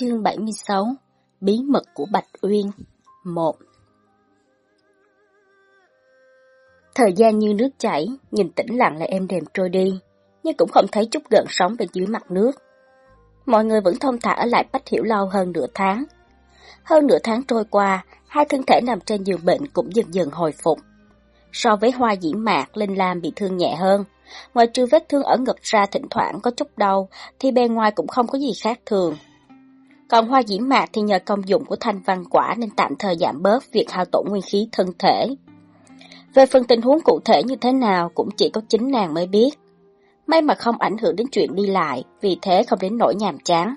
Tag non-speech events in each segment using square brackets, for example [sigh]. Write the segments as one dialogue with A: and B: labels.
A: Chương 76 Bí mật của Bạch Uyên 1 Thời gian như nước chảy, nhìn tĩnh lặng lại êm đềm trôi đi, nhưng cũng không thấy chút gợn sóng bên dưới mặt nước. Mọi người vẫn thông thả ở lại Bách Hiểu Lâu hơn nửa tháng. Hơn nửa tháng trôi qua, hai thân thể nằm trên giường bệnh cũng dần dần hồi phục. So với hoa dĩ mạc, Linh Lam bị thương nhẹ hơn. Ngoài trừ vết thương ở ngực ra thỉnh thoảng có chút đau, thì bề ngoài cũng không có gì khác thường. Còn hoa dĩ mạc thì nhờ công dụng của thanh văn quả nên tạm thời giảm bớt việc hao tổn nguyên khí thân thể. Về phần tình huống cụ thể như thế nào cũng chỉ có chính nàng mới biết. May mà không ảnh hưởng đến chuyện đi lại, vì thế không đến nỗi nhàm chán.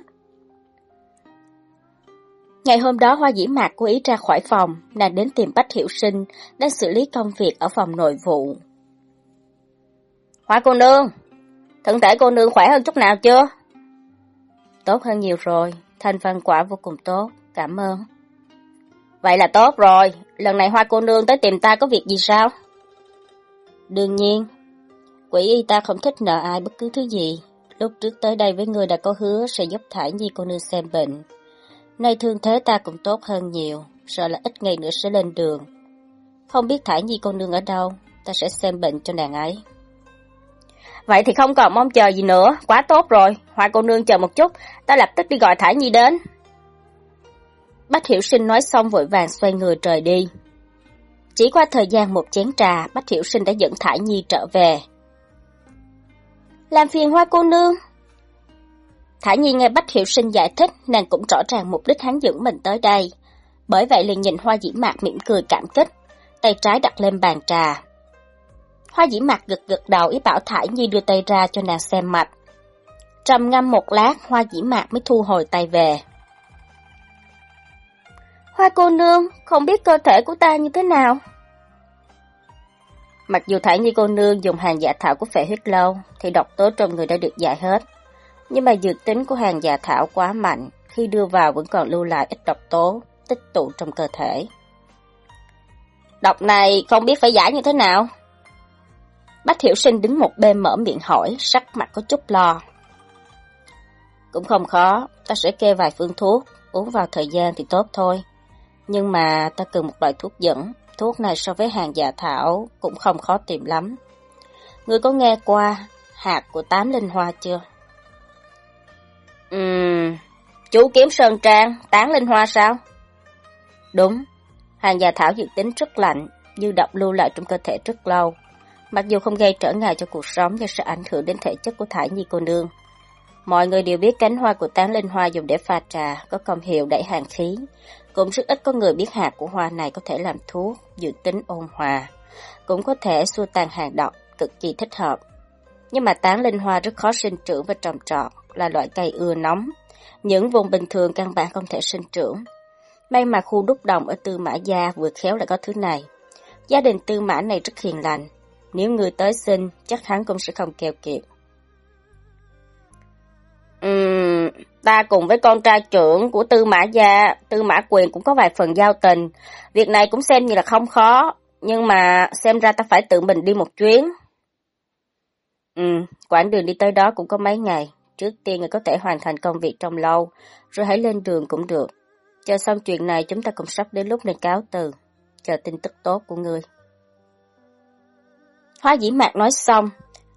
A: Ngày hôm đó Hoa Dĩ Mạc cố ý ra khỏi phòng, nàng đến tìm Bách Hiểu Sinh, đang xử lý công việc ở phòng nội vụ. Hoa cô nương, thân thể cô nương khỏe hơn chút nào chưa? Tốt hơn nhiều rồi, thanh văn quả vô cùng tốt, cảm ơn. Vậy là tốt rồi, lần này Hoa cô nương tới tìm ta có việc gì sao? Đương nhiên, quỷ y ta không thích nợ ai bất cứ thứ gì. Lúc trước tới đây với người đã có hứa sẽ giúp Thải Nhi cô nương xem bệnh. Nay thương thế ta cũng tốt hơn nhiều, sợ là ít ngày nữa sẽ lên đường. Không biết Thải Nhi cô nương ở đâu, ta sẽ xem bệnh cho nàng ấy. Vậy thì không còn mong chờ gì nữa, quá tốt rồi. Hoa cô nương chờ một chút, ta lập tức đi gọi Thải Nhi đến. Bách Hiểu Sinh nói xong vội vàng xoay người rời đi. Chỉ qua thời gian một chén trà, Bách Hiểu Sinh đã dẫn Thải Nhi trở về. Làm phiền Hoa cô nương. Thải Nhi nghe Bách Hiểu Sinh giải thích, nàng cũng rõ ràng mục đích hắn dẫn mình tới đây. Bởi vậy liền nhìn Hoa Dĩ Mạc mỉm cười cảm kích, tay trái đặt lên bàn trà. Hoa Dĩ Mạc gật gật đầu ý bảo Thải Nhi đưa tay ra cho nàng xem mạch. Trầm ngâm một lát, Hoa Dĩ Mạc mới thu hồi tay về. Hoa cô nương, không biết cơ thể của ta như thế nào? Mặc dù Thải Nhi cô nương dùng hàng giả thảo của phệ huyết lâu, thì độc tố trong người đã được giải hết. Nhưng mà dược tính của hàng giả thảo quá mạnh, khi đưa vào vẫn còn lưu lại ít độc tố, tích tụ trong cơ thể. Độc này không biết phải giải như thế nào? Bách Hiểu Sinh đứng một bên mở miệng hỏi, sắc mặt có chút lo. Cũng không khó, ta sẽ kê vài phương thuốc, uống vào thời gian thì tốt thôi. Nhưng mà ta cần một loại thuốc dẫn, thuốc này so với hàng giả thảo cũng không khó tìm lắm. Ngươi có nghe qua hạt của tám linh hoa chưa? Ừm, chú kiếm sơn trang, tán linh hoa sao? Đúng, hàng giả thảo dự tính rất lạnh, như độc lưu lại trong cơ thể rất lâu. Mặc dù không gây trở ngại cho cuộc sống nhưng sẽ ảnh hưởng đến thể chất của thải nhi cô nương. Mọi người đều biết cánh hoa của tán linh hoa dùng để pha trà, có công hiệu đẩy hàng khí. Cũng rất ít có người biết hạt của hoa này có thể làm thuốc, dự tính ôn hòa. Cũng có thể xua tan hàng độc, cực kỳ thích hợp. Nhưng mà tán linh hoa rất khó sinh trưởng và trồng trọt, là loại cây ưa nóng. Những vùng bình thường căn bản không thể sinh trưởng. May mà khu đúc đồng ở Tư Mã Gia vừa khéo lại có thứ này. Gia đình Tư Mã này rất hiền lành. Nếu người tới xin, chắc hắn cũng sẽ không keo kiệt. Uhm, ta cùng với con trai trưởng của Tư Mã Gia, Tư Mã Quyền cũng có vài phần giao tình. Việc này cũng xem như là không khó, nhưng mà xem ra ta phải tự mình đi một chuyến. Ừ, quãng đường đi tới đó cũng có mấy ngày. Trước tiên người có thể hoàn thành công việc trong lâu, rồi hãy lên đường cũng được. Chờ xong chuyện này chúng ta cũng sắp đến lúc nên cáo từ. Chờ tin tức tốt của ngươi. Hoa dĩ mạc nói xong,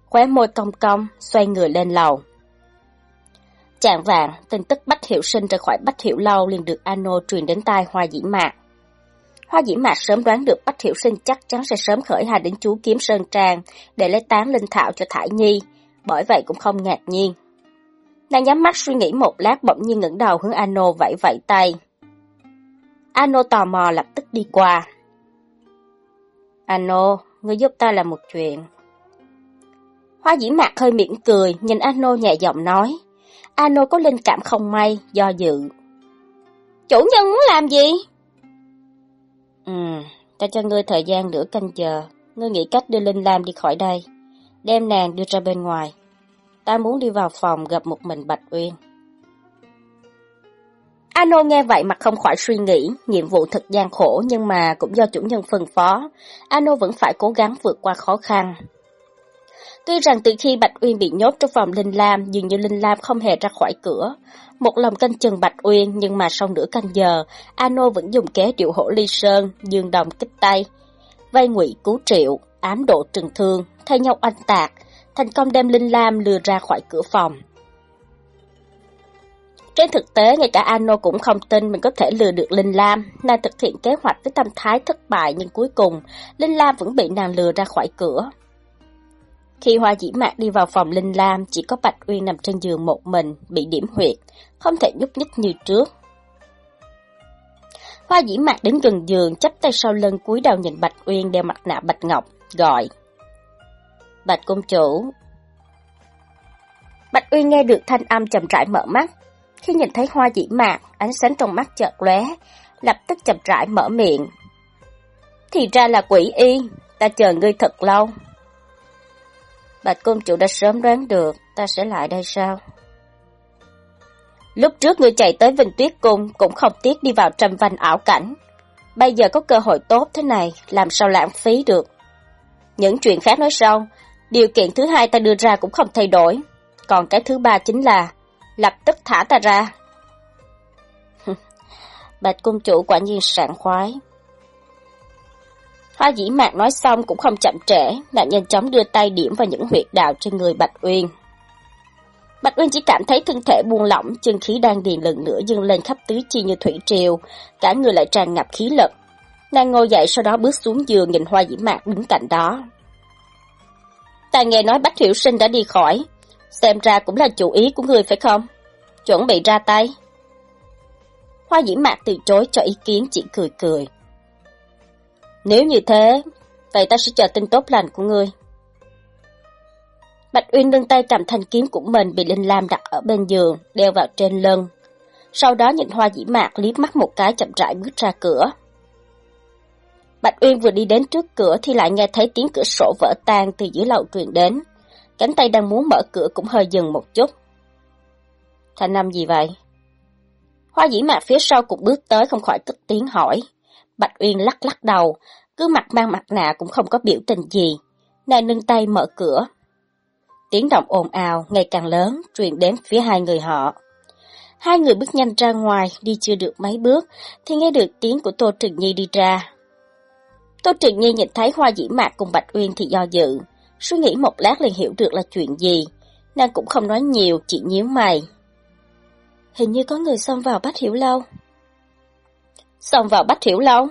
A: khóe môi cong cong, xoay người lên lầu. Chạng vàng, tin tức Bách Hiệu Sinh ra khỏi Bách Hiệu Lâu liền được Ano truyền đến tai Hoa Dĩ Mạc. Hoa Dĩ Mạc sớm đoán được Bách Hiệu Sinh chắc chắn sẽ sớm khởi hành đến chú Kiếm Sơn Trang để lấy tán linh thảo cho Thải Nhi, bởi vậy cũng không ngạc nhiên. Nàng nhắm mắt suy nghĩ một lát bỗng nhiên ngẩng đầu hướng Ano vẫy vẫy tay. Ano tò mò lập tức đi qua. Ano, ngươi giúp ta là một chuyện. Hoa dĩ mạc hơi mỉm cười, nhìn Ano nhẹ giọng nói. Ano có linh cảm không may, do dự. Chủ nhân muốn làm gì? Ừ, ta cho ngươi thời gian nửa canh giờ. Ngươi nghĩ cách đưa Linh Lam đi khỏi đây. Đem nàng đưa ra bên ngoài. Ta muốn đi vào phòng gặp một mình Bạch Uyên. Ano nghe vậy mặt không khỏi suy nghĩ, nhiệm vụ thật gian khổ nhưng mà cũng do chủ nhân phân phó, Ano vẫn phải cố gắng vượt qua khó khăn. Tuy rằng từ khi Bạch Uyên bị nhốt trong phòng Linh Lam, dường như Linh Lam không hề ra khỏi cửa. Một lòng canh chừng Bạch Uyên, nhưng mà sau nửa canh giờ, Ano vẫn dùng kế triệu hổ ly sơn, dương đồng kích tay. Vây ngụy cứu triệu, ám độ trừng thương, thay nhau oanh tạc, thành công đem Linh Lam lừa ra khỏi cửa phòng. Trên thực tế, ngay cả Ano cũng không tin mình có thể lừa được Linh Lam. Nàng thực hiện kế hoạch với tâm thái thất bại nhưng cuối cùng, Linh Lam vẫn bị nàng lừa ra khỏi cửa. Khi Hoa Dĩ Mạc đi vào phòng Linh Lam, chỉ có Bạch Uyên nằm trên giường một mình, bị điểm huyệt, không thể nhúc nhích như trước. Hoa Dĩ Mạc đến gần giường, chắp tay sau lưng cúi đầu nhìn Bạch Uyên đeo mặt nạ bạch ngọc, gọi. Bạch công chủ. Bạch Uyên nghe được thanh âm chậm rãi mở mắt, khi nhìn thấy hoa dĩ mạc, ánh sáng trong mắt chợt lóe, lập tức chậm rãi mở miệng. Thì ra là quỷ y, ta chờ ngươi thật lâu. Bạch công chủ đã sớm đoán được, ta sẽ lại đây sao? Lúc trước ngươi chạy tới Vinh Tuyết Cung cũng không tiếc đi vào trầm văn ảo cảnh. Bây giờ có cơ hội tốt thế này, làm sao lãng phí được? Những chuyện khác nói sau, điều kiện thứ hai ta đưa ra cũng không thay đổi. Còn cái thứ ba chính là lập tức thả ta ra. [laughs] Bạch cung chủ quả nhiên sảng khoái. Hoa dĩ mạc nói xong cũng không chậm trễ, lại nhanh chóng đưa tay điểm vào những huyệt đạo trên người Bạch Uyên. Bạch Uyên chỉ cảm thấy thân thể buông lỏng, chân khí đang điền lần nữa dâng lên khắp tứ chi như thủy triều, cả người lại tràn ngập khí lực. Nàng ngồi dậy sau đó bước xuống giường nhìn hoa dĩ mạc đứng cạnh đó. Ta nghe nói Bách Hiểu Sinh đã đi khỏi, Xem ra cũng là chủ ý của người phải không? Chuẩn bị ra tay. Hoa dĩ mạc từ chối cho ý kiến chỉ cười cười. Nếu như thế, vậy ta sẽ chờ tin tốt lành của ngươi. Bạch Uyên nâng tay cầm thanh kiếm của mình bị Linh Lam đặt ở bên giường, đeo vào trên lưng. Sau đó nhìn hoa dĩ mạc liếc mắt một cái chậm rãi bước ra cửa. Bạch Uyên vừa đi đến trước cửa thì lại nghe thấy tiếng cửa sổ vỡ tan từ dưới lầu truyền đến. Cánh tay đang muốn mở cửa cũng hơi dừng một chút. Thành năm gì vậy? Hoa dĩ mạc phía sau cũng bước tới không khỏi tức tiếng hỏi. Bạch Uyên lắc lắc đầu, cứ mặt mang mặt nạ cũng không có biểu tình gì. Nàng nâng tay mở cửa. Tiếng động ồn ào ngày càng lớn truyền đến phía hai người họ. Hai người bước nhanh ra ngoài, đi chưa được mấy bước, thì nghe được tiếng của Tô Trừng Nhi đi ra. Tô Trừng Nhi nhìn thấy Hoa Dĩ Mạc cùng Bạch Uyên thì do dự, Suy nghĩ một lát liền hiểu được là chuyện gì. Nàng cũng không nói nhiều, chỉ nhíu mày. Hình như có người xông vào Bách Hiểu Lâu. Xông vào Bách Hiểu Lâu?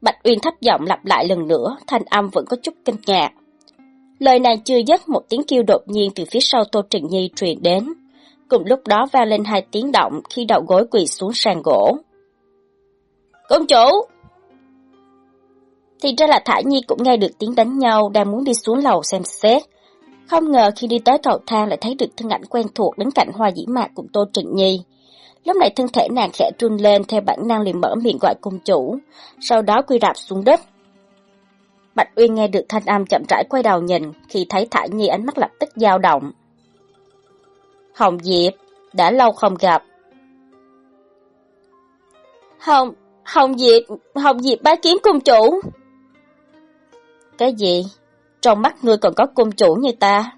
A: Bạch Uyên thấp giọng lặp lại lần nữa, thanh âm vẫn có chút kinh ngạc. Lời nàng chưa dứt một tiếng kêu đột nhiên từ phía sau Tô trịnh Nhi truyền đến. Cùng lúc đó vang lên hai tiếng động khi đầu gối quỳ xuống sàn gỗ. Công chủ! Thì ra là Thả Nhi cũng nghe được tiếng đánh nhau, đang muốn đi xuống lầu xem xét. Không ngờ khi đi tới cầu thang lại thấy được thân ảnh quen thuộc đứng cạnh Hoa Dĩ Mạc cùng Tô Trịnh Nhi. Lúc này thân thể nàng khẽ run lên theo bản năng liền mở miệng gọi công chủ, sau đó quy rạp xuống đất. Bạch Uyên nghe được thanh âm chậm rãi quay đầu nhìn, khi thấy Thả Nhi ánh mắt lập tức dao động. Hồng Diệp, đã lâu không gặp. Hồng, Hồng Diệp, Hồng Diệp bá kiến công chủ. Cái gì? Trong mắt ngươi còn có cung chủ như ta.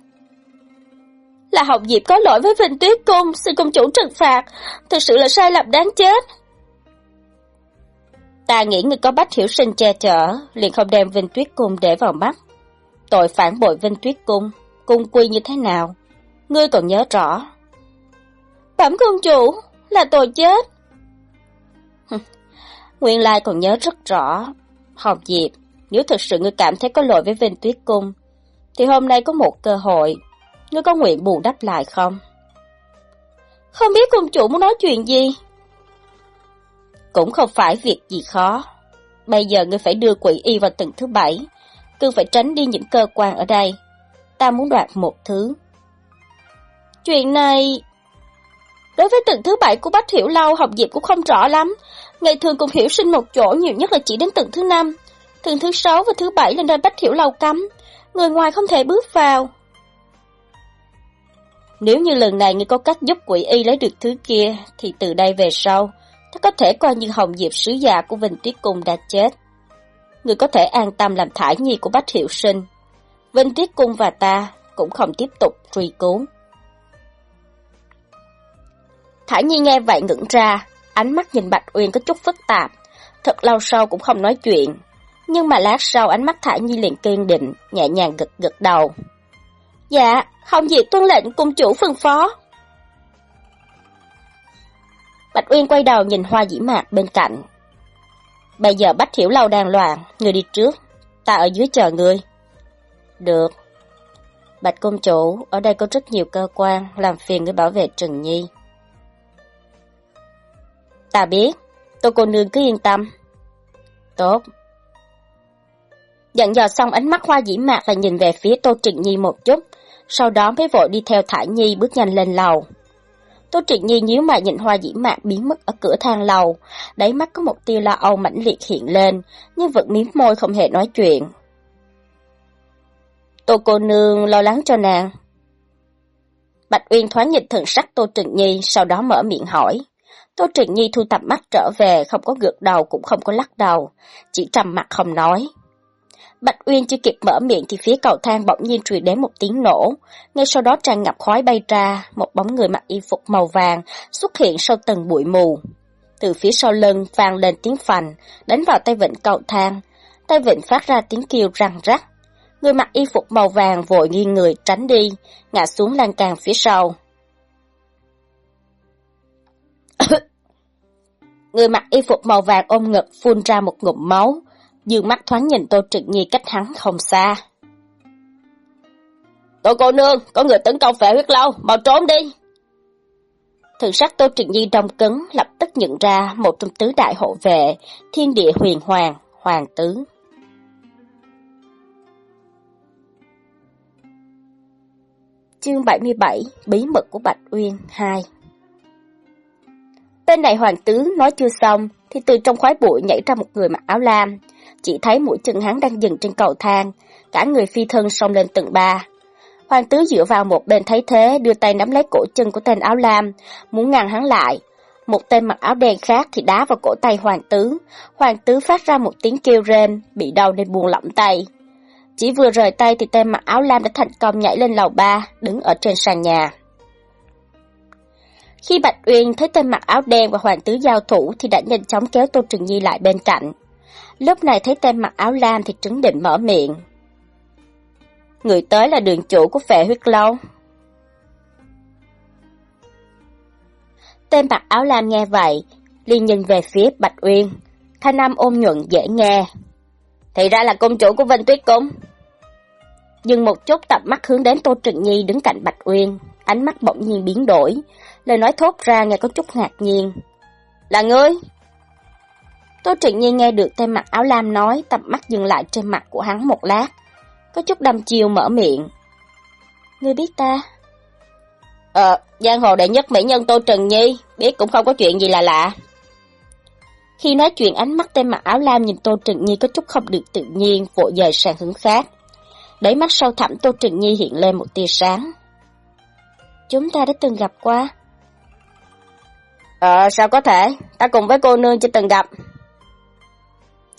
A: Là Học Diệp có lỗi với Vinh Tuyết Cung, xin cung chủ trừng phạt. Thực sự là sai lầm đáng chết. Ta nghĩ ngươi có bách hiểu sinh che chở, liền không đem Vinh Tuyết Cung để vào mắt. Tội phản bội Vinh Tuyết Cung, cung quy như thế nào? Ngươi còn nhớ rõ. Bẩm công chủ, là tội chết. Nguyên lai còn nhớ rất rõ. Hồng Diệp, nếu thực sự ngươi cảm thấy có lỗi với Vinh Tuyết Cung, thì hôm nay có một cơ hội. Ngươi có nguyện bù đắp lại không? Không biết cung chủ muốn nói chuyện gì? Cũng không phải việc gì khó. Bây giờ ngươi phải đưa quỷ y vào tầng thứ bảy. Cưng phải tránh đi những cơ quan ở đây. Ta muốn đoạt một thứ. Chuyện này... Đối với tầng thứ bảy của Bách Hiểu Lâu, học Diệp cũng không rõ lắm. Ngày thường cùng Hiểu sinh một chỗ nhiều nhất là chỉ đến tầng thứ năm. Thường thứ sáu và thứ bảy là nơi Bách Hiểu Lầu cấm, người ngoài không thể bước vào. Nếu như lần này ngươi có cách giúp quỷ y lấy được thứ kia, thì từ đây về sau, ta có thể coi như Hồng Diệp sứ già của Vinh Tuyết Cung đã chết. Ngươi có thể an tâm làm thải nhi của Bách Hiệu Sinh. Vinh Tiết Cung và ta cũng không tiếp tục truy cứu. Thải Nhi nghe vậy ngưỡng ra, ánh mắt nhìn Bạch Uyên có chút phức tạp. Thật lâu sau cũng không nói chuyện. Nhưng mà lát sau ánh mắt Thả Nhi liền kiên định, nhẹ nhàng gật gật đầu. Dạ, không gì tuân lệnh cung chủ phân phó. Bạch Uyên quay đầu nhìn hoa dĩ mạc bên cạnh. Bây giờ Bách Hiểu Lâu đang loạn, người đi trước, ta ở dưới chờ người. Được. Bạch Công Chủ, ở đây có rất nhiều cơ quan, làm phiền người bảo vệ Trừng Nhi. Ta biết, tôi cô nương cứ yên tâm. Tốt. Dặn dò xong ánh mắt hoa dĩ mạc là nhìn về phía Tô Trịnh Nhi một chút, sau đó mới vội đi theo Thải Nhi bước nhanh lên lầu. Tô Trịnh Nhi nhíu mày nhìn hoa dĩ mạc biến mất ở cửa thang lầu, đáy mắt có một tia lo âu mãnh liệt hiện lên, nhưng vẫn miếm môi không hề nói chuyện. Tô cô nương lo lắng cho nàng. Bạch Uyên thoáng nhìn thần sắc Tô Trịnh Nhi, sau đó mở miệng hỏi. Tô Trịnh Nhi thu tập mắt trở về, không có gật đầu cũng không có lắc đầu, chỉ trầm mặt không nói. Bạch Uyên chưa kịp mở miệng thì phía cầu thang bỗng nhiên truyền đến một tiếng nổ. Ngay sau đó tràn ngập khói bay ra, một bóng người mặc y phục màu vàng xuất hiện sau tầng bụi mù. Từ phía sau lưng vang lên tiếng phành, đánh vào tay vịnh cầu thang. Tay vịnh phát ra tiếng kêu răng rắc. Người mặc y phục màu vàng vội nghiêng người tránh đi, ngã xuống lan can phía sau. [coughs] người mặc y phục màu vàng ôm ngực phun ra một ngụm máu, dương mắt thoáng nhìn Tô Trực Nhi cách hắn không xa. Tô cô nương, có người tấn công phệ huyết lâu, mau trốn đi. Thần sắc Tô Trực Nhi đông cứng, lập tức nhận ra một trong tứ đại hộ vệ, thiên địa huyền hoàng, hoàng tứ. Chương 77 Bí mật của Bạch Uyên 2 Tên này hoàng tứ nói chưa xong, thì từ trong khói bụi nhảy ra một người mặc áo lam, chỉ thấy mũi chân hắn đang dừng trên cầu thang, cả người phi thân xông lên tầng ba. Hoàng tứ dựa vào một bên thấy thế, đưa tay nắm lấy cổ chân của tên áo lam, muốn ngăn hắn lại. Một tên mặc áo đen khác thì đá vào cổ tay hoàng tứ. Hoàng tứ phát ra một tiếng kêu rên, bị đau nên buồn lỏng tay. Chỉ vừa rời tay thì tên mặc áo lam đã thành công nhảy lên lầu ba, đứng ở trên sàn nhà. Khi Bạch Uyên thấy tên mặc áo đen và hoàng tứ giao thủ thì đã nhanh chóng kéo Tô Trừng Nhi lại bên cạnh. Lúc này thấy tên mặc áo lam thì trứng định mở miệng. Người tới là đường chủ của phệ huyết lâu. Tên mặc áo lam nghe vậy, liền nhìn về phía Bạch Uyên. Thanh âm ôm nhuận dễ nghe. Thì ra là công chủ của Vinh Tuyết Cung. nhưng một chút tập mắt hướng đến Tô Trừng Nhi đứng cạnh Bạch Uyên, ánh mắt bỗng nhiên biến đổi, lời nói thốt ra nghe có chút ngạc nhiên. Là ngươi? Tô Trịnh Nhi nghe được tên mặt áo lam nói, tập mắt dừng lại trên mặt của hắn một lát. Có chút đâm chiều mở miệng. Ngươi biết ta? Ờ, giang hồ đệ nhất mỹ nhân Tô Trần Nhi, biết cũng không có chuyện gì là lạ. Khi nói chuyện ánh mắt tên mặt áo lam nhìn Tô Trần Nhi có chút không được tự nhiên, vội dời sang hướng khác. Đáy mắt sâu thẳm Tô Trần Nhi hiện lên một tia sáng. Chúng ta đã từng gặp qua. Ờ, sao có thể? Ta cùng với cô nương chưa từng gặp.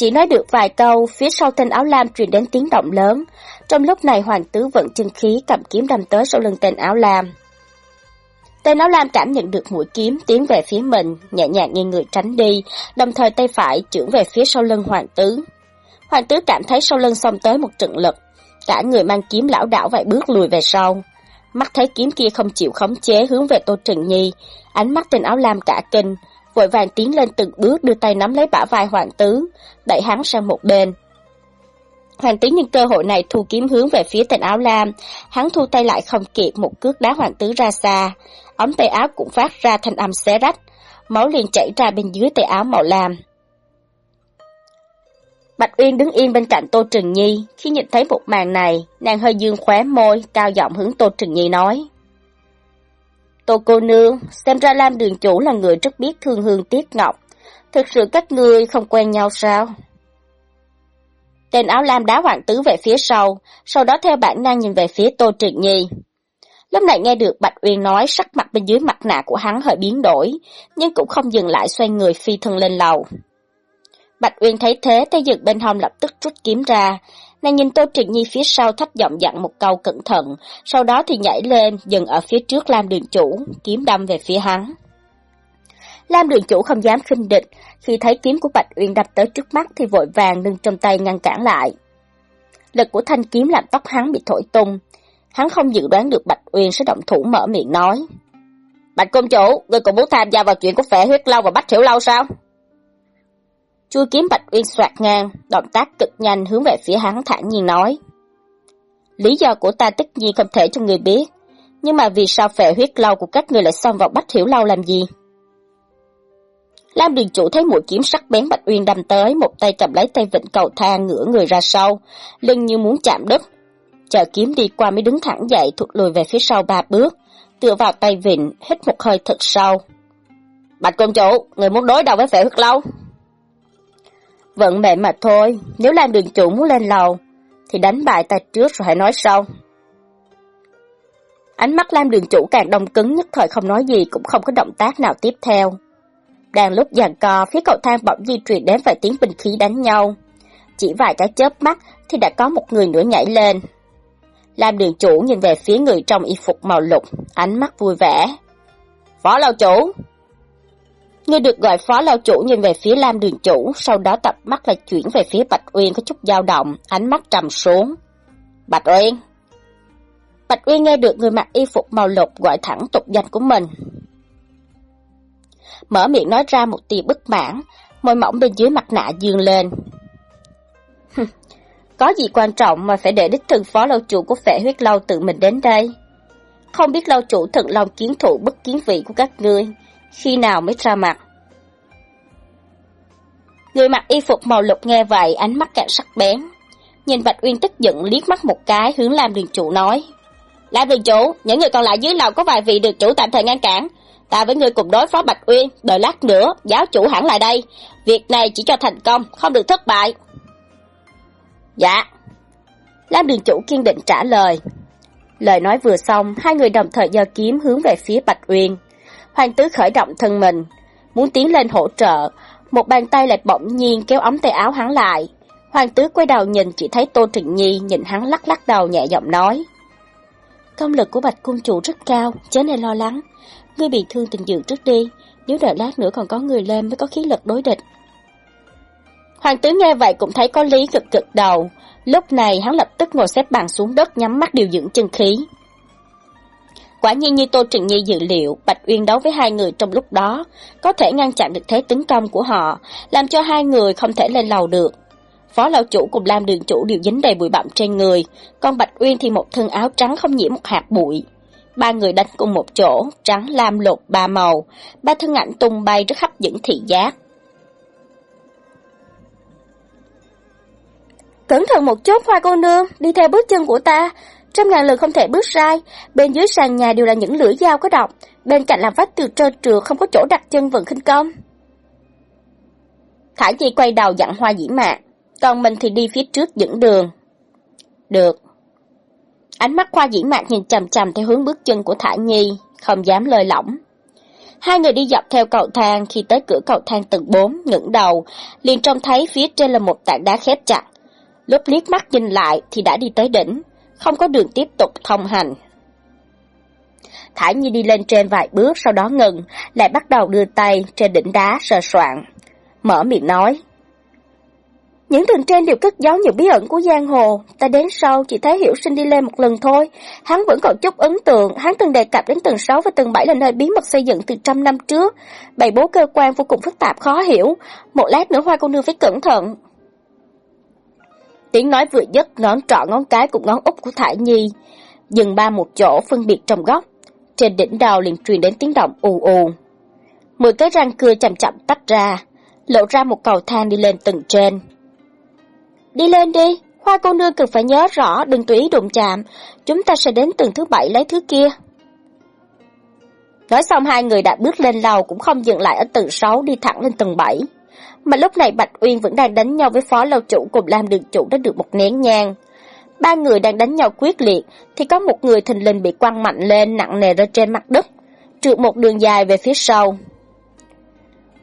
A: Chỉ nói được vài câu, phía sau tên áo lam truyền đến tiếng động lớn. Trong lúc này hoàng tứ vận chân khí cầm kiếm đâm tới sau lưng tên áo lam. Tên áo lam cảm nhận được mũi kiếm tiến về phía mình, nhẹ nhàng nghiêng người tránh đi, đồng thời tay phải trưởng về phía sau lưng hoàng tứ. Hoàng tứ cảm thấy sau lưng xông tới một trận lực, cả người mang kiếm lão đảo vài bước lùi về sau. Mắt thấy kiếm kia không chịu khống chế hướng về Tô Trừng Nhi, ánh mắt tên áo lam cả kinh, vội vàng tiến lên từng bước đưa tay nắm lấy bả vai hoàng tứ, đẩy hắn sang một bên. Hoàng tứ nhân cơ hội này thu kiếm hướng về phía tên áo lam, hắn thu tay lại không kịp một cước đá hoàng tứ ra xa, ống tay áo cũng phát ra thanh âm xé rách, máu liền chảy ra bên dưới tay áo màu lam. Bạch Uyên đứng yên bên cạnh Tô Trừng Nhi, khi nhìn thấy một màn này, nàng hơi dương khóe môi, cao giọng hướng Tô Trừng Nhi nói. Tô cô nương, xem ra Lam đường chủ là người rất biết thương hương tiếc ngọc. Thực sự các ngươi không quen nhau sao? Tên áo lam đá hoàng tứ về phía sau, sau đó theo bản năng nhìn về phía Tô Triệt Nhi. Lúc này nghe được Bạch Uyên nói sắc mặt bên dưới mặt nạ của hắn hơi biến đổi, nhưng cũng không dừng lại xoay người phi thân lên lầu. Bạch Uyên thấy thế, tay giật bên hông lập tức rút kiếm ra, Nàng nhìn Tô Trịnh Nhi phía sau thách giọng dặn một câu cẩn thận, sau đó thì nhảy lên, dừng ở phía trước Lam đường chủ, kiếm đâm về phía hắn. Lam đường chủ không dám khinh địch, khi thấy kiếm của Bạch Uyên đập tới trước mắt thì vội vàng nâng trong tay ngăn cản lại. Lực của thanh kiếm làm tóc hắn bị thổi tung. Hắn không dự đoán được Bạch Uyên sẽ động thủ mở miệng nói. Bạch công chủ, người cũng muốn tham gia vào chuyện của phệ huyết lâu và bách hiểu lâu sao? Chui kiếm Bạch Uyên soạt ngang, động tác cực nhanh hướng về phía hắn thản nhiên nói. Lý do của ta tất nhiên không thể cho người biết, nhưng mà vì sao phệ huyết lâu của các người lại xông vào bách hiểu lâu làm gì? Lam Điền Chủ thấy mũi kiếm sắc bén Bạch Uyên đâm tới, một tay cầm lấy tay vịnh cầu thang ngửa người ra sau, lưng như muốn chạm đất. Chờ kiếm đi qua mới đứng thẳng dậy, thụt lùi về phía sau ba bước, tựa vào tay vịnh, hít một hơi thật sâu. Bạch Công Chủ, người muốn đối đầu với phệ huyết lâu? Vận mệnh mà thôi, nếu Lam Đường Chủ muốn lên lầu, thì đánh bại ta trước rồi hãy nói sau. Ánh mắt Lam Đường Chủ càng đông cứng nhất thời không nói gì cũng không có động tác nào tiếp theo. Đang lúc giằng co, phía cầu thang bỗng di chuyển đến vài tiếng bình khí đánh nhau. Chỉ vài cái chớp mắt thì đã có một người nữa nhảy lên. Lam đường chủ nhìn về phía người trong y phục màu lục, ánh mắt vui vẻ. Phó lao chủ! Người được gọi phó lao chủ nhìn về phía Lam đường chủ, sau đó tập mắt lại chuyển về phía Bạch Uyên có chút dao động, ánh mắt trầm xuống. Bạch Uyên! Bạch Uyên nghe được người mặc y phục màu lục gọi thẳng tục danh của mình, mở miệng nói ra một tia bất mãn, môi mỏng bên dưới mặt nạ dương lên. Có gì quan trọng mà phải để đích thân phó lâu chủ của phệ huyết lâu tự mình đến đây? Không biết lâu chủ thận lòng kiến thủ bất kiến vị của các ngươi, khi nào mới ra mặt? Người mặc y phục màu lục nghe vậy, ánh mắt càng sắc bén. Nhìn Bạch Uyên tức giận liếc mắt một cái hướng Lam Đường Chủ nói. Lam Đường Chủ, những người còn lại dưới lầu có vài vị được chủ tạm thời ngăn cản, ta với người cùng đối phó Bạch Uyên, đợi lát nữa, giáo chủ hẳn lại đây. Việc này chỉ cho thành công, không được thất bại. Dạ. Lam đường chủ kiên định trả lời. Lời nói vừa xong, hai người đồng thời giơ kiếm hướng về phía Bạch Uyên. Hoàng tứ khởi động thân mình, muốn tiến lên hỗ trợ, một bàn tay lại bỗng nhiên kéo ống tay áo hắn lại. Hoàng tứ quay đầu nhìn chỉ thấy Tô Trịnh Nhi nhìn hắn lắc lắc đầu nhẹ giọng nói. Công lực của Bạch Cung Chủ rất cao, chớ nên lo lắng. Ngươi bị thương tình dưỡng trước đi, nếu đợi lát nữa còn có người lên mới có khí lực đối địch. Hoàng tứ nghe vậy cũng thấy có lý cực cực đầu. Lúc này hắn lập tức ngồi xếp bằng xuống đất nhắm mắt điều dưỡng chân khí. Quả nhiên như Tô Trịnh Nhi dự liệu, Bạch Uyên đấu với hai người trong lúc đó, có thể ngăn chặn được thế tấn công của họ, làm cho hai người không thể lên lầu được. Phó lão chủ cùng Lam đường chủ đều dính đầy bụi bặm trên người, còn Bạch Uyên thì một thân áo trắng không nhiễm một hạt bụi. Ba người đánh cùng một chỗ, trắng lam lục ba màu, ba thân ảnh tung bay rất hấp dẫn thị giác. Cẩn thận một chút hoa cô nương, đi theo bước chân của ta. Trăm ngàn lần không thể bước sai, bên dưới sàn nhà đều là những lưỡi dao có độc, bên cạnh là vách từ trơ trượt không có chỗ đặt chân vận khinh công. Thả Nhi quay đầu dặn hoa dĩ mạ, còn mình thì đi phía trước dẫn đường. Được. Ánh mắt hoa dĩ mạc nhìn chầm chầm theo hướng bước chân của Thả Nhi, không dám lời lỏng. Hai người đi dọc theo cầu thang, khi tới cửa cầu thang tầng 4, ngẩng đầu, liền trông thấy phía trên là một tảng đá khép chặt. Lúc liếc mắt nhìn lại thì đã đi tới đỉnh, không có đường tiếp tục thông hành. Thả Nhi đi lên trên vài bước sau đó ngừng, lại bắt đầu đưa tay trên đỉnh đá sờ soạn. Mở miệng nói. Những tầng trên đều cất giấu những bí ẩn của giang hồ. Ta đến sau chỉ thấy hiểu sinh đi lên một lần thôi. Hắn vẫn còn chút ấn tượng. Hắn từng đề cập đến tầng 6 và tầng 7 là nơi bí mật xây dựng từ trăm năm trước. Bày bố cơ quan vô cùng phức tạp khó hiểu. Một lát nữa hoa cô nương phải cẩn thận. Tiếng nói vừa dứt ngón trọ ngón cái cùng ngón út của Thải Nhi. Dừng ba một chỗ phân biệt trong góc. Trên đỉnh đầu liền truyền đến tiếng động ù ù. Mười cái răng cưa chậm chậm tách ra, lộ ra một cầu thang đi lên tầng trên. Đi lên đi, hoa cô nương cần phải nhớ rõ đừng tùy ý đụng chạm, chúng ta sẽ đến tầng thứ bảy lấy thứ kia. Nói xong hai người đã bước lên lầu cũng không dừng lại ở tầng 6 đi thẳng lên tầng 7. Mà lúc này Bạch Uyên vẫn đang đánh nhau với phó lâu chủ cùng Lam đường chủ đã được một nén nhang. Ba người đang đánh nhau quyết liệt thì có một người thình lình bị quăng mạnh lên nặng nề ra trên mặt đất, trượt một đường dài về phía sau.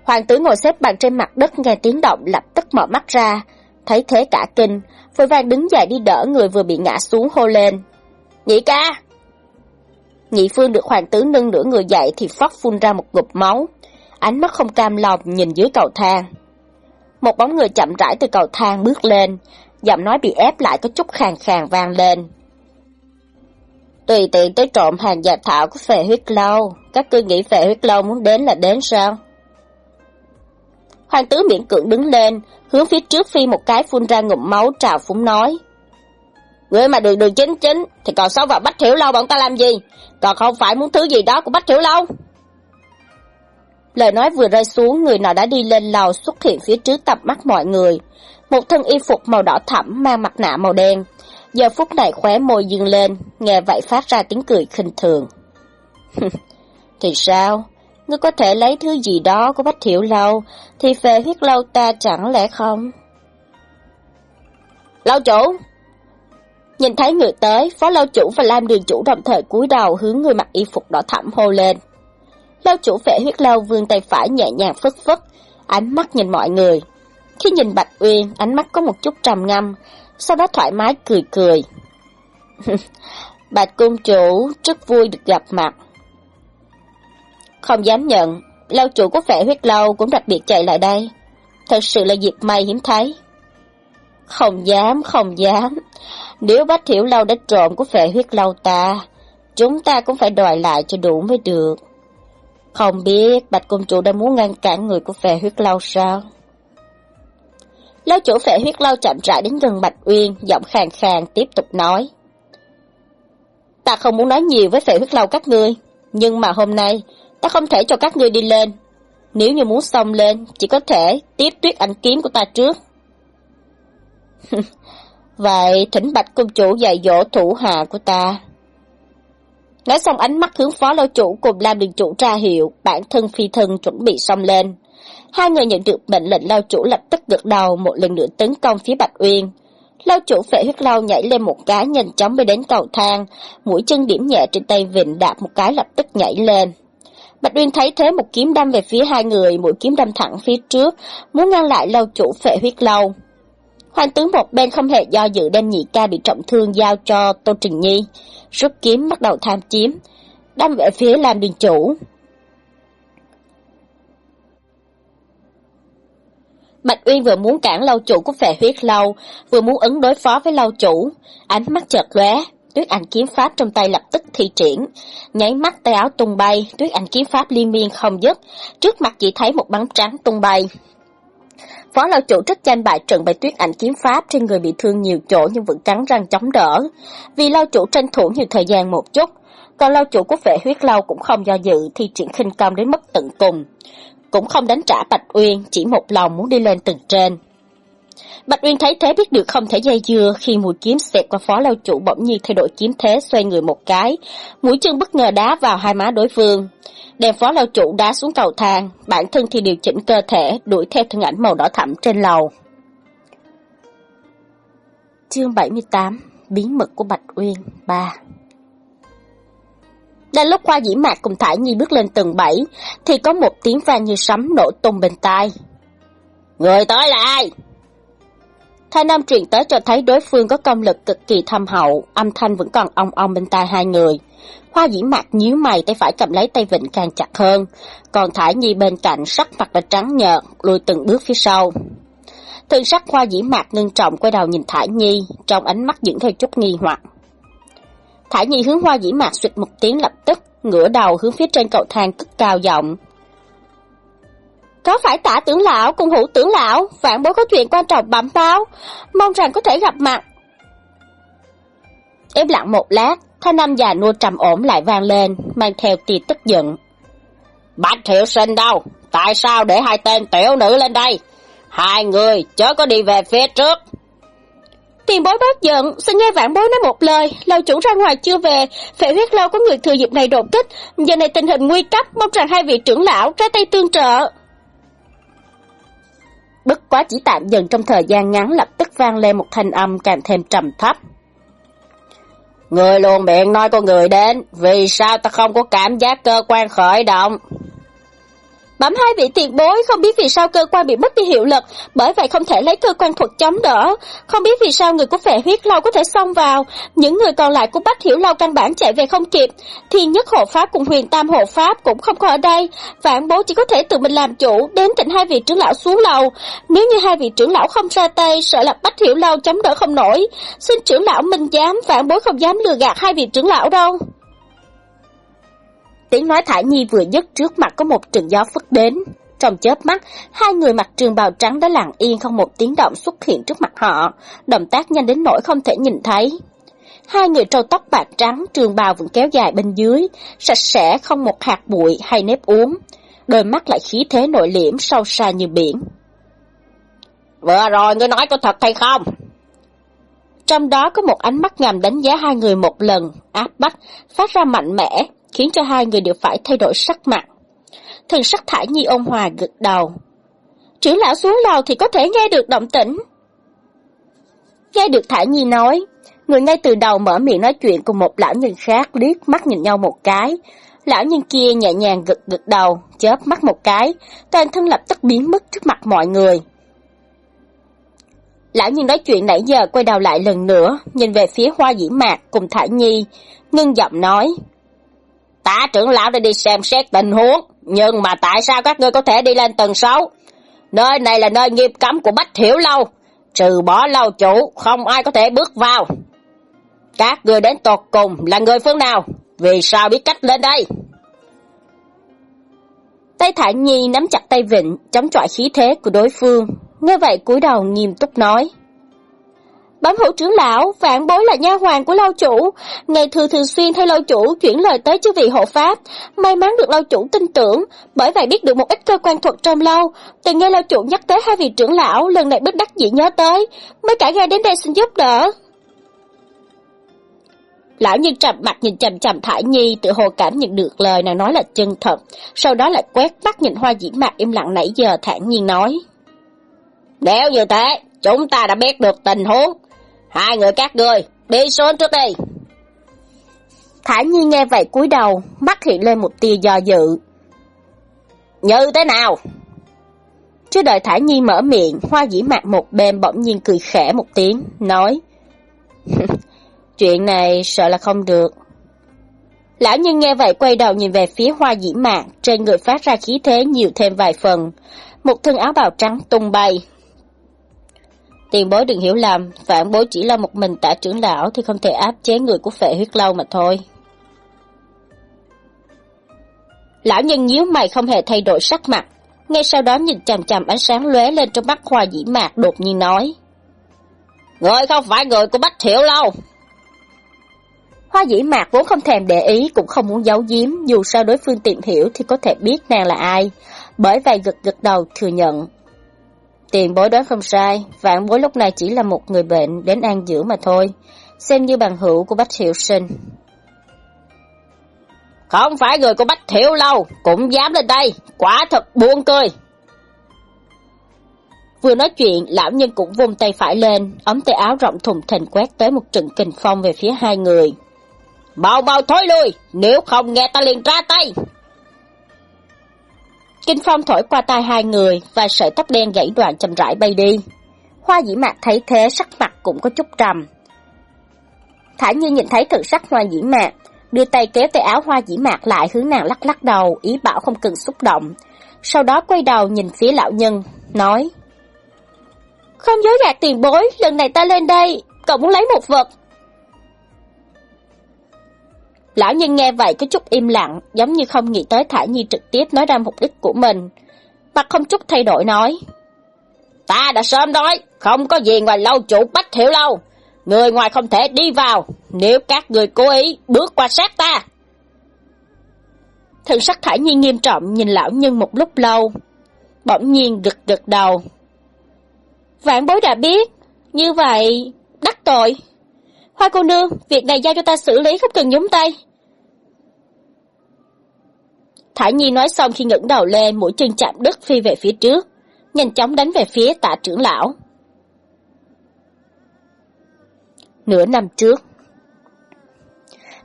A: Hoàng tử ngồi xếp bằng trên mặt đất nghe tiếng động lập tức mở mắt ra, thấy thế cả kinh, vội vàng đứng dậy đi đỡ người vừa bị ngã xuống hô lên. Nhị ca! Nhị phương được hoàng tử nâng nửa người dậy thì phóc phun ra một ngụm máu. Ánh mắt không cam lòng nhìn dưới cầu thang. Một bóng người chậm rãi từ cầu thang bước lên, giọng nói bị ép lại có chút khàn khàn vang lên. Tùy tiện tới trộm hàng giả thảo của phệ huyết lâu, các ngươi nghĩ phệ huyết lâu muốn đến là đến sao? Hoàng tứ miễn cưỡng đứng lên, hướng phía trước phi một cái phun ra ngụm máu trào phúng nói. Ngươi mà được đường chính chính, thì còn xấu vào Bách Hiểu Lâu bọn ta làm gì? Còn không phải muốn thứ gì đó của Bách Hiểu Lâu? Lời nói vừa rơi xuống, người nào đã đi lên lầu xuất hiện phía trước tập mắt mọi người. Một thân y phục màu đỏ thẫm mang mặt nạ màu đen. Giờ phút này khóe môi dương lên, nghe vậy phát ra tiếng cười khinh thường. [laughs] thì sao? Ngươi có thể lấy thứ gì đó của Bách Thiểu Lâu, thì về huyết lâu ta chẳng lẽ không? Lâu chủ! Nhìn thấy người tới, phó lâu chủ và Lam Đường chủ đồng thời cúi đầu hướng người mặc y phục đỏ thẫm hô lên. Lao chủ vệ huyết lâu vươn tay phải nhẹ nhàng phất phất, ánh mắt nhìn mọi người. Khi nhìn Bạch Uyên, ánh mắt có một chút trầm ngâm, sau đó thoải mái cười cười. [laughs] Bạch cung chủ, rất vui được gặp mặt. Không dám nhận, lao chủ của vẻ huyết lâu cũng đặc biệt chạy lại đây. Thật sự là dịp may hiếm thấy. Không dám, không dám. Nếu bách hiểu lâu đã trộm của vẻ huyết lâu ta, chúng ta cũng phải đòi lại cho đủ mới được. Không biết Bạch Công Chủ đã muốn ngăn cản người của phệ huyết lâu sao? Lão chủ phệ huyết lâu chậm rãi đến gần Bạch Uyên, giọng khàn khàn tiếp tục nói. Ta không muốn nói nhiều với phệ huyết lâu các ngươi, nhưng mà hôm nay ta không thể cho các ngươi đi lên. Nếu như muốn xông lên, chỉ có thể tiếp tuyết ảnh kiếm của ta trước. [laughs] Vậy thỉnh Bạch Công Chủ dạy dỗ thủ hạ của ta. Nói xong ánh mắt hướng phó lâu chủ cùng Lam đường chủ ra hiệu, bản thân phi thân chuẩn bị xong lên. Hai người nhận được mệnh lệnh lao chủ lập tức gật đầu một lần nữa tấn công phía Bạch Uyên. Lao chủ phệ huyết lao nhảy lên một cái nhanh chóng mới đến cầu thang, mũi chân điểm nhẹ trên tay vịnh đạp một cái lập tức nhảy lên. Bạch Uyên thấy thế một kiếm đâm về phía hai người, mũi kiếm đâm thẳng phía trước, muốn ngăn lại lâu chủ phệ huyết lâu. Hoàng tướng một bên không hề do dự đem nhị ca bị trọng thương giao cho Tô Trình Nhi, rút kiếm bắt đầu tham chiếm, đâm về phía làm đường chủ. Bạch Uyên vừa muốn cản lâu chủ của phệ huyết lâu, vừa muốn ứng đối phó với lâu chủ, ánh mắt chợt lóe, tuyết ảnh kiếm pháp trong tay lập tức thi triển, nháy mắt tay áo tung bay, tuyết ảnh kiếm pháp liên miên không dứt, trước mặt chỉ thấy một bắn trắng tung bay. Phó lão chủ rất tranh bại trận bày tuyết ảnh kiếm pháp trên người bị thương nhiều chỗ nhưng vẫn cắn răng chống đỡ. Vì lao chủ tranh thủ nhiều thời gian một chút, còn lao chủ của vệ huyết lâu cũng không do dự thì triển khinh công đến mất tận cùng. Cũng không đánh trả Bạch Uyên, chỉ một lòng muốn đi lên tầng trên. Bạch Uyên thấy thế biết được không thể dây dưa khi mũi kiếm xẹt qua phó lao chủ bỗng nhiên thay đổi kiếm thế xoay người một cái, mũi chân bất ngờ đá vào hai má đối phương đem phó lao chủ đá xuống cầu thang, bản thân thì điều chỉnh cơ thể, đuổi theo thân ảnh màu đỏ thẳm trên lầu. Chương 78 Bí mật của Bạch Uyên 3 Đang lúc Khoa Dĩ Mạc cùng Thải Nhi bước lên tầng 7, thì có một tiếng vang như sấm nổ tung bên tai. Người tới là ai? Thái Nam truyền tới cho thấy đối phương có công lực cực kỳ thâm hậu, âm thanh vẫn còn ong ong bên tai hai người. Hoa dĩ mạc nhíu mày tay phải cầm lấy tay vịnh càng chặt hơn, còn Thải Nhi bên cạnh sắc mặt đã trắng nhợt, lùi từng bước phía sau. Thường sắc hoa dĩ mạc ngưng trọng quay đầu nhìn Thải Nhi, trong ánh mắt dưỡng theo chút nghi hoặc. Thải Nhi hướng hoa dĩ mạc suyệt một tiếng lập tức, ngửa đầu hướng phía trên cầu thang cất cao giọng. Có phải tả tưởng lão cùng hữu tưởng lão, vạn bối có chuyện quan trọng bẩm báo, mong rằng có thể gặp mặt. Im lặng một lát, thanh âm già nua trầm ổn lại vang lên, mang theo tia tức giận. Bạch Thiệu Sinh đâu? Tại sao để hai tên tiểu nữ lên đây? Hai người chớ có đi về phía trước. Tiền bối bớt giận, xin nghe vạn bối nói một lời, lâu chủ ra ngoài chưa về, phệ huyết lâu có người thừa dịp này đột kích, giờ này tình hình nguy cấp, mong rằng hai vị trưởng lão ra tay tương trợ. Quá chỉ tạm dừng trong thời gian ngắn lập tức vang lên một thanh âm càng thêm trầm thấp. Người luôn miệng nói con người đến, vì sao ta không có cảm giác cơ quan khởi động? Bẩm hai vị tiền bối, không biết vì sao cơ quan bị mất đi hiệu lực, bởi vậy không thể lấy cơ quan thuật chống đỡ. Không biết vì sao người của phệ huyết lâu có thể xông vào, những người còn lại của Bách Hiểu lâu căn bản chạy về không kịp. Thiên nhất hộ pháp cùng huyền tam hộ pháp cũng không có ở đây. Vạn bố chỉ có thể tự mình làm chủ, đến tỉnh hai vị trưởng lão xuống lầu. Nếu như hai vị trưởng lão không ra tay, sợ là Bách Hiểu lâu chống đỡ không nổi. Xin trưởng lão minh dám, vạn bối không dám lừa gạt hai vị trưởng lão đâu. Tiếng nói Thải Nhi vừa dứt trước mặt có một trận gió phất đến. Trong chớp mắt, hai người mặc trường bào trắng đã lặng yên không một tiếng động xuất hiện trước mặt họ, động tác nhanh đến nỗi không thể nhìn thấy. Hai người trâu tóc bạc trắng, trường bào vẫn kéo dài bên dưới, sạch sẽ không một hạt bụi hay nếp uống. Đôi mắt lại khí thế nội liễm sâu xa như biển. Vừa rồi ngươi nói có thật hay không? Trong đó có một ánh mắt ngầm đánh giá hai người một lần, áp bách, phát ra mạnh mẽ, khiến cho hai người đều phải thay đổi sắc mặt. Thần sắc thải nhi ôn hòa gật đầu. Trưởng lão xuống lầu thì có thể nghe được động tĩnh. Nghe được thải nhi nói, người ngay từ đầu mở miệng nói chuyện cùng một lão nhân khác liếc mắt nhìn nhau một cái. Lão nhân kia nhẹ nhàng gật gật đầu, chớp mắt một cái, toàn thân lập tức biến mất trước mặt mọi người. Lão nhân nói chuyện nãy giờ quay đầu lại lần nữa, nhìn về phía hoa dĩ mạc cùng Thải Nhi, ngưng giọng nói. Tả trưởng lão đã đi xem xét tình huống, nhưng mà tại sao các ngươi có thể đi lên tầng 6? Nơi này là nơi nghiêm cấm của Bách Hiểu Lâu, trừ bỏ lâu chủ, không ai có thể bước vào. Các người đến tột cùng là người phương nào? Vì sao biết cách lên đây? Tay Thải Nhi nắm chặt tay Vịnh, chống chọi khí thế của đối phương. Nghe vậy cúi đầu nghiêm túc nói. Bám hữu trưởng lão, vạn bối là nha hoàng của lao chủ, ngày thường thường xuyên thay lao chủ chuyển lời tới chư vị hộ pháp, may mắn được lao chủ tin tưởng, bởi vậy biết được một ít cơ quan thuật trong lâu, từng nghe lao chủ nhắc tới hai vị trưởng lão, lần này bất đắc dĩ nhớ tới, mới cả ra đến đây xin giúp đỡ. Lão nhân trầm mặt nhìn chầm chầm Thải Nhi, tự hồ cảm nhận được lời nàng nói là chân thật, sau đó lại quét mắt nhìn hoa dĩ mạc im lặng nãy giờ thản nhiên nói. Nếu như thế, chúng ta đã biết được tình huống, Hai người các ngươi, đi xuống trước đi. Thả Nhi nghe vậy cúi đầu, mắt hiện lên một tia do dự. Như thế nào? Chưa đợi Thả Nhi mở miệng, hoa dĩ mạc một bên bỗng nhiên cười khẽ một tiếng, nói. [laughs] Chuyện này sợ là không được. Lão nhân nghe vậy quay đầu nhìn về phía hoa dĩ mạc, trên người phát ra khí thế nhiều thêm vài phần. Một thân áo bào trắng tung bay, Tiền bối đừng hiểu lầm, phản bối chỉ là một mình tả trưởng lão thì không thể áp chế người của phệ huyết lâu mà thôi. Lão nhân nhíu mày không hề thay đổi sắc mặt, ngay sau đó nhìn chằm chằm ánh sáng lóe lên trong mắt hoa dĩ mạc đột nhiên nói. Người không phải người của Bách Thiệu lâu. Hoa dĩ mạc vốn không thèm để ý cũng không muốn giấu giếm, dù sao đối phương tìm hiểu thì có thể biết nàng là ai, bởi vậy gật gật đầu thừa nhận. Tiền bối đoán không sai, vạn bối lúc này chỉ là một người bệnh đến an dưỡng mà thôi, xem như bằng hữu của Bách Hiệu Sinh. Không phải người của Bách Hiệu lâu, cũng dám lên đây, quả thật buồn cười. Vừa nói chuyện, lão nhân cũng vung tay phải lên, ống tay áo rộng thùng thình quét tới một trận kình phong về phía hai người. Mau mau thối lui, nếu không nghe ta liền ra tay. Kinh phong thổi qua tai hai người và sợi tóc đen gãy đoạn chậm rãi bay đi. Hoa dĩ mạc thấy thế sắc mặt cũng có chút trầm. Thả như nhìn thấy thực sắc hoa dĩ mạc, đưa tay kéo tay áo hoa dĩ mạc lại hướng nàng lắc lắc đầu, ý bảo không cần xúc động. Sau đó quay đầu nhìn phía lão nhân, nói. Không dối gạt tiền bối, lần này ta lên đây, cậu muốn lấy một vật. Lão nhân nghe vậy có chút im lặng, giống như không nghĩ tới Thả Nhi trực tiếp nói ra mục đích của mình. Mặt không chút thay đổi nói. Ta đã sớm nói, không có gì ngoài lâu chủ bách hiểu lâu. Người ngoài không thể đi vào, nếu các người cố ý bước qua sát ta. Thần sắc Thả Nhi nghiêm trọng nhìn lão nhân một lúc lâu, bỗng nhiên gật gật đầu. Vạn bối đã biết, như vậy, đắc tội. Hoa cô nương, việc này giao cho ta xử lý không cần nhúng tay. Thả Nhi nói xong khi ngẩng đầu lên, mũi chân chạm đất phi về phía trước, nhanh chóng đánh về phía tạ trưởng lão. Nửa năm trước,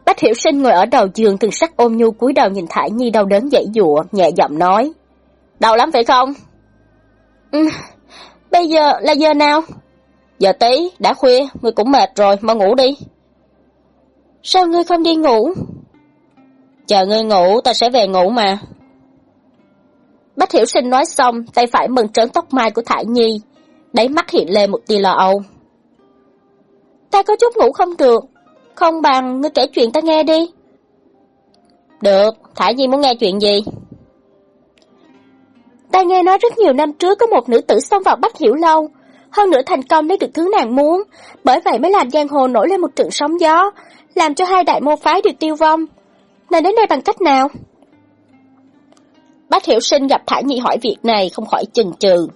A: Bách Hiểu Sinh ngồi ở đầu giường từng sắc ôm nhu cúi đầu nhìn Thải Nhi đau đớn dãy dụa, nhẹ giọng nói. Đau lắm phải không?
B: Ừ, bây giờ là giờ nào?
A: Giờ tí, đã khuya, ngươi cũng mệt rồi, mau ngủ đi.
B: Sao ngươi không đi ngủ?
A: Chờ ngươi ngủ, ta sẽ về ngủ mà.
B: Bách Hiểu Sinh nói xong, tay phải mừng trớn tóc mai của Thải Nhi. Đáy mắt hiện lên một tia lo âu. Ta có chút ngủ không được. Không bằng ngươi kể chuyện ta nghe đi.
A: Được, Thải Nhi muốn nghe chuyện gì?
B: Ta nghe nói rất nhiều năm trước có một nữ tử xông vào Bách Hiểu Lâu, hơn nữa thành công lấy được thứ nàng muốn, bởi vậy mới làm giang hồ nổi lên một trận sóng gió, làm cho hai đại môn phái đều tiêu vong. Nàng đến đây bằng cách nào?
A: Bách Hiểu Sinh gặp Thả Nhi hỏi việc này không khỏi chừng chừ.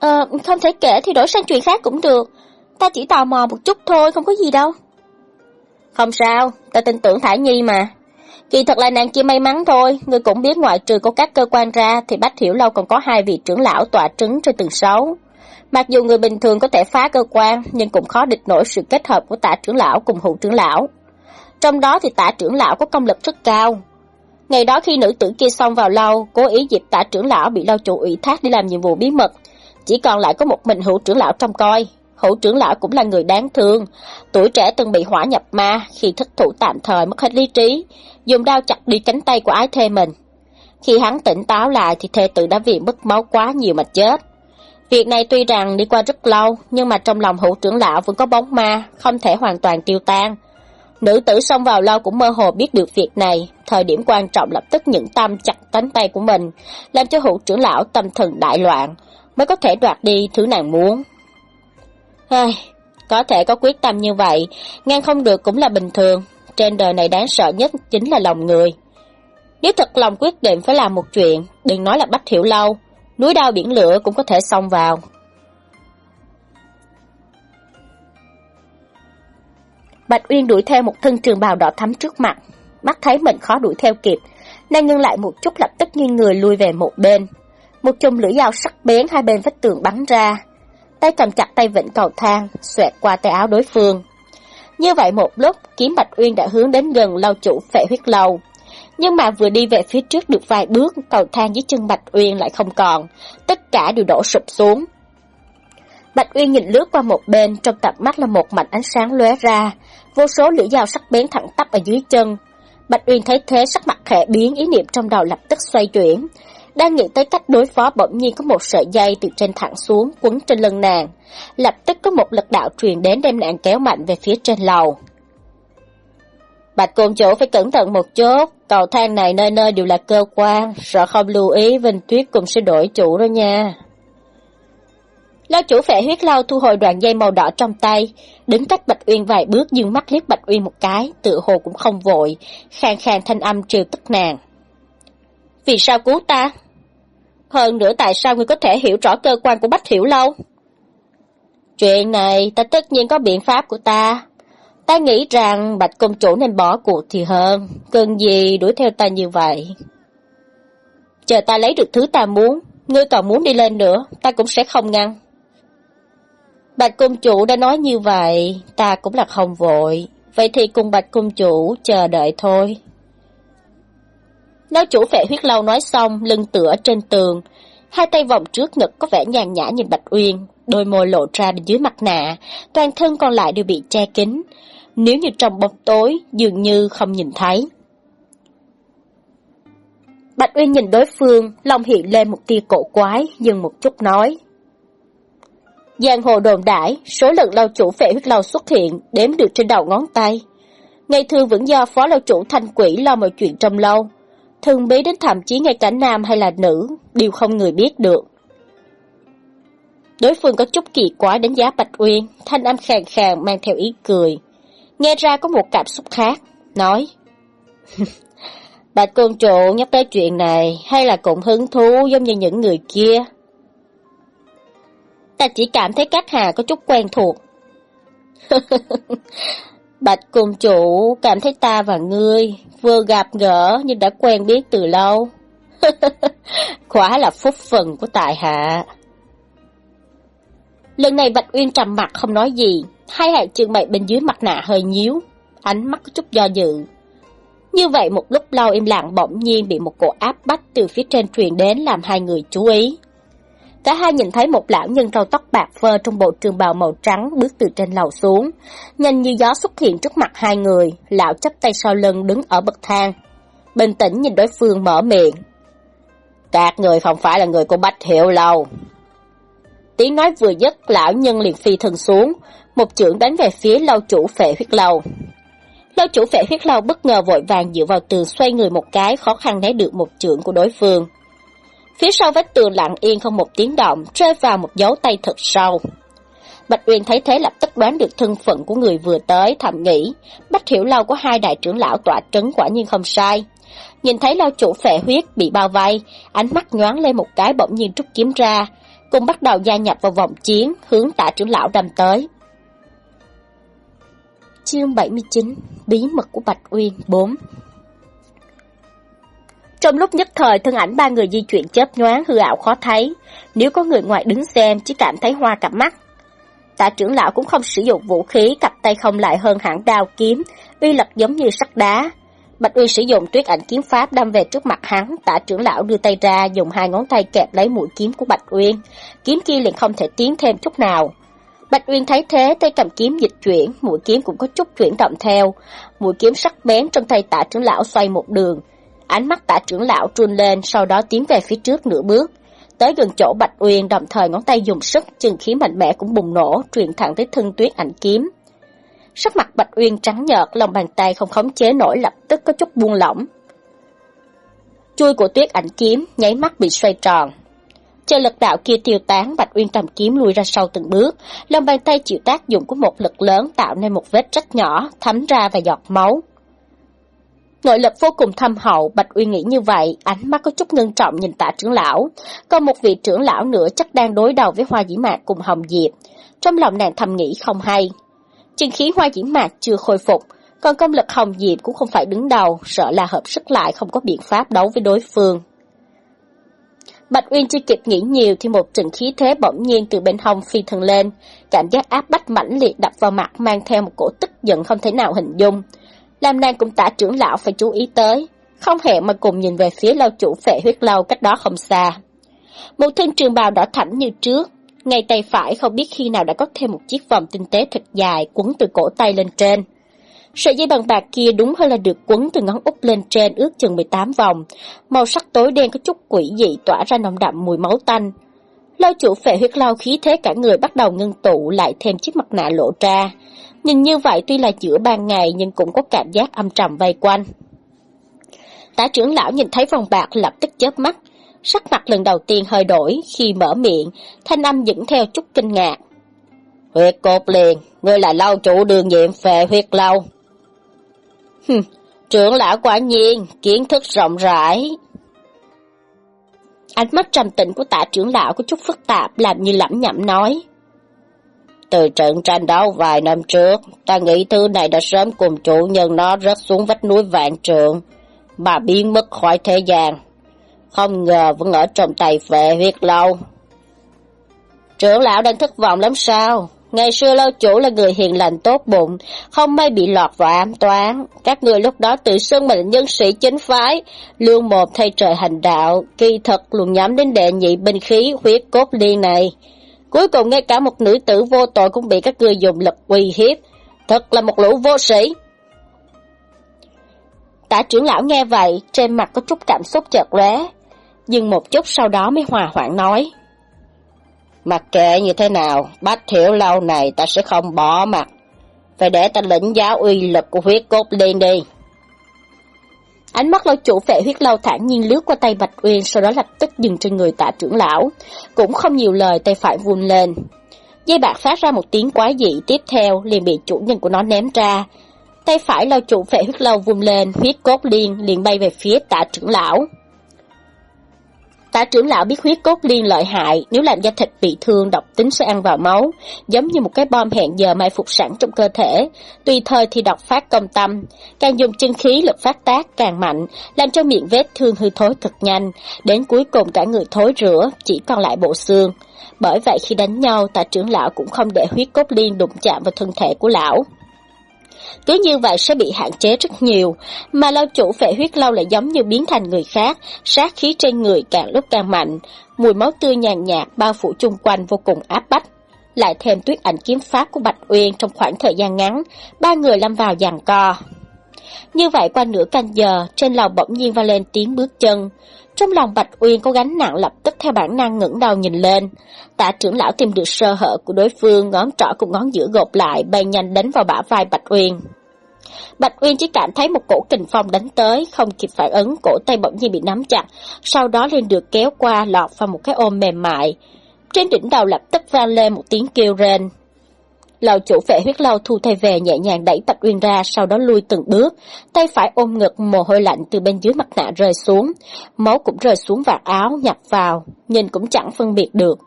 B: Ờ, không thể kể thì đổi sang chuyện khác cũng được. Ta chỉ tò mò một chút thôi, không có gì đâu.
A: Không sao, ta tin tưởng Thả Nhi mà. Kỳ thật là nàng chỉ may mắn thôi, ngươi cũng biết ngoại trừ có các cơ quan ra thì Bách Hiểu Lâu còn có hai vị trưởng lão tọa trứng trên từng sáu. Mặc dù người bình thường có thể phá cơ quan, nhưng cũng khó địch nổi sự kết hợp của tả trưởng lão cùng hữu trưởng lão. Trong đó thì tả trưởng lão có công lực rất cao. Ngày đó khi nữ tử kia xông vào lâu, cố ý dịp tả trưởng lão bị lâu chủ ủy thác đi làm nhiệm vụ bí mật, chỉ còn lại có một mình hữu trưởng lão trông coi. Hữu trưởng lão cũng là người đáng thương, tuổi trẻ từng bị hỏa nhập ma khi thất thủ tạm thời mất hết lý trí, dùng đao chặt đi cánh tay của ái thê mình. Khi hắn tỉnh táo lại thì thê tử đã vì mất máu quá nhiều mà chết. Việc này tuy rằng đi qua rất lâu, nhưng mà trong lòng hữu trưởng lão vẫn có bóng ma, không thể hoàn toàn tiêu tan. Nữ tử xông vào lao cũng mơ hồ biết được việc này, thời điểm quan trọng lập tức những tâm chặt cánh tay của mình, làm cho hữu trưởng lão tâm thần đại loạn, mới có thể đoạt đi thứ nàng muốn. Ai, có thể có quyết tâm như vậy, ngăn không được cũng là bình thường, trên đời này đáng sợ nhất chính là lòng người. Nếu thật lòng quyết định phải làm một chuyện, đừng nói là bách hiểu lâu, núi đao biển lửa cũng có thể xông vào.
B: Bạch Uyên đuổi theo một thân trường bào đỏ thắm trước mặt, mắt thấy mình khó đuổi theo kịp, nên ngưng lại một chút lập tức nghiêng người lui về một bên. Một chùm lưỡi dao sắc bén hai bên vách tường bắn ra, tay cầm chặt tay vịnh cầu thang, xoẹt qua tay áo đối phương. Như vậy một lúc, kiếm Bạch Uyên đã hướng đến gần lâu chủ phệ huyết lâu. Nhưng mà vừa đi về phía trước được vài bước, cầu thang dưới chân Bạch Uyên lại không còn, tất cả đều đổ sụp xuống. Bạch Uyên nhìn lướt qua một bên, trong tầm mắt là một mảnh ánh sáng lóe ra, vô số lưỡi dao sắc bén thẳng tắp ở dưới chân. Bạch Uyên thấy thế sắc mặt khẽ biến, ý niệm trong đầu lập tức xoay chuyển. Đang nghĩ tới cách đối phó bỗng nhiên có một sợi dây từ trên thẳng xuống quấn trên lưng nàng. Lập tức có một lực đạo truyền đến đem nàng kéo mạnh về phía trên lầu. Bạch Côn Chủ phải cẩn thận một chút, cầu thang này nơi nơi đều là cơ quan, sợ không lưu ý Vinh Tuyết cũng sẽ đổi chủ đó nha. Lão chủ phệ huyết lao thu hồi đoạn dây màu đỏ trong tay, đứng cách Bạch Uyên vài bước dương mắt liếc Bạch Uyên một cái, tự hồ cũng không vội, khang khang thanh âm trừ tức nàng. Vì sao cứu ta? Hơn nữa tại sao ngươi có thể hiểu rõ cơ quan của Bách Hiểu Lâu? Chuyện này ta tất nhiên có biện pháp của ta. Ta nghĩ rằng Bạch Công Chủ nên bỏ cuộc thì hơn, cần gì đuổi theo ta như vậy. Chờ ta lấy được thứ ta muốn, ngươi còn muốn đi lên nữa, ta cũng sẽ không ngăn. Bạch Công Chủ đã nói như vậy, ta cũng là không vội, vậy thì cùng Bạch Công Chủ chờ đợi thôi. Lão chủ vệ huyết lâu nói xong, lưng tựa trên tường, hai tay vòng trước ngực có vẻ nhàn nhã nhìn Bạch Uyên, đôi môi lộ ra bên dưới mặt nạ, toàn thân còn lại đều bị che kín. Nếu như trong bóng tối, dường như không nhìn thấy. Bạch Uyên nhìn đối phương, lòng hiện lên một tia cổ quái, dừng một chút nói. Giang hồ đồn đãi, số lần lâu chủ phệ huyết lâu xuất hiện, đếm được trên đầu ngón tay. Ngày thường vẫn do phó lâu chủ thanh quỷ lo mọi chuyện trong lâu, thường bí đến thậm chí ngay cả nam hay là nữ, đều không người biết được. Đối phương có chút kỳ quái đánh giá Bạch Uyên, thanh âm khàn khàn mang theo ý cười. Nghe ra có một cảm xúc khác, nói. [laughs] Bạch Côn Trụ nhắc tới chuyện này, hay là cũng hứng thú giống như những người kia? Ta chỉ cảm thấy các hà có chút quen thuộc. [laughs] Bạch cùng Chủ cảm thấy ta và ngươi vừa gặp gỡ nhưng đã quen biết từ lâu. [laughs] Quả là phúc phần của tại hạ. Lần này Bạch Uyên trầm mặt không nói gì, hai hàng trường mày bên dưới mặt nạ hơi nhíu, ánh mắt có chút do dự. Như vậy một lúc lâu im lặng bỗng nhiên bị một cổ áp bách từ phía trên truyền đến làm hai người chú ý. Cả hai nhìn thấy một lão nhân râu tóc bạc phơ trong bộ trường bào màu trắng bước từ trên lầu xuống. Nhanh như gió xuất hiện trước mặt hai người, lão chấp tay sau lưng đứng ở bậc thang. Bình tĩnh nhìn đối phương mở miệng. Các người không phải là người của Bách Hiệu Lâu. Tiếng nói vừa dứt, lão nhân liền phi thân xuống, một chưởng đánh về phía lâu chủ phệ huyết lâu. Lâu chủ phệ huyết lâu bất ngờ vội vàng dựa vào tường xoay người một cái khó khăn né được một chưởng của đối phương. Phía sau vách tường lặng yên không một tiếng động, rơi vào một dấu tay thật sâu. Bạch Uyên thấy thế lập tức đoán được thân phận của người vừa tới, thầm nghĩ, Bách Hiểu Lâu có hai đại trưởng lão tỏa trấn quả nhiên không sai. Nhìn thấy lao chủ phệ huyết bị bao vây, ánh mắt nhoáng lên một cái bỗng nhiên rút kiếm ra, cùng bắt đầu gia nhập vào vòng chiến, hướng tả trưởng lão đâm tới. Chương 79 Bí mật của Bạch Uyên 4 trong lúc nhất thời thân ảnh ba người di chuyển chớp nhoáng hư ảo khó thấy, nếu có người ngoài đứng xem chỉ cảm thấy hoa cặp mắt. Tạ trưởng lão cũng không sử dụng vũ khí, cặp tay không lại hơn hẳn đao kiếm, uy lực giống như sắt đá. Bạch Uy sử dụng tuyết ảnh kiếm pháp đâm về trước mặt hắn, tạ trưởng lão đưa tay ra dùng hai ngón tay kẹp lấy mũi kiếm của Bạch Uyên, kiếm kia liền không thể tiến thêm chút nào. Bạch Uyên thấy thế, tay cầm kiếm dịch chuyển, mũi kiếm cũng có chút chuyển động theo. Mũi kiếm sắc bén trong tay tạ trưởng lão xoay một đường. Ánh mắt tạ trưởng lão trun lên, sau đó tiến về phía trước nửa bước. Tới gần chỗ Bạch Uyên, đồng thời ngón tay dùng sức, chân khí mạnh mẽ cũng bùng nổ, truyền thẳng tới thân tuyết ảnh kiếm. Sắc mặt Bạch Uyên trắng nhợt, lòng bàn tay không khống chế nổi lập tức có chút buông lỏng. Chui của tuyết ảnh kiếm, nháy mắt bị xoay tròn, Chờ lực đạo kia tiêu tán, Bạch Uyên cầm kiếm lùi ra sau từng bước, lòng bàn tay chịu tác dụng của một lực lớn tạo nên một vết rất nhỏ, thấm ra và giọt máu. Nội lực vô cùng thâm hậu, Bạch uy nghĩ như vậy, ánh mắt có chút ngưng trọng nhìn tạ trưởng lão. Còn một vị trưởng lão nữa chắc đang đối đầu với hoa dĩ mạc cùng hồng diệp. Trong lòng nàng thầm nghĩ không hay. Chân khí hoa dĩ mạc chưa khôi phục, còn công lực hồng diệp cũng không phải đứng đầu, sợ là hợp sức lại không có biện pháp đấu với đối phương. Bạch Uyên chưa kịp nghĩ nhiều thì một trận khí thế bỗng nhiên từ bên hông phi thân lên, cảm giác áp bách mãnh liệt đập vào mặt mang theo một cổ tức giận không thể nào hình dung. Làm nàng cũng tả trưởng lão phải chú ý tới, không hẹn mà cùng nhìn về phía lâu chủ phệ huyết lâu cách đó không xa. Một thân trường bào đỏ thẳm như trước, ngay tay phải không biết khi nào đã có thêm một chiếc vòng tinh tế thật dài quấn từ cổ tay lên trên. Sợi dây bằng bạc kia đúng hơn là được quấn từ ngón út lên trên ước chừng 18 vòng. Màu sắc tối đen có chút quỷ dị tỏa ra nồng đậm mùi máu tanh. Lâu chủ phệ huyết lao khí thế cả người bắt đầu ngưng tụ lại thêm chiếc mặt nạ lộ ra. Nhìn như vậy tuy là giữa ban ngày nhưng cũng có cảm giác âm trầm vây quanh. Tả trưởng lão nhìn thấy vòng bạc lập tức chớp mắt, sắc mặt lần đầu tiên hơi đổi khi mở miệng, thanh âm dẫn theo chút kinh ngạc. Huyết cột liền, ngươi là lâu chủ đường nhiệm về huyết lâu. Hừm, trưởng lão quả nhiên, kiến thức rộng rãi. Ánh mắt trầm tĩnh của tạ trưởng lão có chút phức tạp, làm như lẩm nhẩm nói. Từ trận tranh đấu vài năm trước, ta nghĩ thứ này đã sớm cùng chủ nhân nó rớt xuống vách núi vạn trượng, mà biến mất khỏi thế gian. Không ngờ vẫn ở trong tay vệ huyết lâu. Trưởng lão đang thất vọng lắm sao? Ngày xưa lâu chủ là người hiền lành tốt bụng, không may bị lọt vào ám toán. Các người lúc đó tự xưng mình nhân sĩ chính phái, lương một thay trời hành đạo, kỳ thật luôn nhắm đến đệ nhị binh khí huyết cốt liên này. Cuối cùng ngay cả một nữ tử vô tội cũng bị các ngươi dùng lực uy hiếp. Thật là một lũ vô sĩ. Tả trưởng lão nghe vậy, trên mặt có chút cảm xúc chợt lóe, nhưng một chút sau đó mới hòa hoãn nói. Mặc kệ như thế nào, bách thiểu lâu này ta sẽ không bỏ mặt. Phải để ta lĩnh giáo uy lực của huyết cốt liên đi. Ánh mắt lâu chủ vệ huyết lâu thản nhiên lướt qua tay Bạch Uyên, sau đó lập tức dừng trên người tạ trưởng lão. Cũng không nhiều lời tay phải vun lên. Dây bạc phát ra một tiếng quái dị tiếp theo, liền bị chủ nhân của nó ném ra. Tay phải lâu chủ vệ huyết lâu vung lên, huyết cốt liên liền bay về phía tạ trưởng lão. Tả trưởng lão biết huyết cốt liên lợi hại, nếu làm da thịt bị thương độc tính sẽ ăn vào máu, giống như một cái bom hẹn giờ mai phục sẵn trong cơ thể, tùy thời thì độc phát công tâm, càng dùng chân khí lực phát tác càng mạnh, làm cho miệng vết thương hư thối cực nhanh, đến cuối cùng cả người thối rửa, chỉ còn lại bộ xương. Bởi vậy khi đánh nhau, tà trưởng lão cũng không để huyết cốt liên đụng chạm vào thân thể của lão. Cứ như vậy sẽ bị hạn chế rất nhiều, mà lâu chủ phệ huyết lâu lại giống như biến thành người khác, sát khí trên người càng lúc càng mạnh, mùi máu tươi nhàn nhạt bao phủ chung quanh vô cùng áp bách. Lại thêm tuyết ảnh kiếm pháp của Bạch Uyên trong khoảng thời gian ngắn, ba người lâm vào giằng co. Như vậy qua nửa canh giờ, trên lầu bỗng nhiên vang lên tiếng bước chân. Trong lòng Bạch Uyên có gánh nặng lập tức theo bản năng ngẩng đầu nhìn lên. Tạ trưởng lão tìm được sơ hở của đối phương, ngón trỏ cùng ngón giữa gột lại, bay nhanh đánh vào bả vai Bạch Uyên. Bạch Uyên chỉ cảm thấy một cổ kình phong đánh tới, không kịp phản ứng, cổ tay bỗng nhiên bị nắm chặt, sau đó liền được kéo qua lọt vào một cái ôm mềm mại. Trên đỉnh đầu lập tức vang lên một tiếng kêu rên. Lầu chủ phệ huyết lâu thu tay về nhẹ nhàng đẩy Bạch Uyên ra, sau đó lui từng bước, tay phải ôm ngực mồ hôi lạnh từ bên dưới mặt nạ rơi xuống, máu cũng rơi xuống vạt áo nhập vào, nhìn cũng chẳng phân biệt được.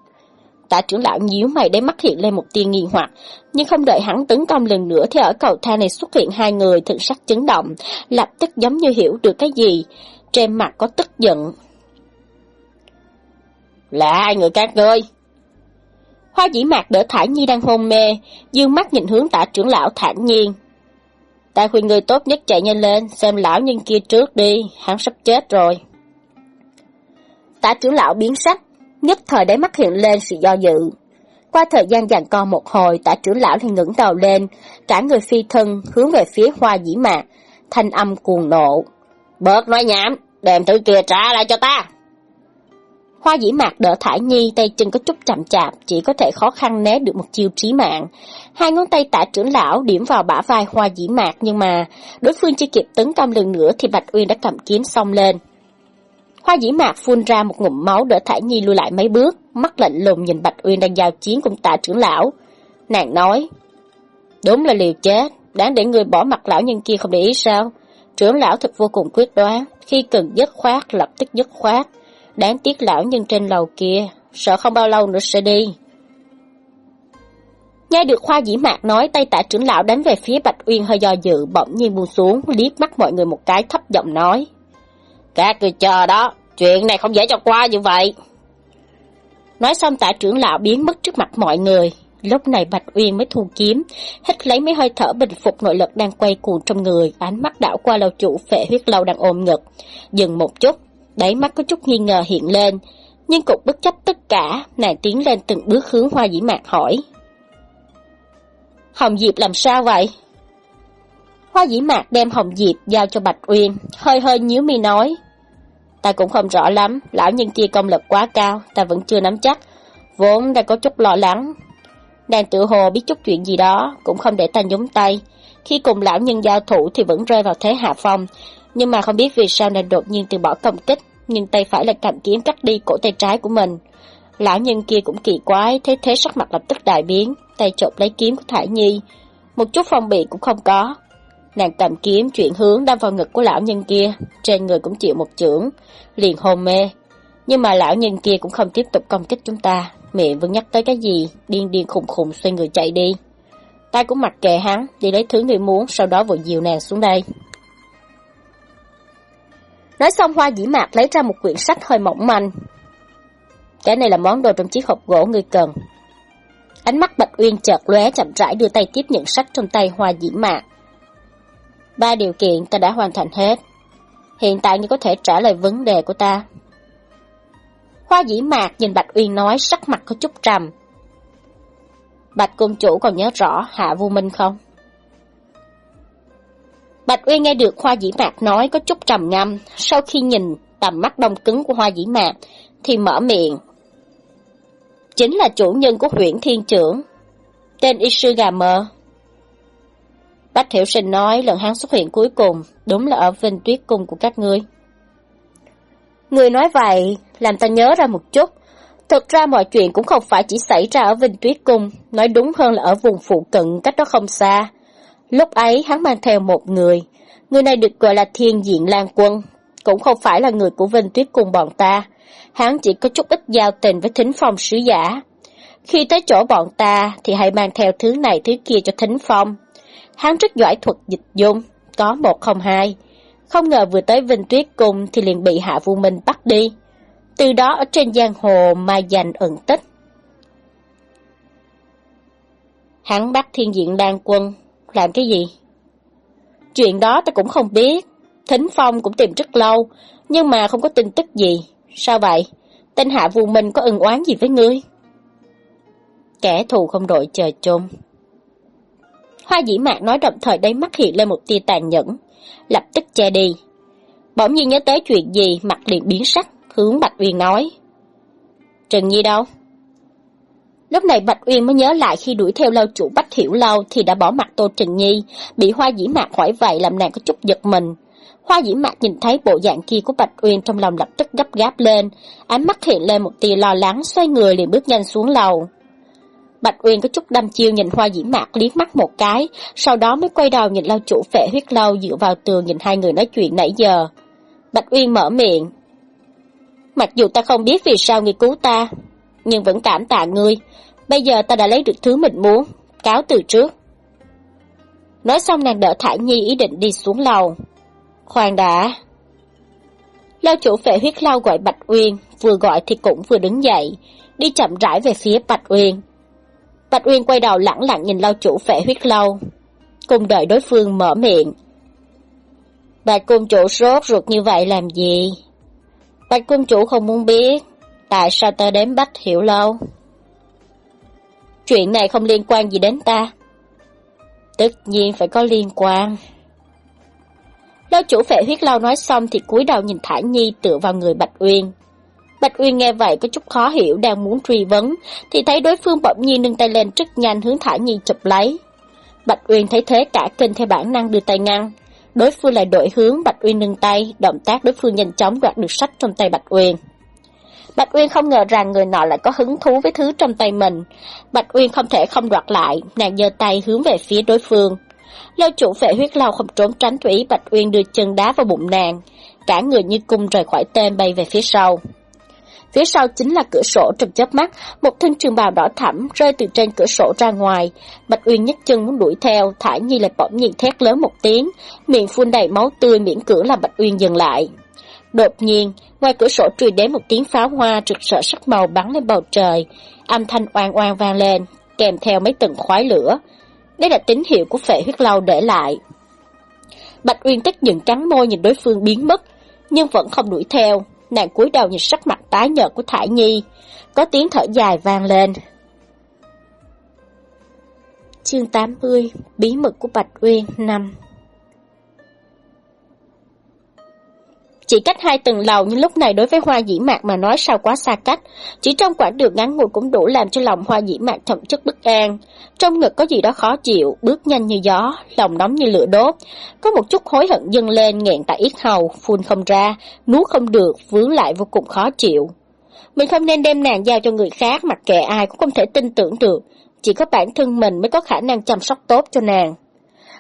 B: Tạ trưởng lão nhíu mày để mắt hiện lên một tia nghi hoặc, nhưng không đợi hắn tấn công lần nữa thì ở cầu thang này xuất hiện hai người thần sắc chấn động, lập tức giống như hiểu được cái gì, trên mặt có tức giận. Là hai người các ngươi? Hoa dĩ mạc đỡ Thải Nhi đang hôn mê, dương mắt nhìn hướng Tả trưởng lão thản nhiên. Ta khuyên người tốt nhất chạy nhanh lên, xem lão nhân kia trước đi, hắn sắp chết rồi. Tả trưởng lão biến sắc, nhất thời đáy mắt hiện lên sự do dự. Qua thời gian dàn co một hồi, Tả trưởng lão thì ngẩng đầu lên, cả người phi thân hướng về phía hoa dĩ mạc, thanh âm cuồng nộ. Bớt nói nhảm, đem thứ kia trả lại cho ta. Hoa dĩ mạc đỡ Thải Nhi, tay chân có chút chậm chạp, chỉ có thể khó khăn né được một chiêu trí mạng. Hai ngón tay tạ trưởng lão điểm vào bả vai hoa dĩ mạc, nhưng mà đối phương chưa kịp tấn công lần nữa thì Bạch Uyên đã cầm kiếm xông lên. Hoa dĩ mạc phun ra một ngụm máu đỡ Thải Nhi lùi lại mấy bước, mắt lạnh lùng nhìn Bạch Uyên đang giao chiến cùng tạ trưởng lão. Nàng nói, đúng là liều chết, đáng để người bỏ mặt lão nhân kia không để ý sao? Trưởng lão thật vô cùng quyết đoán, khi cần dứt khoát lập tức dứt khoát. Đáng tiếc lão nhân trên lầu kia, sợ không bao lâu nữa sẽ đi. Nghe được Khoa Dĩ Mạc nói tay tạ trưởng lão đánh về phía Bạch Uyên hơi do dự, bỗng nhiên buông xuống, liếc mắt mọi người một cái thấp giọng nói. Các người chờ đó, chuyện này không dễ cho qua như vậy. Nói xong tạ trưởng lão biến mất trước mặt mọi người. Lúc này Bạch Uyên mới thu kiếm, hít lấy mấy hơi thở bình phục nội lực đang quay cuồng trong người, ánh mắt đảo qua lâu chủ phệ huyết lâu đang ôm ngực. Dừng một chút, đáy mắt có chút nghi ngờ hiện lên, nhưng cục bất chấp tất cả, nàng tiến lên từng bước hướng hoa dĩ mạc hỏi. Hồng Diệp làm sao vậy? Hoa dĩ mạc đem Hồng Diệp giao cho Bạch Uyên, hơi hơi nhíu mi nói. Ta cũng không rõ lắm, lão nhân kia công lực quá cao, ta vẫn chưa nắm chắc, vốn đã có chút lo lắng. Nàng tự hồ biết chút chuyện gì đó, cũng không để ta nhúng tay. Khi cùng lão nhân giao thủ thì vẫn rơi vào thế hạ phong, nhưng mà không biết vì sao nàng đột nhiên từ bỏ công kích, nhưng tay phải lại cầm kiếm cắt đi cổ tay trái của mình. Lão nhân kia cũng kỳ quái, thấy thế sắc mặt lập tức đại biến, tay chộp lấy kiếm của Thải Nhi. Một chút phòng bị cũng không có. Nàng cầm kiếm chuyển hướng đâm vào ngực của lão nhân kia, trên người cũng chịu một chưởng, liền hôn mê. Nhưng mà lão nhân kia cũng không tiếp tục công kích chúng ta, miệng vẫn nhắc tới cái gì, điên điên khùng khùng xoay người chạy đi. Ta cũng mặc kệ hắn, đi lấy thứ người muốn, sau đó vội dìu nàng xuống đây. Nói xong, hoa dĩ mạc lấy ra một quyển sách hơi mỏng manh. Cái này là món đồ trong chiếc hộp gỗ người cần. Ánh mắt Bạch Uyên chợt lóe chậm rãi đưa tay tiếp nhận sách trong tay hoa dĩ mạc. Ba điều kiện ta đã hoàn thành hết. Hiện tại ngươi có thể trả lời vấn đề của ta. Hoa dĩ mạc nhìn Bạch Uyên nói, sắc mặt có chút trầm. Bạch cung chủ còn nhớ rõ Hạ Vu Minh không? Bạch Uyên nghe được Hoa Dĩ Mạc nói có chút trầm ngâm, sau khi nhìn tầm mắt đông cứng của Hoa Dĩ Mạc, thì mở miệng. Chính là chủ nhân của huyện Thiên Trưởng, tên Ishigama. Bách Hiểu Sinh nói lần hắn xuất hiện cuối cùng, đúng là ở Vinh Tuyết Cung của các ngươi. Người nói vậy, làm ta nhớ ra một chút. Thực ra mọi chuyện cũng không phải chỉ xảy ra ở Vinh Tuyết Cung, nói đúng hơn là ở vùng phụ cận cách đó không xa. Lúc ấy hắn mang theo một người, người này được gọi là Thiên Diện Lan Quân, cũng không phải là người của Vinh Tuyết cùng bọn ta. Hắn chỉ có chút ít giao tình với thính phong sứ giả. Khi tới chỗ bọn ta thì hãy mang theo thứ này thứ kia cho thính phong. Hắn rất giỏi thuật dịch dung, có một không hai. Không ngờ vừa tới Vinh Tuyết cùng thì liền bị Hạ Vu Minh bắt đi. Từ đó ở trên giang hồ mà giành ẩn tích. Hắn bắt thiên diện đan quân, làm cái gì? Chuyện đó ta cũng không biết. Thính Phong cũng tìm rất lâu, nhưng mà không có tin tức gì. Sao vậy? Tên hạ vù mình có ân oán gì với ngươi? Kẻ thù không đội trời chung. Hoa dĩ mạc nói đồng thời đáy mắt hiện lên một tia tàn nhẫn, lập tức che đi. Bỗng nhiên nhớ tới chuyện gì, mặt liền biến sắc, hướng Bạch Uyên nói. Trần Nhi đâu? Lúc này Bạch Uyên mới nhớ lại khi đuổi theo lâu chủ Bách Hiểu Lâu thì đã bỏ mặt Tô Trần Nhi, bị Hoa Dĩ Mạc hỏi vậy làm nàng có chút giật mình. Hoa Dĩ Mạc nhìn thấy bộ dạng kia của Bạch Uyên trong lòng lập tức gấp gáp lên, ánh mắt hiện lên một tia lo lắng, xoay người liền bước nhanh xuống lầu. Bạch Uyên có chút đăm chiêu nhìn Hoa Dĩ Mạc liếc mắt một cái, sau đó mới quay đầu nhìn lâu chủ phệ huyết lâu dựa vào tường nhìn hai người nói chuyện nãy giờ. Bạch Uyên mở miệng. Mặc dù ta không biết vì sao người cứu ta, nhưng vẫn cảm tạ ngươi. Bây giờ ta đã lấy được thứ mình muốn, cáo từ trước. Nói xong nàng đỡ Thải Nhi ý định đi xuống lầu. Khoan đã. Lao chủ phệ huyết lao gọi Bạch Uyên, vừa gọi thì cũng vừa đứng dậy, đi chậm rãi về phía Bạch Uyên. Bạch Uyên quay đầu lẳng lặng nhìn lao chủ phệ huyết lâu, cùng đợi đối phương mở miệng. Bạch cung chủ sốt ruột như vậy làm gì? Bạch cung chủ không muốn biết, tại sao ta đến Bách Hiểu Lâu? Chuyện này không liên quan gì đến ta. Tất nhiên phải có liên quan. Lão chủ phệ huyết lâu nói xong thì cúi đầu nhìn Thả Nhi tựa vào người Bạch Uyên. Bạch Uyên nghe vậy có chút khó hiểu đang muốn truy vấn, thì thấy đối phương bỗng nhiên nâng tay lên rất nhanh hướng Thả Nhi chụp lấy. Bạch Uyên thấy thế cả kinh theo bản năng đưa tay ngăn. Đối phương lại đổi hướng Bạch Uyên nâng tay, động tác đối phương nhanh chóng đoạt được sách trong tay Bạch Uyên. Bạch Uyên không ngờ rằng người nọ lại có hứng thú với thứ trong tay mình. Bạch Uyên không thể không đoạt lại, nàng giơ tay hướng về phía đối phương. Lâu chủ vệ huyết lao không trốn tránh thủy Bạch Uyên đưa chân đá vào bụng nàng, cả người như cung rời khỏi tên bay về phía sau. Phía sau chính là cửa sổ trong chớp mắt, một thân trường bào đỏ thẳm rơi từ trên cửa sổ ra ngoài. Bạch Uyên nhấc chân muốn đuổi theo, Thả Nhi lại bỗng nhiên thét lớn một tiếng, miệng phun đầy máu tươi miễn cưỡng làm Bạch Uyên dừng lại. Đột nhiên, ngoài cửa sổ truyền đến một tiếng pháo hoa rực rỡ sắc màu bắn lên bầu trời, âm thanh oan oan vang lên, kèm theo mấy tầng khói lửa. Đây là tín hiệu của phệ huyết lâu để lại. Bạch Uyên tức giận cắn môi nhìn đối phương biến mất, nhưng vẫn không đuổi theo. Nàng cúi đầu nhìn sắc mặt tái nhợt của Thải Nhi, có tiếng thở dài vang lên. Chương 80 Bí mật của Bạch Uyên 5 Chỉ cách hai tầng lầu nhưng lúc này đối với hoa dĩ mạc mà nói sao quá xa cách. Chỉ trong quãng đường ngắn ngủi cũng đủ làm cho lòng hoa dĩ mạc thậm chất bất an. Trong ngực có gì đó khó chịu, bước nhanh như gió, lòng nóng như lửa đốt. Có một chút hối hận dâng lên nghẹn tại yết hầu, phun không ra, nuốt không được, vướng lại vô cùng khó chịu. Mình không nên đem nàng giao cho người khác mặc kệ ai cũng không thể tin tưởng được. Chỉ có bản thân mình mới có khả năng chăm sóc tốt cho nàng.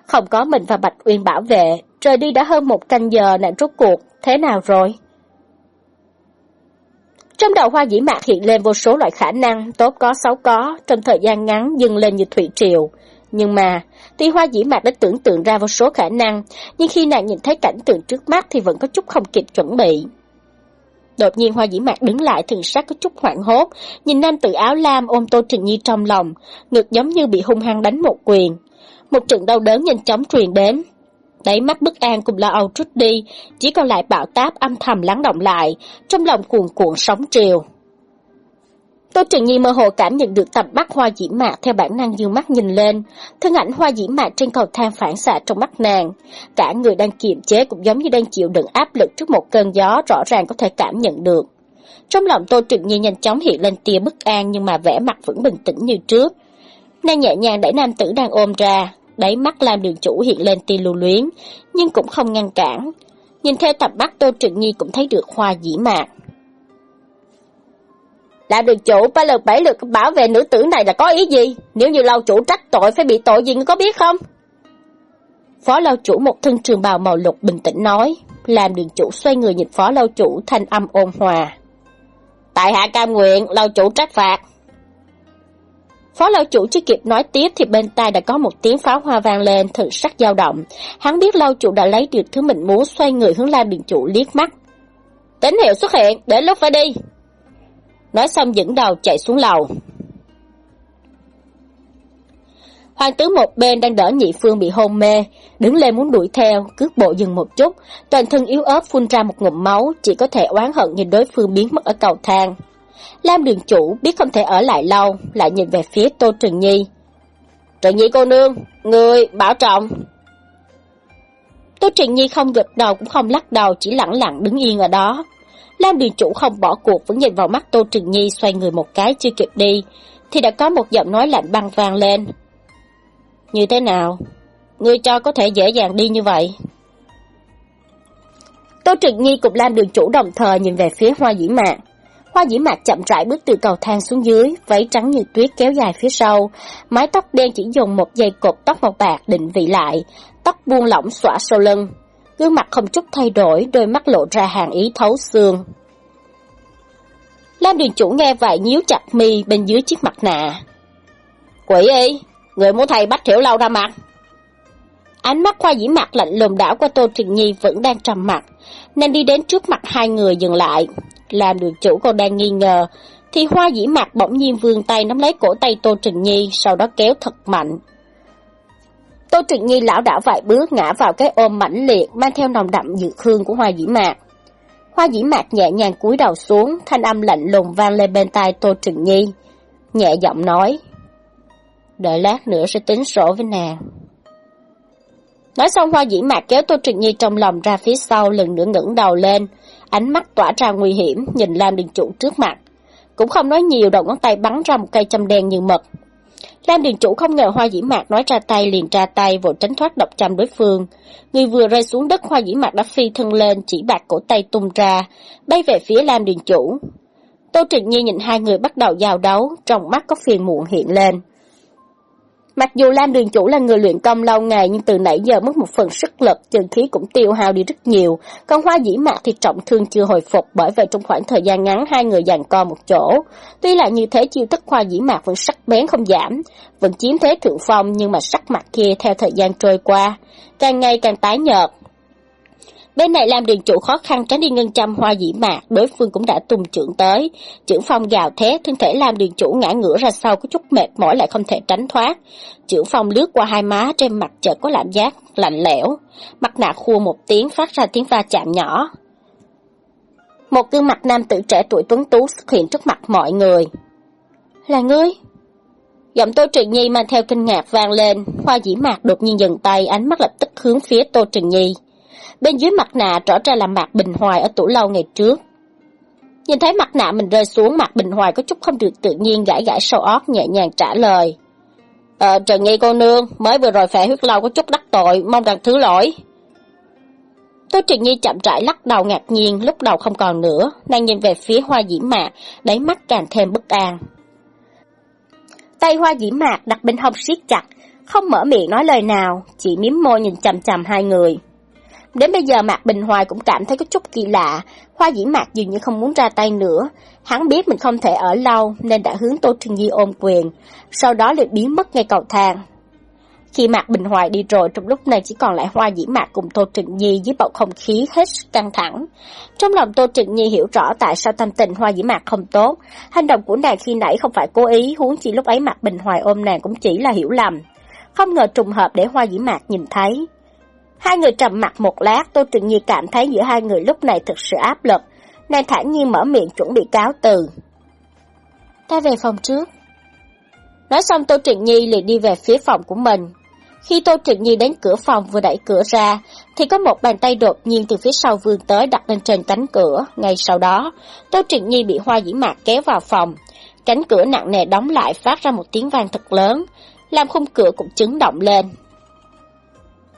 B: Không có mình và Bạch Uyên bảo vệ, Trời đi đã hơn một canh giờ nàng rút cuộc, thế nào rồi? Trong đầu hoa dĩ mạc hiện lên vô số loại khả năng, tốt có xấu có, trong thời gian ngắn dâng lên như thủy triều. Nhưng mà, tuy hoa dĩ mạc đã tưởng tượng ra vô số khả năng, nhưng khi nàng nhìn thấy cảnh tượng trước mắt thì vẫn có chút không kịp chuẩn bị. Đột nhiên hoa dĩ mạc đứng lại thần sắc có chút hoảng hốt, nhìn nam tự áo lam ôm Tô Trình Nhi trong lòng, ngực giống như bị hung hăng đánh một quyền. Một trận đau đớn nhanh chóng truyền đến, Đáy mắt bất an cùng lo âu trút đi, chỉ còn lại bạo táp âm thầm lắng động lại, trong lòng cuồn cuộn sóng triều. Tô Trần Nhi mơ hồ cảm nhận được tập mắt hoa dĩ mạc theo bản năng dương mắt nhìn lên, thân ảnh hoa dĩ mạc trên cầu thang phản xạ trong mắt nàng. Cả người đang kiềm chế cũng giống như đang chịu đựng áp lực trước một cơn gió rõ ràng có thể cảm nhận được. Trong lòng Tô Trần Nhi nhanh chóng hiện lên tia bất an nhưng mà vẻ mặt vẫn bình tĩnh như trước. Nàng nhẹ nhàng đẩy nam tử đang ôm ra, đáy mắt làm đường chủ hiện lên tia lưu luyến, nhưng cũng không ngăn cản. Nhìn theo tập mắt Tô Trừng Nhi cũng thấy được hoa dĩ mạc. làm đường chủ, ba lượt bảy lượt bảo vệ nữ tử này là có ý gì? Nếu như lâu chủ trách tội phải bị tội gì ngươi có biết không? Phó lâu chủ một thân trường bào màu lục bình tĩnh nói, làm đường chủ xoay người nhìn phó lâu chủ thanh âm ôn hòa. Tại hạ cam nguyện, lâu chủ trách phạt. Phó lão chủ chưa kịp nói tiếp thì bên tai đã có một tiếng pháo hoa vang lên, thần sắc dao động. Hắn biết lão chủ đã lấy được thứ mình muốn xoay người hướng Lam Điện Chủ liếc mắt. Tín hiệu xuất hiện, đến lúc phải đi. Nói xong dẫn đầu chạy xuống lầu. Hoàng tứ một bên đang đỡ nhị phương bị hôn mê, đứng lên muốn đuổi theo, cước bộ dừng một chút, toàn thân yếu ớt phun ra một ngụm máu, chỉ có thể oán hận nhìn đối phương biến mất ở cầu thang. Lam đường chủ biết không thể ở lại lâu, lại nhìn về phía Tô Trừng Nhi. Trừng Nhi cô nương, người bảo trọng. Tô Trừng Nhi không gật đầu cũng không lắc đầu, chỉ lặng lặng đứng yên ở đó. Lam đường chủ không bỏ cuộc vẫn nhìn vào mắt Tô Trừng Nhi xoay người một cái chưa kịp đi, thì đã có một giọng nói lạnh băng vang lên. Như thế nào? Ngươi cho có thể dễ dàng đi như vậy? Tô Trực Nhi cùng Lam đường chủ đồng thời nhìn về phía hoa dĩ mạc. Hoa dĩ mạc chậm rãi bước từ cầu thang xuống dưới, váy trắng như tuyết kéo dài phía sau, mái tóc đen chỉ dùng một dây cột tóc màu bạc định vị lại, tóc buông lỏng xõa sau lưng. Gương mặt không chút thay đổi, đôi mắt lộ ra hàng ý thấu xương. Lam Điền chủ nghe vậy nhíu chặt mi bên dưới chiếc mặt nạ. Quỷ y, người muốn thầy bắt thiểu lâu ra mặt. Ánh mắt khoa dĩ mặt lạnh lùng đảo qua Tô Trình Nhi vẫn đang trầm mặt, nên đi đến trước mặt hai người dừng lại. Làm được chủ còn đang nghi ngờ, thì hoa dĩ mặt bỗng nhiên vươn tay nắm lấy cổ tay Tô Trừng Nhi, sau đó kéo thật mạnh. Tô Trừng Nhi lão đảo vài bước ngã vào cái ôm mãnh liệt mang theo nồng đậm dược hương của hoa dĩ mạc. Hoa dĩ mạc nhẹ nhàng cúi đầu xuống, thanh âm lạnh lùng vang lên bên tai Tô Trừng Nhi. Nhẹ giọng nói, đợi lát nữa sẽ tính sổ với nàng. Nói xong hoa dĩ mạc kéo Tô Trừng Nhi trong lòng ra phía sau lần nữa ngẩng đầu lên, ánh mắt tỏa ra nguy hiểm nhìn Lam Điền Chủ trước mặt. Cũng không nói nhiều đầu ngón tay bắn ra một cây châm đen như mật. Lam Điền Chủ không ngờ hoa dĩ mạc nói ra tay liền ra tay vội tránh thoát độc châm đối phương. Người vừa rơi xuống đất hoa dĩ mạc đã phi thân lên chỉ bạc cổ tay tung ra, bay về phía Lam Điền Chủ. Tô Trịnh Nhi nhìn hai người bắt đầu giao đấu, trong mắt có phiền muộn hiện lên. Mặc dù Lam Đường Chủ là người luyện công lâu ngày nhưng từ nãy giờ mất một phần sức lực, chân khí cũng tiêu hao đi rất nhiều. Còn Hoa Dĩ Mạc thì trọng thương chưa hồi phục bởi vậy trong khoảng thời gian ngắn hai người dàn co một chỗ. Tuy là như thế chiêu thức Hoa Dĩ Mạc vẫn sắc bén không giảm, vẫn chiếm thế thượng phong nhưng mà sắc mặt kia theo thời gian trôi qua, càng ngày càng tái nhợt, Bên này làm đường chủ khó khăn tránh đi ngân châm hoa dĩ mạc, đối phương cũng đã tung trưởng tới. Trưởng phong gào thét, thân thể làm đường chủ ngã ngửa ra sau có chút mệt mỏi lại không thể tránh thoát. Trưởng phong lướt qua hai má trên mặt chợt có cảm giác lạnh lẽo. Mặt nạ khua một tiếng phát ra tiếng va chạm nhỏ. Một gương mặt nam tử trẻ tuổi tuấn tú xuất hiện trước mặt mọi người. Là ngươi? Giọng Tô Trừng Nhi mang theo kinh ngạc vang lên, hoa dĩ mạc đột nhiên dừng tay, ánh mắt lập tức hướng phía Tô Trừng Nhi bên dưới mặt nạ rõ ra là Mạc Bình Hoài ở tủ lâu ngày trước. Nhìn thấy mặt nạ mình rơi xuống, Mạc Bình Hoài có chút không được tự nhiên gãi gãi sâu óc nhẹ nhàng trả lời. Ờ, Trần nhi cô nương, mới vừa rồi phải huyết lâu có chút đắc tội, mong rằng thứ lỗi. Tô Trần Nhi chậm rãi lắc đầu ngạc nhiên, lúc đầu không còn nữa, nàng nhìn về phía hoa dĩ mạc, đáy mắt càng thêm bất an. Tay hoa dĩ mạc đặt bên hông siết chặt, không mở miệng nói lời nào, chỉ miếm môi nhìn chầm chầm hai người. Đến bây giờ Mạc Bình Hoài cũng cảm thấy có chút kỳ lạ, Hoa Dĩ Mạc dường như không muốn ra tay nữa. Hắn biết mình không thể ở lâu nên đã hướng Tô Trừng Nhi ôm quyền, sau đó liền biến mất ngay cầu thang. Khi Mạc Bình Hoài đi rồi, trong lúc này chỉ còn lại Hoa Dĩ Mạc cùng Tô Trịnh Nhi với bầu không khí hết căng thẳng. Trong lòng Tô Trịnh Nhi hiểu rõ tại sao tâm tình Hoa Dĩ Mạc không tốt. Hành động của nàng khi nãy không phải cố ý, huống chỉ lúc ấy Mạc Bình Hoài ôm nàng cũng chỉ là hiểu lầm. Không ngờ trùng hợp để Hoa Dĩ Mạc nhìn thấy. Hai người trầm mặt một lát, Tô Trừng Nhi cảm thấy giữa hai người lúc này thực sự áp lực. Nàng thản nhiên mở miệng chuẩn bị cáo từ. Ta về phòng trước. Nói xong Tô Trịnh Nhi liền đi về phía phòng của mình. Khi Tô Trịnh Nhi đến cửa phòng vừa đẩy cửa ra, thì có một bàn tay đột nhiên từ phía sau vươn tới đặt lên trên cánh cửa. Ngay sau đó, Tô Trịnh Nhi bị hoa dĩ mạc kéo vào phòng. Cánh cửa nặng nề đóng lại phát ra một tiếng vang thật lớn, làm khung cửa cũng chấn động lên.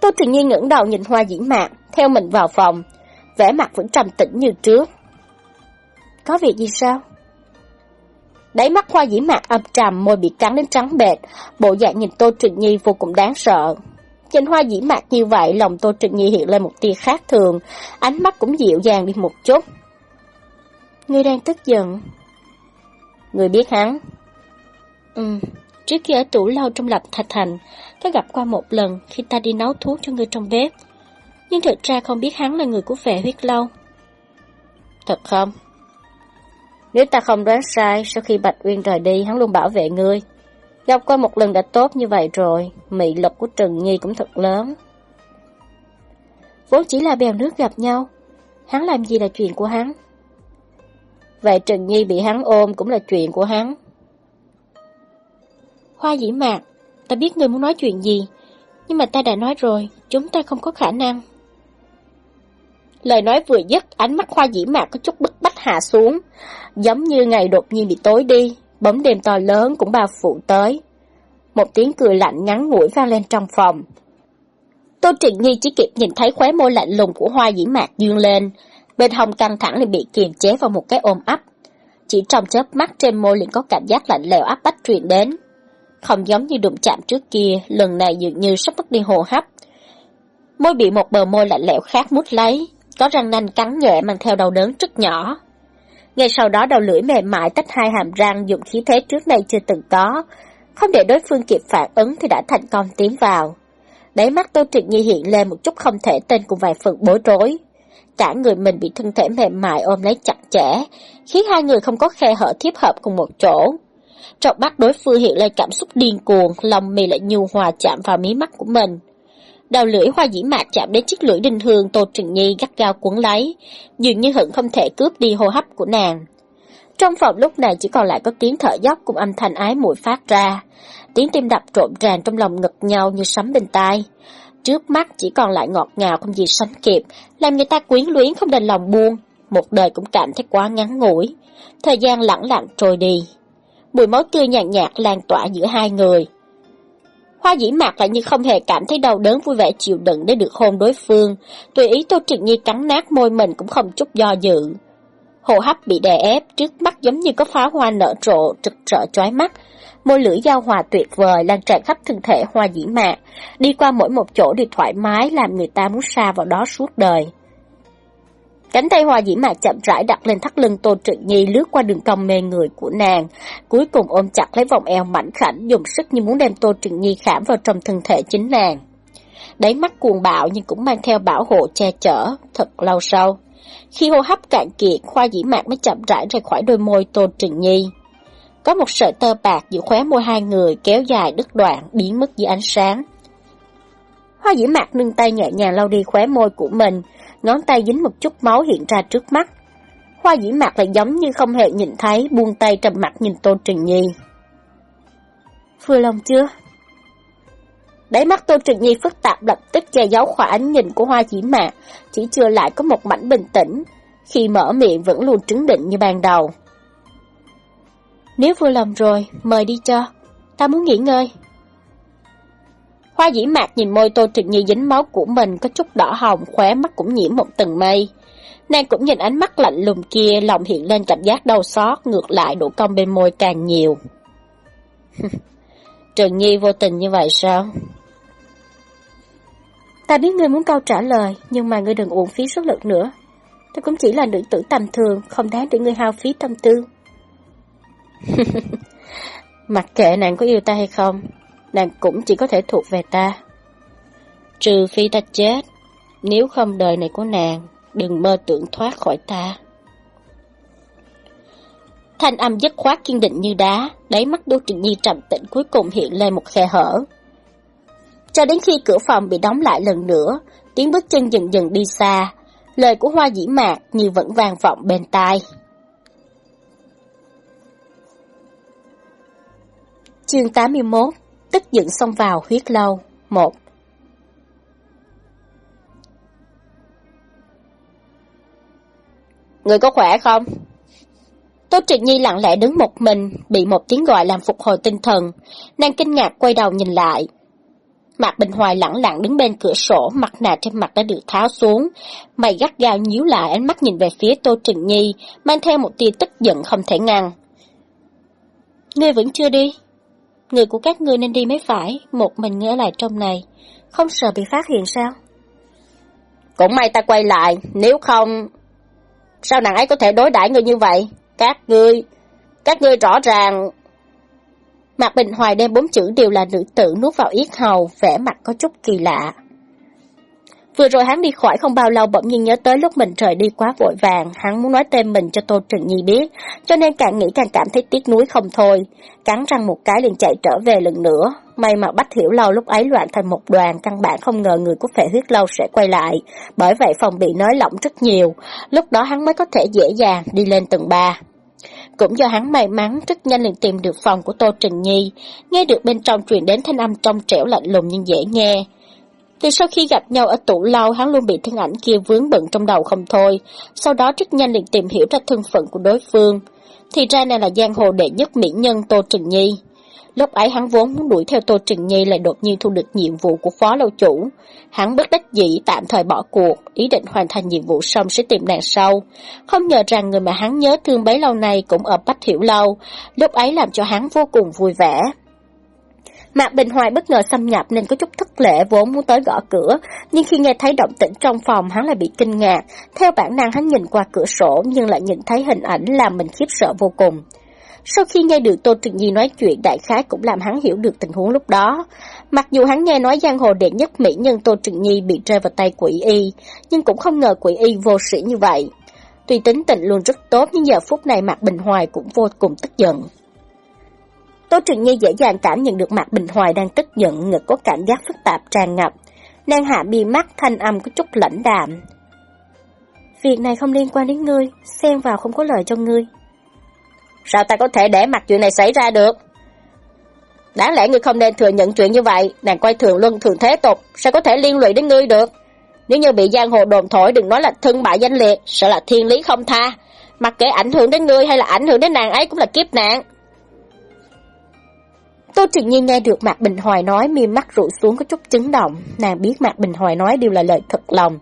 B: Tô Trừng Nhi ngẩng đầu nhìn hoa dĩ mạc, theo mình vào phòng, vẻ mặt vẫn trầm tĩnh như trước. Có việc gì sao? Đáy mắt hoa dĩ mạc âm trầm, môi bị cắn đến trắng bệt, bộ dạng nhìn Tô Trừng Nhi vô cùng đáng sợ. Nhìn hoa dĩ mạc như vậy, lòng Tô Trừng Nhi hiện lên một tia khác thường, ánh mắt cũng dịu dàng đi một chút. Ngươi đang tức giận. Ngươi biết hắn. Ừ, trước kia ở tủ lâu trong lập thạch thành, có gặp qua một lần khi ta đi nấu thuốc cho người trong bếp. Nhưng thực ra không biết hắn là người của vệ huyết lâu. Thật không? Nếu ta không đoán sai, sau khi Bạch Uyên rời đi, hắn luôn bảo vệ ngươi.
A: Gặp qua một lần đã tốt như vậy rồi, mị lực của Trần Nhi cũng thật lớn.
B: Vốn chỉ là bèo nước gặp nhau, hắn làm gì là chuyện của hắn.
A: Vậy Trần Nhi bị hắn ôm cũng là chuyện của hắn.
B: Hoa dĩ mạc, ta biết ngươi muốn nói chuyện gì, nhưng mà ta đã nói rồi, chúng ta không có khả năng.
A: Lời nói vừa dứt, ánh mắt hoa dĩ mạc có chút bức bách hạ xuống, giống như ngày đột nhiên bị tối đi, bóng đêm to lớn cũng bao phủ tới. Một tiếng cười lạnh ngắn ngủi vang lên trong phòng. Tô Trịnh Nhi chỉ kịp nhìn thấy khóe môi lạnh lùng của hoa dĩ mạc dương lên, bên hông căng thẳng liền bị kiềm chế vào một cái ôm ấp. Chỉ trong chớp mắt trên môi liền có cảm giác lạnh lẽo áp bách truyền đến. Không giống như đụng chạm trước kia, lần này dường như sắp mất đi hồ hấp. Môi bị một bờ môi lạnh lẽo khác mút lấy, có răng nanh cắn nhẹ mang theo đau đớn rất nhỏ. Ngay sau đó đầu lưỡi mềm mại tách hai hàm răng dùng khí thế trước nay chưa từng có. Không để đối phương kịp phản ứng thì đã thành công tiến vào. Đáy mắt Tô Trịnh Nhi hiện lên một chút không thể tên cùng vài phần bối rối. Cả người mình bị thân thể mềm mại ôm lấy chặt chẽ, khiến hai người không có khe hở thiếp hợp cùng một chỗ. Trong mắt đối phương hiện lên cảm xúc điên cuồng, lòng mì lại nhu hòa chạm vào mí mắt của mình. Đầu lưỡi hoa dĩ mạc chạm đến chiếc lưỡi đinh hương Tô Trừng Nhi gắt gao cuốn lấy, dường như hận không thể cướp đi hô hấp của nàng. Trong phòng lúc này chỉ còn lại có tiếng thở dốc cùng âm thanh ái mũi phát ra, tiếng tim đập trộn ràng trong lòng ngực nhau như sấm bên tai. Trước mắt chỉ còn lại ngọt ngào không gì sánh kịp, làm người ta quyến luyến không đành lòng buông, một đời cũng cảm thấy quá ngắn ngủi. Thời gian lẳng lặng trôi đi. Mùi máu tươi nhàn nhạt, nhạt lan tỏa giữa hai người, Hoa dĩ mạc lại như không hề cảm thấy đau đớn vui vẻ chịu đựng để được hôn đối phương, tùy ý Tô Triệt Nhi cắn nát môi mình cũng không chút do dự. Hồ hấp bị đè ép, trước mắt giống như có pháo hoa nở rộ, trực rỡ chói mắt. Môi lưỡi giao hòa tuyệt vời lan tràn khắp thân thể hoa dĩ mạc, đi qua mỗi một chỗ đều thoải mái làm người ta muốn xa vào đó suốt đời. Cánh tay hoa dĩ mạc chậm rãi đặt lên thắt lưng Tô Trịnh Nhi lướt qua đường cong mê người của nàng, cuối cùng ôm chặt lấy vòng eo mảnh khảnh dùng sức như muốn đem Tô Trịnh Nhi khảm vào trong thân thể chính nàng. Đáy mắt cuồng bạo nhưng cũng mang theo bảo hộ che chở, thật lâu sau. Khi hô hấp cạn kiệt, hoa dĩ mạc mới chậm rãi rời khỏi đôi môi Tô Trịnh Nhi. Có một sợi tơ bạc giữa khóe môi hai người kéo dài đứt đoạn biến mất dưới ánh sáng. Hoa dĩ mạc nâng tay nhẹ nhàng lau đi khóe môi của mình, ngón tay dính một chút máu hiện ra trước mắt. Hoa dĩ mạc lại giống như không hề nhìn thấy, buông tay trầm mặt nhìn Tô Trừng Nhi. Vừa lòng chưa? Đáy mắt Tô Trừng Nhi phức tạp lập tức che giấu khỏi ánh nhìn của hoa dĩ mạc, chỉ chưa lại có một mảnh bình tĩnh, khi mở miệng vẫn luôn trứng định như ban đầu. Nếu vừa lòng rồi, mời đi cho, ta muốn nghỉ ngơi. Hoa dĩ mạc nhìn môi Tô Trịnh Nhi dính máu của mình có chút đỏ hồng, khóe mắt cũng nhiễm một tầng mây. Nàng cũng nhìn ánh mắt lạnh lùng kia, lòng hiện lên cảm giác đau xót, ngược lại độ cong bên môi càng nhiều. [laughs] Trần Nhi vô tình như vậy sao?
B: Ta biết ngươi muốn câu trả lời, nhưng mà ngươi đừng uổng phí sức lực nữa. Ta cũng chỉ là nữ tử tầm thường, không đáng để ngươi hao phí tâm tư. [laughs]
A: Mặc kệ nàng có yêu ta hay không, nàng cũng chỉ có thể thuộc về ta. Trừ phi ta chết, nếu không đời này của nàng, đừng mơ tưởng thoát khỏi ta. Thanh âm dứt khoát kiên định như đá, đáy mắt Đô Trịnh Nhi trầm tĩnh cuối cùng hiện lên một khe hở. Cho đến khi cửa phòng bị đóng lại lần nữa, tiếng bước chân dần dần đi xa, lời của hoa dĩ mạc như vẫn vang vọng bên tai. Chương 81 tức giận xông vào huyết lâu. một Người có khỏe không? Tô Trịnh Nhi lặng lẽ đứng một mình, bị một tiếng gọi làm phục hồi tinh thần. Nàng kinh ngạc quay đầu nhìn lại. Mạc Bình Hoài lẳng lặng đứng bên cửa sổ, mặt nạ trên mặt đã được tháo xuống. Mày gắt gao nhíu lại ánh mắt nhìn về phía Tô Trịnh Nhi, mang theo một tia tức giận không thể ngăn. Ngươi vẫn chưa đi? Người của các ngươi nên đi mới phải, một mình ngươi ở lại trong này, không sợ bị phát hiện sao? Cũng may ta quay lại, nếu không... Sao nàng ấy có thể đối đãi người như vậy? Các ngươi, các ngươi rõ ràng... Mạc Bình Hoài đem bốn chữ đều là nữ tử nuốt vào yết hầu, vẻ mặt có chút kỳ lạ.
B: Vừa rồi hắn đi khỏi không bao lâu bỗng nhiên nhớ tới lúc mình rời đi quá vội vàng, hắn muốn nói tên mình cho Tô Trừng Nhi biết, cho nên càng nghĩ càng cảm thấy tiếc nuối không thôi. Cắn răng một cái liền chạy trở về lần nữa. May mà Bách Hiểu Lâu lúc ấy loạn thành một đoàn, căn bản không ngờ người của phệ huyết lâu sẽ quay lại, bởi vậy phòng bị nói lỏng rất nhiều, lúc đó hắn mới có thể dễ dàng đi lên tầng 3. Cũng do hắn may mắn rất nhanh liền tìm được phòng của Tô Trình Nhi, nghe được bên trong truyền đến thanh âm trong trẻo lạnh lùng nhưng dễ nghe. Từ sau khi gặp nhau ở tủ lao, hắn luôn bị thân ảnh kia vướng bận trong đầu không thôi, sau đó rất nhanh liền tìm hiểu ra thân phận của đối phương. Thì ra này là giang hồ đệ nhất mỹ nhân Tô Trừng Nhi. Lúc ấy hắn vốn muốn đuổi theo Tô Trừng Nhi lại đột nhiên thu được nhiệm vụ của phó lâu chủ. Hắn bất đắc dĩ tạm thời bỏ cuộc, ý định hoàn thành nhiệm vụ xong sẽ tìm nàng sau. Không ngờ rằng người mà hắn nhớ thương bấy lâu nay cũng ở Bách Hiểu Lâu, lúc ấy làm cho hắn vô cùng vui vẻ. Mạc Bình Hoài bất ngờ xâm nhập nên có chút thất lệ vốn muốn tới gõ cửa, nhưng khi nghe thấy động tĩnh trong phòng hắn lại bị kinh ngạc. Theo bản năng hắn nhìn qua cửa sổ nhưng lại nhìn thấy hình ảnh làm mình khiếp sợ vô cùng. Sau khi nghe được Tô Trừng Nhi nói chuyện đại khái cũng làm hắn hiểu được tình huống lúc đó. Mặc dù hắn nghe nói giang hồ đệ nhất mỹ nhân Tô Trừng Nhi bị rơi vào tay quỷ y, nhưng cũng không ngờ quỷ y vô sĩ như vậy. Tuy tính tình luôn rất tốt nhưng giờ phút này Mạc Bình Hoài cũng vô cùng tức giận. Tô Trừng Nhi dễ dàng cảm nhận được mặt Bình Hoài đang tức giận, ngực có cảm giác phức tạp tràn ngập. Nàng hạ bi mắt thanh âm có chút lãnh đạm. Việc này không liên quan đến ngươi, xen vào không có lời cho ngươi. Sao ta có thể để mặt chuyện này xảy ra được? Đáng lẽ ngươi không nên thừa nhận chuyện như vậy, nàng quay thường luân thường thế tục, sao có thể liên lụy đến ngươi được? Nếu như bị giang hồ đồn thổi đừng nói là thân bại danh liệt, sợ là thiên lý không tha. Mặc kệ ảnh hưởng đến ngươi hay là ảnh hưởng đến nàng ấy cũng là kiếp nạn. Tô Trịnh Nhi nghe được Mạc Bình Hoài nói mi mắt rụi xuống có chút chấn động, nàng biết Mạc Bình Hoài nói đều là lời thật lòng,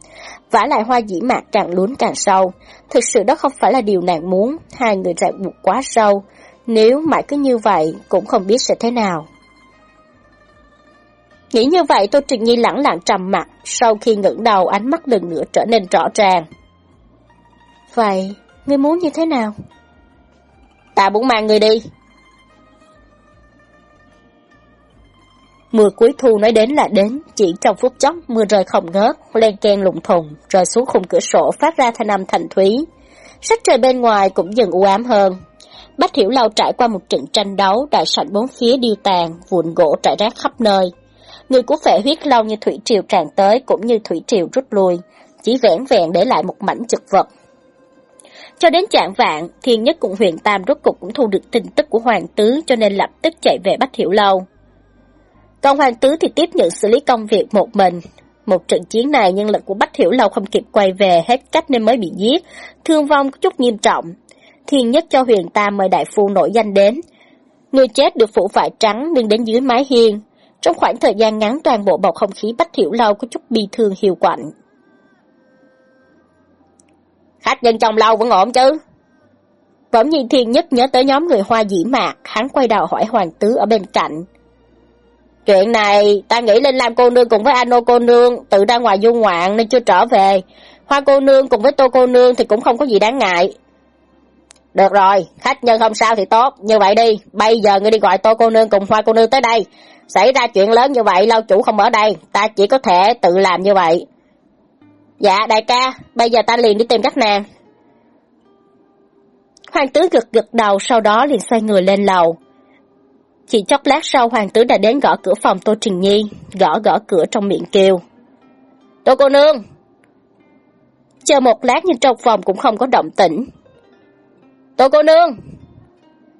B: vả lại hoa dĩ mạc càng lún càng sâu. Thực sự đó không phải là điều nàng muốn, hai người ràng buộc quá sâu, nếu mãi cứ như vậy cũng không biết sẽ thế nào. Nghĩ như vậy Tô Trịnh Nhi lẳng lặng trầm mặt, sau khi ngẩng đầu ánh mắt lần nữa trở nên rõ ràng. Vậy, ngươi muốn như thế nào? Ta muốn mang người đi, Mưa cuối thu nói đến là đến, chỉ trong phút chốc mưa rơi không ngớt, len ken lụng thùng, rơi xuống khung cửa sổ phát ra thanh âm thành thúy. Sắc trời bên ngoài cũng dần u ám hơn. Bách Hiểu Lâu trải qua một trận tranh đấu, đại sảnh bốn phía điêu tàn, vụn gỗ trải rác khắp nơi. Người của phệ huyết lâu như thủy triều tràn tới cũng như thủy triều rút lui, chỉ vẻn vẹn để lại một mảnh chật vật. Cho đến trạng vạn, Thiên Nhất cùng huyền Tam rốt cục cũng thu được tin tức của Hoàng Tứ cho nên lập tức chạy về Bách Hiểu Lâu. Còn hoàng tứ thì tiếp nhận xử lý công việc một mình. Một trận chiến này nhân lực của Bách Hiểu Lâu không kịp quay về hết cách nên mới bị giết, thương vong có chút nghiêm trọng. Thiên nhất cho huyền ta mời đại phu nổi danh đến. Người chết được phủ vải trắng đứng đến dưới mái hiên. Trong khoảng thời gian ngắn toàn bộ bầu không khí Bách Hiểu Lâu có chút bi thương hiu quạnh. Khách nhân trong lâu vẫn ổn chứ? Bỗng nhiên thiên nhất nhớ tới nhóm người hoa dĩ mạc, hắn quay đầu hỏi hoàng tứ ở bên cạnh. Chuyện này, ta nghĩ Linh Lam cô nương cùng với Ano cô nương tự ra ngoài du ngoạn nên chưa trở về. Hoa cô nương cùng với Tô cô nương thì cũng không có gì đáng ngại. Được rồi, khách nhân không sao thì tốt, như vậy đi, bây giờ ngươi đi gọi Tô cô nương cùng Hoa cô nương tới đây. Xảy ra chuyện lớn như vậy, lâu chủ không ở đây, ta chỉ có thể tự làm như vậy. Dạ, đại ca, bây giờ ta liền đi tìm các nàng. Hoàng tứ gật gật đầu, sau đó liền xoay người lên lầu. Chỉ chốc lát sau hoàng tử đã đến gõ cửa phòng Tô Trình Nhi, gõ gõ cửa trong miệng kêu. Tô cô nương! Chờ một lát nhưng trong phòng cũng không có động tĩnh. Tô cô nương!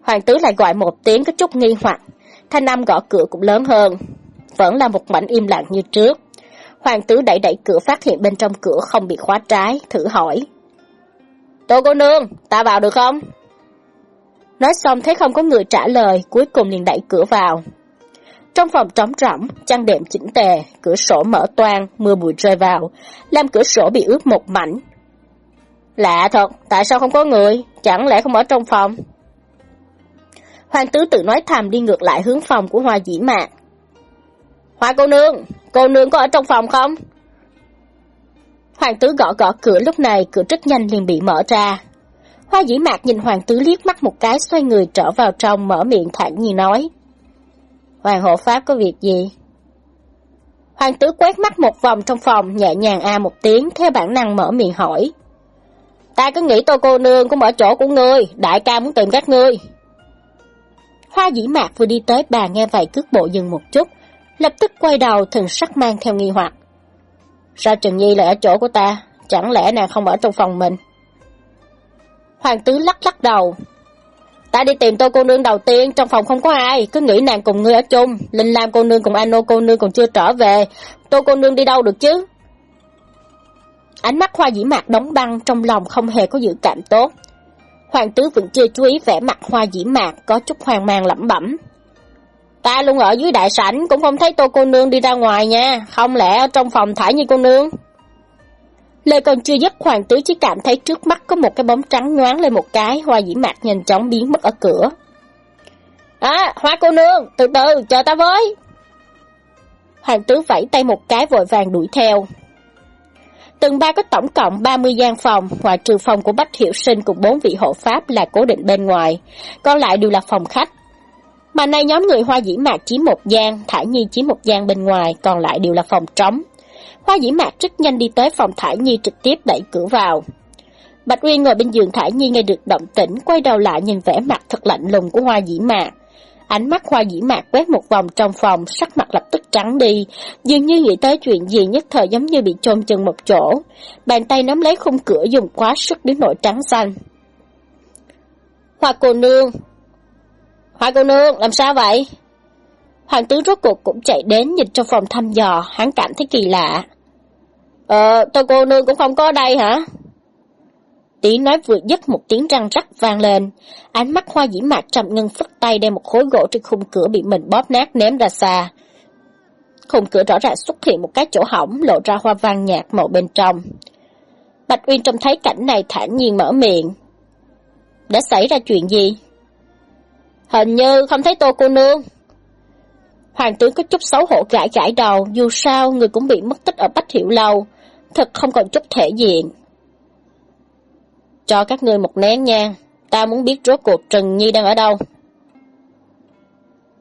B: Hoàng tử lại gọi một tiếng có chút nghi hoặc, thanh nam gõ cửa cũng lớn hơn. Vẫn là một mảnh im lặng như trước. Hoàng tử đẩy đẩy cửa phát hiện bên trong cửa không bị khóa trái, thử hỏi. Tô cô nương, ta vào được không? Nói xong thấy không có người trả lời, cuối cùng liền đẩy cửa vào. Trong phòng trống rỗng, chăn đệm chỉnh tề, cửa sổ mở toang, mưa bụi rơi vào, làm cửa sổ bị ướt một mảnh. Lạ thật, tại sao không có người? Chẳng lẽ không ở trong phòng? Hoàng tứ tự nói thầm đi ngược lại hướng phòng của Hoa Dĩ Mạc. Hoa cô nương, cô nương có ở trong phòng không? Hoàng tứ gõ gõ cửa lúc này, cửa rất nhanh liền bị mở ra. Hoa dĩ mạc nhìn hoàng tứ liếc mắt một cái xoay người trở vào trong mở miệng thẳng như nói. Hoàng hộ pháp có việc gì? Hoàng tứ quét mắt một vòng trong phòng, nhẹ nhàng a một tiếng, theo bản năng mở miệng hỏi. Ta cứ nghĩ tô cô nương cũng ở chỗ của ngươi, đại ca muốn tìm các ngươi. Hoa dĩ mạc vừa đi tới bà nghe vậy cước bộ dừng một chút, lập tức quay đầu thần sắc mang theo nghi hoặc. Sao Trần Nhi lại ở chỗ của ta, chẳng lẽ nàng không ở trong phòng mình? Hoàng tứ lắc lắc đầu. Ta đi tìm tô cô nương đầu tiên, trong phòng không có ai, cứ nghĩ nàng cùng ngươi ở chung, Linh Lam cô nương cùng Ano cô nương còn chưa trở về, tô cô nương đi đâu được chứ? Ánh mắt hoa dĩ mạc đóng băng trong lòng không hề có dự cảm tốt. Hoàng tứ vẫn chưa chú ý vẻ mặt hoa dĩ mạc có chút hoang mang lẩm bẩm. Ta luôn ở dưới đại sảnh cũng không thấy tô cô nương đi ra ngoài nha, không lẽ ở trong phòng thải như cô nương? Lời còn chưa dứt hoàng tứ chỉ cảm thấy trước mắt có một cái bóng trắng nhoáng lên một cái, hoa dĩ mạc nhanh chóng biến mất ở cửa. À, hoa cô nương, từ từ, chờ ta với. Hoàng tứ vẫy tay một cái vội vàng đuổi theo. Tầng ba có tổng cộng 30 gian phòng, ngoài trừ phòng của Bách Hiệu Sinh cùng bốn vị hộ pháp là cố định bên ngoài, còn lại đều là phòng khách. Mà nay nhóm người Hoa Dĩ Mạc chiếm một gian, Thải Nhi chiếm một gian bên ngoài, còn lại đều là phòng trống. Hoa Dĩ Mạc rất nhanh đi tới phòng Thải Nhi trực tiếp đẩy cửa vào. Bạch Uyên ngồi bên giường Thải Nhi nghe được động tĩnh, quay đầu lại nhìn vẻ mặt thật lạnh lùng của Hoa Dĩ Mạc. Ánh mắt hoa dĩ mạc quét một vòng trong phòng, sắc mặt lập tức trắng đi, dường như nghĩ tới chuyện gì nhất thời giống như bị chôn chân một chỗ. Bàn tay nắm lấy khung cửa dùng quá sức đến nỗi trắng xanh. Hoa cô nương! Hoa cô nương, làm sao vậy? Hoàng tướng rốt cuộc cũng chạy đến nhìn trong phòng thăm dò, hắn cảm thấy kỳ lạ. Ờ, tôi cô nương cũng không có ở đây hả? Tiếng nói vừa dứt một tiếng răng rắc vang lên. Ánh mắt hoa dĩ mạc trầm ngưng phất tay đem một khối gỗ trên khung cửa bị mình bóp nát ném ra xa. Khung cửa rõ ràng xuất hiện một cái chỗ hỏng lộ ra hoa văn nhạt màu bên trong. Bạch Uyên trông thấy cảnh này thản nhiên mở miệng. Đã xảy ra chuyện gì? Hình như không thấy tô cô nương. Hoàng tướng có chút xấu hổ gãi gãi đầu, dù sao người cũng bị mất tích ở Bách Hiểu Lâu, thật không còn chút thể diện. Cho các ngươi một nén nhang, ta muốn biết rốt cuộc Trần Nhi đang ở đâu.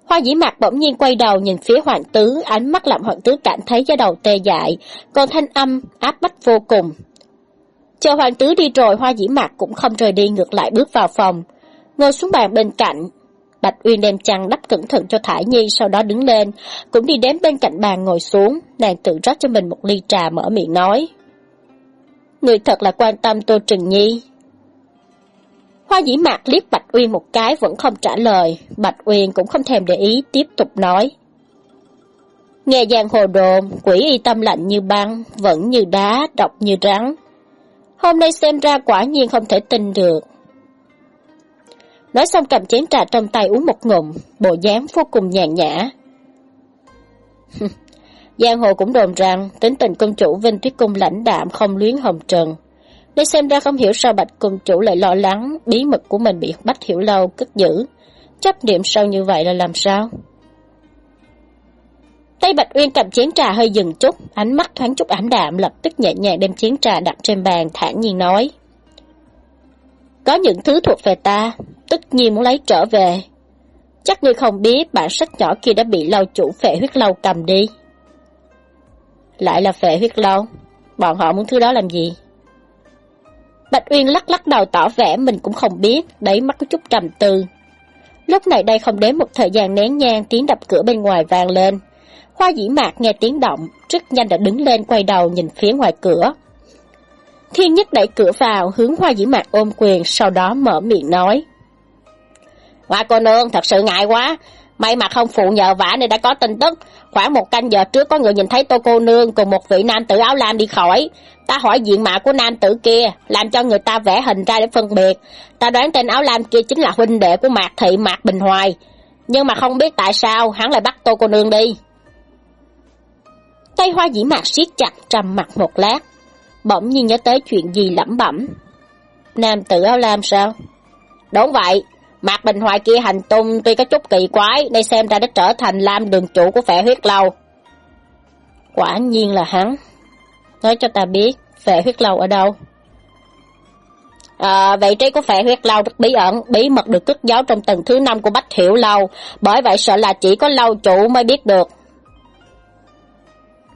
B: Hoa dĩ mạc bỗng nhiên quay đầu nhìn phía hoàng tứ, ánh mắt làm hoàng tứ cảm thấy da đầu tê dại, còn thanh âm áp bách vô cùng. Chờ hoàng tứ đi rồi, hoa dĩ mạc cũng không rời đi ngược lại bước vào phòng, ngồi xuống bàn bên cạnh. Bạch Uyên đem chăn đắp cẩn thận cho Thải Nhi, sau đó đứng lên, cũng đi đến bên cạnh bàn ngồi xuống, nàng tự rót cho mình một ly trà mở miệng nói. Người thật là quan tâm Tô Trừng Nhi, Hoa dĩ mạc liếc Bạch Uyên một cái vẫn không trả lời, Bạch Uyên cũng không thèm để ý, tiếp tục nói. Nghe giang hồ đồn, quỷ y tâm lạnh như băng, vẫn như đá, độc như rắn. Hôm nay xem ra quả nhiên không thể tin được. Nói xong cầm chén trà trong tay uống một ngụm, bộ dáng vô cùng nhàn nhã. [laughs] Giang hồ cũng đồn rằng tính tình công chủ Vinh Tuyết Cung lãnh đạm không luyến hồng trần. Đây xem ra không hiểu sao Bạch Cung Chủ lại lo lắng bí mật của mình bị Bách Hiểu Lâu cất giữ. Chấp niệm sâu như vậy là làm sao? Tay Bạch Uyên cầm chén trà hơi dừng chút, ánh mắt thoáng chút ảm đạm lập tức nhẹ nhàng đem chén trà đặt trên bàn thản nhiên nói. Có những thứ thuộc về ta, tất nhiên muốn lấy trở về. Chắc ngươi không biết bản sách nhỏ kia đã bị lâu chủ phệ huyết lâu cầm đi. Lại là phệ huyết lâu, bọn họ muốn thứ đó làm gì? Bạch Uyên lắc lắc đầu tỏ vẻ mình cũng không biết, đấy mắt có chút trầm tư. Lúc này đây không đến một thời gian nén nhang tiếng đập cửa bên ngoài vang lên. Hoa dĩ mạc nghe tiếng động, rất nhanh đã đứng lên quay đầu nhìn phía ngoài cửa. Thiên nhất đẩy cửa vào, hướng hoa dĩ mạc ôm quyền, sau đó mở miệng nói. Hoa cô nương, thật sự ngại quá, may mà không phụ nhờ vả nên đã có tin tức. Khoảng một canh giờ trước có người nhìn thấy tô cô nương cùng một vị nam tử áo lam đi khỏi. Ta hỏi diện mạo của nam tử kia, làm cho người ta vẽ hình ra để phân biệt. Ta đoán tên áo lam kia chính là huynh đệ của Mạc Thị Mạc Bình Hoài. Nhưng mà không biết tại sao hắn lại bắt tô cô nương đi. Tay hoa dĩ mạc siết chặt trầm mặt một lát. Bỗng nhiên nhớ tới chuyện gì lẩm bẩm. Nam tử áo lam sao? Đúng vậy, Mạc Bình Hoài kia hành tung tuy có chút kỳ quái, đây xem ra đã trở thành lam đường chủ của phệ huyết lâu. Quả nhiên là hắn. Nói cho ta biết, phệ huyết lâu ở đâu? À, vị trí của phệ huyết lâu rất bí ẩn, bí mật được cất giấu trong tầng thứ năm của Bách Hiểu Lâu, bởi vậy sợ là chỉ có lâu chủ mới biết được.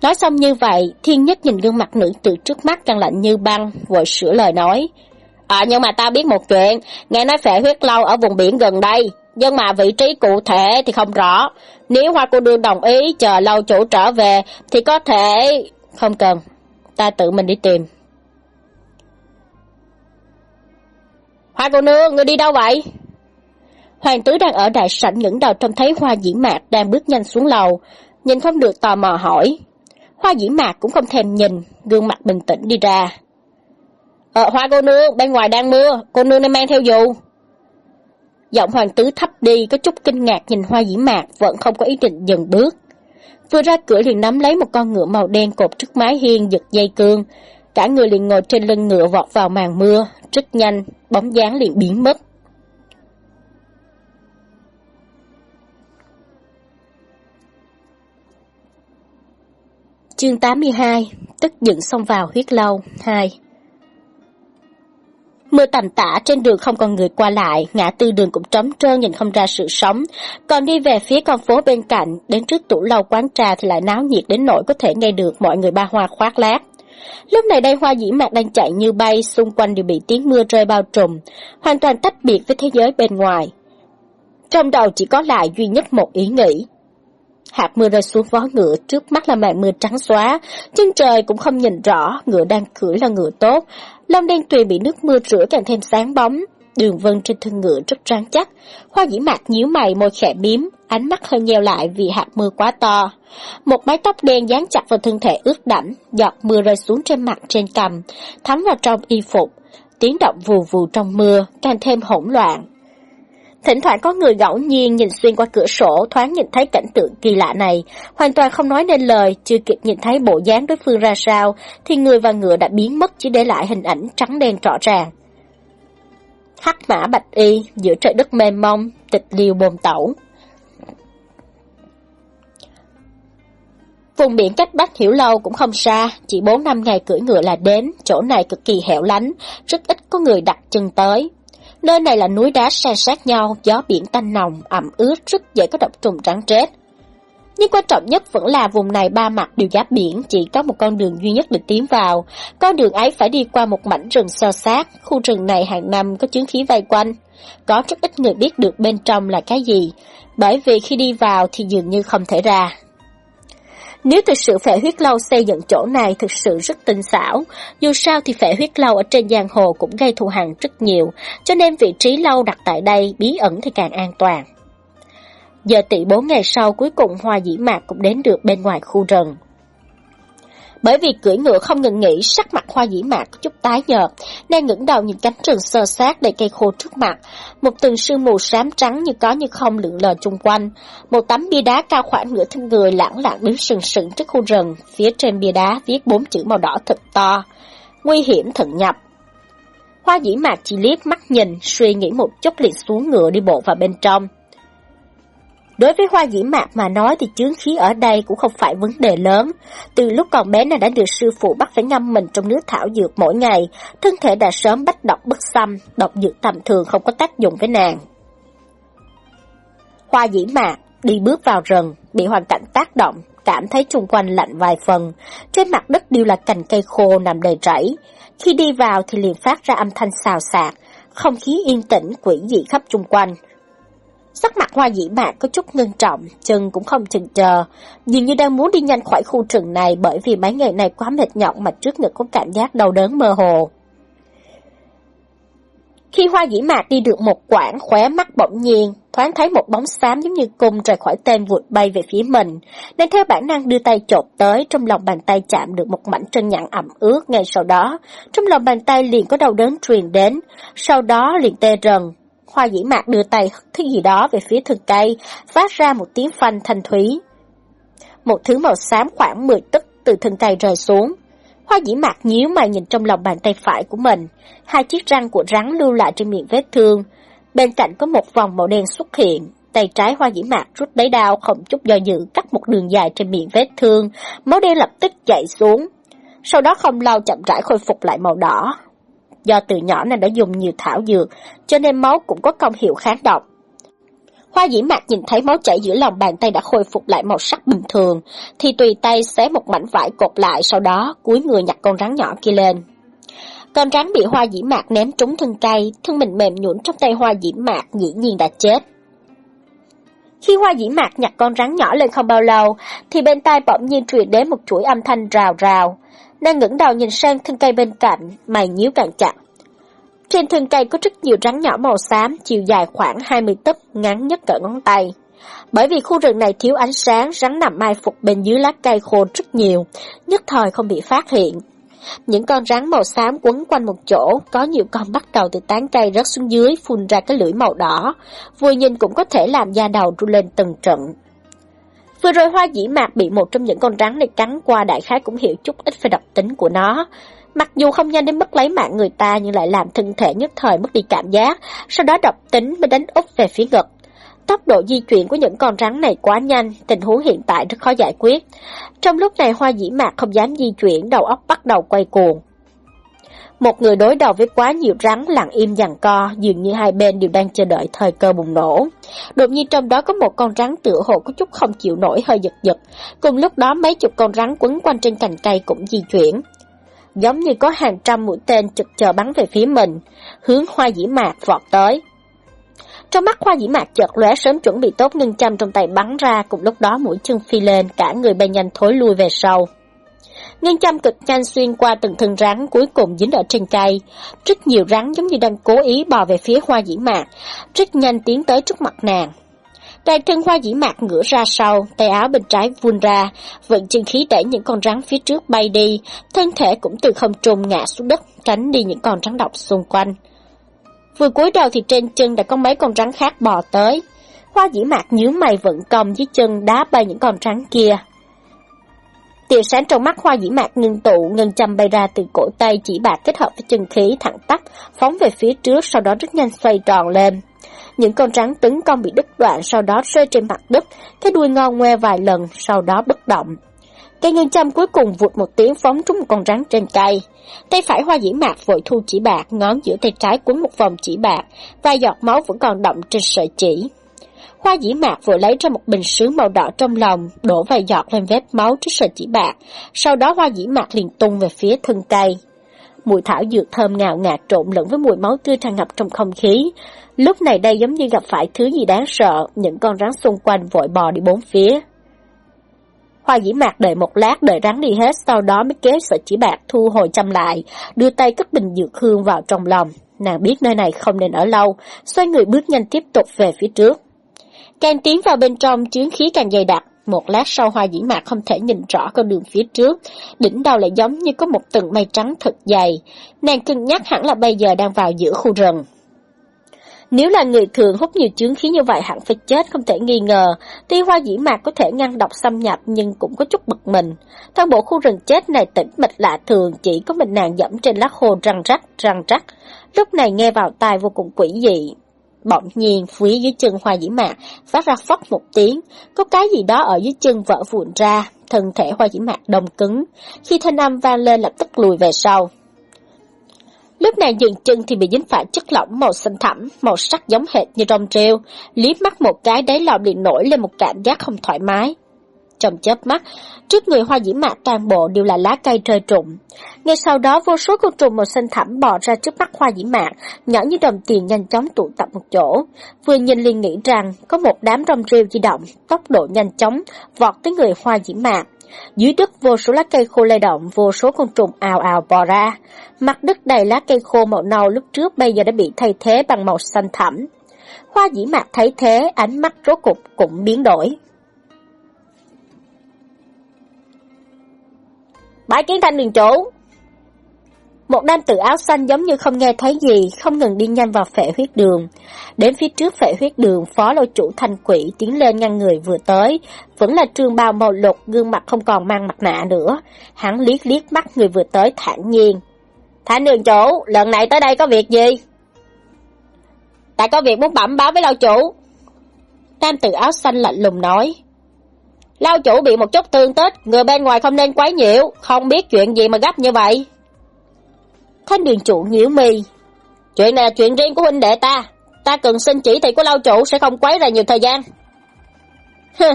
B: Nói xong như vậy, thiên nhất nhìn gương mặt nữ tử trước mắt càng lạnh như băng, vội sửa lời nói. À nhưng mà ta biết một chuyện, nghe nói phệ huyết lâu ở vùng biển gần đây, nhưng mà vị trí cụ thể thì không rõ. Nếu hoa cô đương đồng ý chờ lâu chủ trở về thì có thể... Không cần, ta tự mình đi tìm. Hoa cô nương, ngươi đi đâu vậy? Hoàng tứ đang ở đại sảnh ngẩng đầu trông thấy hoa diễn mạc đang bước nhanh xuống lầu, nhìn không được tò mò hỏi. Hoa diễn mạc cũng không thèm nhìn, gương mặt bình tĩnh đi ra. Ờ, hoa cô nương, bên ngoài đang mưa, cô nương nên mang theo dù. Giọng hoàng tứ thấp đi, có chút kinh ngạc nhìn hoa dĩ mạc, vẫn không có ý định dừng bước. Vừa ra cửa liền nắm lấy một con ngựa màu đen cột trước mái hiên giật dây cương. Cả người liền ngồi trên lưng ngựa vọt vào màn mưa, rất nhanh, bóng dáng liền biến mất. Chương 82 Tức giận xông vào huyết lâu 2 Mưa tầm tã trên đường không còn người qua lại, ngã tư đường cũng trống trơn nhìn không ra sự sống. Còn đi về phía con phố bên cạnh, đến trước tủ lâu quán trà thì lại náo nhiệt đến nỗi có thể nghe được mọi người ba hoa khoác lác. Lúc này đây hoa dĩ mạc đang chạy như bay, xung quanh đều bị tiếng mưa rơi bao trùm, hoàn toàn tách biệt với thế giới bên ngoài. Trong đầu chỉ có lại duy nhất một ý nghĩ. Hạt mưa rơi xuống vó ngựa, trước mắt là màn mưa trắng xóa, chân trời cũng không nhìn rõ, ngựa đang cưỡi là ngựa tốt, lông đen tuyền bị nước mưa rửa càng thêm sáng bóng, đường vân trên thân ngựa rất rắn chắc, hoa dĩ mạc nhíu mày môi khẽ biếm, ánh mắt hơi nheo lại vì hạt mưa quá to. Một mái tóc đen dán chặt vào thân thể ướt đẫm, giọt mưa rơi xuống trên mặt trên cằm, thấm vào trong y phục, tiếng động vù vù trong mưa, càng thêm hỗn loạn. Thỉnh thoảng có người ngẫu nhiên nhìn xuyên qua cửa sổ thoáng nhìn thấy cảnh tượng kỳ lạ này, hoàn toàn không nói nên lời, chưa kịp nhìn thấy bộ dáng đối phương ra sao, thì người và ngựa đã biến mất chỉ để lại hình ảnh trắng đen rõ ràng. Hắc mã bạch y, giữa trời đất mênh mông, tịch liều bồn tẩu. Vùng biển cách Bắc Hiểu Lâu cũng không xa, chỉ 4 năm ngày cưỡi ngựa là đến, chỗ này cực kỳ hẻo lánh, rất ít có người đặt chân tới. Nơi này là núi đá san sát nhau, gió biển tanh nồng, ẩm ướt, rất dễ có độc trùng trắng chết. Nhưng quan trọng nhất vẫn là vùng này ba mặt đều giáp biển, chỉ có một con đường duy nhất được tiến vào. Con đường ấy phải đi qua một mảnh rừng sơ sát, khu rừng này hàng năm có chứng khí vây quanh. Có rất ít người biết được bên trong là cái gì, bởi vì khi đi vào thì dường như không thể ra. Nếu thực sự phệ huyết lâu xây dựng chỗ này thực sự rất tinh xảo, dù sao thì phệ huyết lâu ở trên giang hồ cũng gây thù hằn rất nhiều, cho nên vị trí lâu đặt tại đây bí ẩn thì càng an toàn. Giờ tỷ bốn ngày sau cuối cùng hoa dĩ mạc cũng đến được bên ngoài khu rừng. Bởi vì cưỡi ngựa không ngừng nghỉ, sắc mặt hoa dĩ mạc có chút tái nhợt, nên ngẩng đầu nhìn cánh rừng sơ sát đầy cây khô trước mặt. Một tầng sương mù xám trắng như có như không lượn lờ chung quanh. Một tấm bia đá cao khoảng nửa thân người lãng lặng đứng sừng sững trước khu rừng, phía trên bia đá viết bốn chữ màu đỏ thật to. Nguy hiểm thận nhập. Hoa dĩ mạc chỉ liếc mắt nhìn, suy nghĩ một chút liền xuống ngựa đi bộ vào bên trong. Đối với hoa dĩ mạc mà nói thì chướng khí ở đây cũng không phải vấn đề lớn. Từ lúc còn bé nàng đã được sư phụ bắt phải ngâm mình trong nước thảo dược mỗi ngày, thân thể đã sớm bắt độc bất xâm, độc dược tầm thường không có tác dụng với nàng. Hoa dĩ mạc đi bước vào rừng, bị hoàn cảnh tác động, cảm thấy xung quanh lạnh vài phần. Trên mặt đất đều là cành cây khô nằm đầy rẫy. Khi đi vào thì liền phát ra âm thanh xào xạc, không khí yên tĩnh quỷ dị khắp chung quanh. Sắc mặt hoa dĩ mạc có chút ngưng trọng, chân cũng không chừng chờ, dường như đang muốn đi nhanh khỏi khu rừng này bởi vì mấy ngày này quá mệt nhọc mà trước ngực có cảm giác đau đớn mơ hồ. Khi hoa dĩ mạc đi được một quãng khóe mắt bỗng nhiên, thoáng thấy một bóng xám giống như cung rời khỏi tên vụt bay về phía mình, nên theo bản năng đưa tay chộp tới, trong lòng bàn tay chạm được một mảnh trân nhẵn ẩm ướt ngay sau đó, trong lòng bàn tay liền có đau đớn truyền đến, sau đó liền tê rần, Hoa dĩ mạc đưa tay hất thứ gì đó về phía thân cây, phát ra một tiếng phanh thanh thúy. Một thứ màu xám khoảng 10 tấc từ thân cây rơi xuống. Hoa dĩ mạc nhíu mày nhìn trong lòng bàn tay phải của mình, hai chiếc răng của rắn lưu lại trên miệng vết thương. Bên cạnh có một vòng màu đen xuất hiện, tay trái hoa dĩ mạc rút lấy đao không chút do dự cắt một đường dài trên miệng vết thương, máu đen lập tức chảy xuống. Sau đó không lâu chậm rãi khôi phục lại màu đỏ, Do từ nhỏ nên đã dùng nhiều thảo dược, cho nên máu cũng có công hiệu kháng độc. Hoa dĩ mạc nhìn thấy máu chảy giữa lòng bàn tay đã khôi phục lại màu sắc bình thường, thì tùy tay xé một mảnh vải cột lại sau đó cúi người nhặt con rắn nhỏ kia lên. Con rắn bị hoa dĩ mạc ném trúng thân cây, thân mình mềm nhũn trong tay hoa dĩ mạc dĩ nhiên đã chết. Khi hoa dĩ mạc nhặt con rắn nhỏ lên không bao lâu, thì bên tai bỗng nhiên truyền đến một chuỗi âm thanh rào rào. Nàng ngẩng đầu nhìn sang thân cây bên cạnh, mày nhíu càng chặt. Trên thân cây có rất nhiều rắn nhỏ màu xám, chiều dài khoảng 20 tấc, ngắn nhất cỡ ngón tay. Bởi vì khu rừng này thiếu ánh sáng, rắn nằm mai phục bên dưới lá cây khô rất nhiều, nhất thời không bị phát hiện. Những con rắn màu xám quấn quanh một chỗ, có nhiều con bắt đầu từ tán cây rớt xuống dưới, phun ra cái lưỡi màu đỏ. Vừa nhìn cũng có thể làm da đầu ru lên từng trận. Vừa rồi hoa dĩ mạc bị một trong những con rắn này cắn qua đại khái cũng hiểu chút ít về độc tính của nó. Mặc dù không nhanh đến mức lấy mạng người ta nhưng lại làm thân thể nhất thời mất đi cảm giác, sau đó độc tính mới đánh úp về phía ngực. Tốc độ di chuyển của những con rắn này quá nhanh, tình huống hiện tại rất khó giải quyết. Trong lúc này hoa dĩ mạc không dám di chuyển, đầu óc bắt đầu quay cuồng. Một người đối đầu với quá nhiều rắn lặng im dằn co, dường như hai bên đều đang chờ đợi thời cơ bùng nổ. Đột nhiên trong đó có một con rắn tựa hồ có chút không chịu nổi hơi giật giật. Cùng lúc đó mấy chục con rắn quấn quanh trên cành cây cũng di chuyển. Giống như có hàng trăm mũi tên trực chờ bắn về phía mình, hướng hoa dĩ mạc vọt tới. Trong mắt hoa dĩ mạc chợt lóe sớm chuẩn bị tốt ngân châm trong tay bắn ra, cùng lúc đó mũi chân phi lên, cả người bay nhanh thối lui về sau. Ngân châm cực nhanh xuyên qua từng thân rắn cuối cùng dính ở trên cây. Rất nhiều rắn giống như đang cố ý bò về phía hoa dĩ mạc, rất nhanh tiến tới trước mặt nàng. Toàn thân hoa dĩ mạc ngửa ra sau, tay áo bên trái vun ra, vận chân khí đẩy những con rắn phía trước bay đi, thân thể cũng từ không trùng ngã xuống đất, tránh đi những con rắn độc xung quanh. Vừa cúi đầu thì trên chân đã có mấy con rắn khác bò tới. Hoa dĩ mạc nhíu mày vận công dưới chân đá bay những con rắn kia. Tia sáng trong mắt hoa dĩ mạc ngưng tụ, ngân châm bay ra từ cổ tay chỉ bạc kết hợp với chân khí thẳng tắp, phóng về phía trước sau đó rất nhanh xoay tròn lên. Những con rắn tấn công bị đứt đoạn sau đó rơi trên mặt đất, cái đuôi ngon ngoe vài lần sau đó bất động. Cây ngân châm cuối cùng vụt một tiếng phóng trúng một con rắn trên cây. Tay phải hoa dĩ mạc vội thu chỉ bạc, ngón giữa tay trái quấn một vòng chỉ bạc, và giọt máu vẫn còn động trên sợi chỉ. Hoa dĩ mạc vừa lấy ra một bình sứ màu đỏ trong lòng, đổ vài giọt lên vết máu trước sợi chỉ bạc, sau đó hoa dĩ mạc liền tung về phía thân cây. Mùi thảo dược thơm ngào ngạt trộn lẫn với mùi máu tươi tràn ngập trong không khí. Lúc này đây giống như gặp phải thứ gì đáng sợ, những con rắn xung quanh vội bò đi bốn phía. Hoa dĩ mạc đợi một lát đợi rắn đi hết, sau đó mới kéo sợi chỉ bạc thu hồi chăm lại, đưa tay cất bình dược hương vào trong lòng. Nàng biết nơi này không nên ở lâu, xoay người bước nhanh tiếp tục về phía trước. Càng tiến vào bên trong, chướng khí càng dày đặc. Một lát sau hoa dĩ mạc không thể nhìn rõ con đường phía trước, đỉnh đầu lại giống như có một tầng mây trắng thật dày. Nàng cân nhắc hẳn là bây giờ đang vào giữa khu rừng. Nếu là người thường hút nhiều chướng khí như vậy hẳn phải chết không thể nghi ngờ. Tuy hoa dĩ mạc có thể ngăn độc xâm nhập nhưng cũng có chút bực mình. Toàn bộ khu rừng chết này tĩnh mịch lạ thường chỉ có mình nàng dẫm trên lá khô răng rắc, răng rắc. Lúc này nghe vào tai vô cùng quỷ dị. Bỗng nhiên phía dưới chân hoa dĩ mạc phát ra phóc một tiếng, có cái gì đó ở dưới chân vỡ vụn ra, thân thể hoa dĩ mạc đông cứng. Khi thanh âm vang lên lập tức lùi về sau. Lúc này dừng chân thì bị dính phải chất lỏng màu xanh thẳm, màu sắc giống hệt như rong treo, liếc mắt một cái đáy lòng liền nổi lên một cảm giác không thoải mái. Trong chớp mắt, trước người hoa dĩ mạc toàn bộ đều là lá cây rơi trụng. Ngay sau đó vô số con trùng màu xanh thẳm bò ra trước mắt hoa dĩ mạc, nhỏ như đồng tiền nhanh chóng tụ tập một chỗ. Vừa nhìn liền nghĩ rằng có một đám rong rêu di động, tốc độ nhanh chóng, vọt tới người hoa dĩ mạc. Dưới đất vô số lá cây khô lay động, vô số con trùng ào ào bò ra. Mặt đất đầy lá cây khô màu nâu lúc trước bây giờ đã bị thay thế bằng màu xanh thẳm. Hoa dĩ mạc thấy thế, ánh mắt rốt cục cũng biến đổi. Bãi kiến thanh đường chủ! Một nam tử áo xanh giống như không nghe thấy gì, không ngừng đi nhanh vào phệ huyết đường. Đến phía trước phệ huyết đường, phó lôi chủ thanh quỷ tiến lên ngăn người vừa tới. Vẫn là trương bào màu lục, gương mặt không còn mang mặt nạ nữa. Hắn liếc liếc mắt người vừa tới thản nhiên. Thanh đường chủ, lần này tới đây có việc gì? Ta có việc muốn bẩm báo với lâu chủ. Nam tử áo xanh lạnh lùng nói. Lao chủ bị một chút thương tích, người bên ngoài không nên quấy nhiễu, không biết chuyện gì mà gấp như vậy. Thanh đường chủ nhiễu mì. Chuyện này là chuyện riêng của huynh đệ ta,
A: ta cần xin chỉ thị của lâu chủ sẽ không quấy ra nhiều thời gian. Hừ,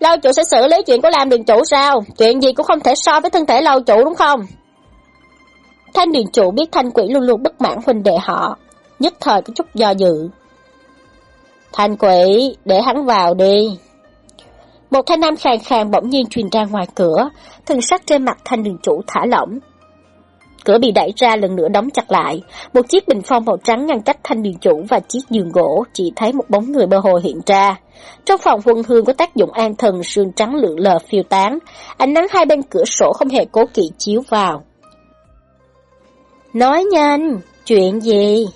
A: lâu chủ sẽ xử lý chuyện của Lam đường chủ sao? Chuyện gì cũng không thể so với thân thể lâu chủ đúng không?
B: Thanh đường chủ biết thanh quỷ luôn luôn bất mãn huynh đệ họ, nhất thời có chút do dự.
A: Thanh quỷ, để hắn vào đi.
B: Một thanh nam khàn khàn bỗng nhiên truyền ra ngoài cửa, thân sắc trên mặt thanh đường chủ thả lỏng. Cửa bị đẩy ra lần nữa đóng chặt lại, một chiếc bình phong màu trắng ngăn cách thanh đường chủ và chiếc giường gỗ, chỉ thấy một bóng người mơ hồ hiện ra. Trong phòng huân hương có tác dụng an thần sương trắng lượn lờ phiêu tán, ánh nắng hai bên cửa sổ không hề cố kỵ chiếu vào. Nói nhanh, chuyện gì?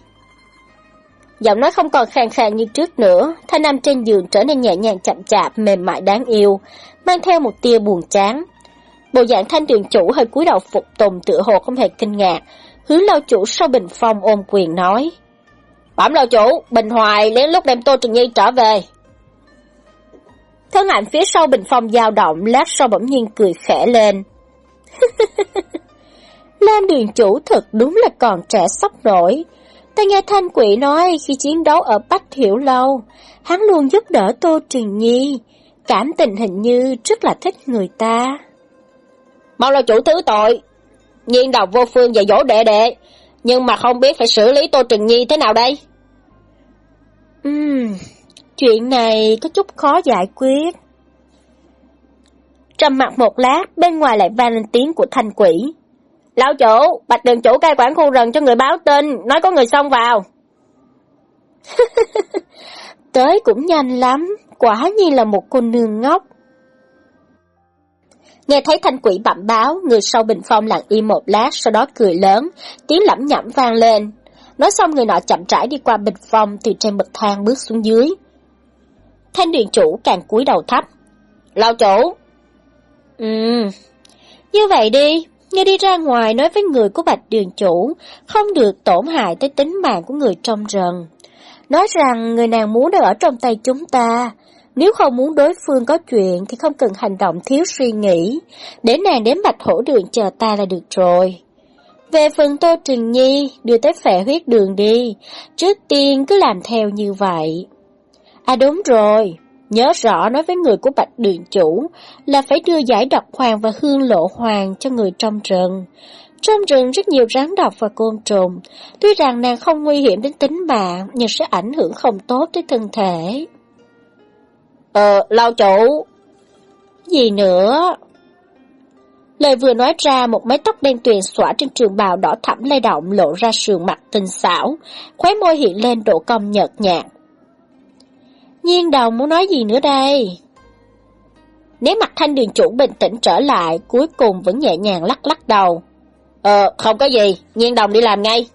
B: Giọng nói không còn khàn khàn như trước nữa, thanh nam trên giường trở nên nhẹ nhàng chậm chạp, mềm mại đáng yêu, mang theo một tia buồn chán. Bộ dạng thanh đường chủ hơi cúi đầu phục tùng tựa hồ không hề kinh ngạc, hướng lao chủ sau bình phong ôm quyền nói. Bẩm lao chủ, Bình Hoài lén lúc đem Tô Trừng Nhi trở về. Thân ảnh phía sau bình phong dao động, lát sau bỗng nhiên cười khẽ lên. [laughs] Lam đường chủ thật đúng là còn trẻ sốc nổi. Ta nghe Thanh Quỷ nói khi chiến đấu ở Bách Hiểu Lâu, hắn luôn giúp đỡ Tô Trình Nhi, cảm tình hình như rất là thích người ta.
A: Mong là chủ thứ tội, nhiên đọc vô phương và dỗ đệ đệ, nhưng mà không biết phải xử lý Tô Trình Nhi thế nào đây?
B: Ừm, chuyện này có chút khó giải quyết. Trầm mặt một lát, bên ngoài lại vang lên tiếng của thanh quỷ.
A: Lão chủ, bạch đường chủ cai quản khu rừng cho người báo tin, nói có người xông vào. [laughs]
B: Tới cũng nhanh lắm, quả nhiên là một cô nương ngốc. Nghe thấy thanh quỷ bẩm báo, người sau bình phong lặng im một lát, sau đó cười lớn, tiếng lẩm nhẩm vang lên. Nói xong người nọ chậm rãi đi qua bình phong từ trên bậc thang bước xuống dưới. Thanh điện chủ càng cúi đầu thấp.
A: Lão chủ!
B: Ừ, như vậy đi, nếu đi ra ngoài nói với người của bạch đường chủ, không được tổn hại tới tính mạng của người trong rừng. Nói rằng người nàng muốn đang ở trong tay chúng ta. Nếu không muốn đối phương có chuyện thì không cần hành động thiếu suy nghĩ. Để nàng đến bạch hổ đường chờ ta là được rồi. Về phần Tô Trình Nhi, đưa tới phệ huyết đường đi. Trước tiên cứ làm theo như vậy. À đúng rồi, Nhớ rõ nói với người của Bạch Đường Chủ là phải đưa giải độc hoàng và hương lộ hoàng cho người trong rừng. Trong rừng rất nhiều rắn độc và côn trùng, tuy rằng nàng không nguy hiểm đến tính mạng nhưng sẽ ảnh hưởng không tốt tới thân thể.
A: Ờ, lao chủ.
B: Gì nữa? Lời vừa nói ra một mái tóc đen tuyền xõa trên trường bào đỏ thẫm lay động lộ ra sườn mặt tinh xảo, khóe môi hiện lên độ cong nhợt nhạt. Nhiên đồng muốn nói gì nữa đây? Nếu mặt thanh đường chủ bình tĩnh trở lại, cuối cùng vẫn nhẹ nhàng lắc lắc đầu.
A: Ờ, không có gì, nhiên đồng đi làm ngay.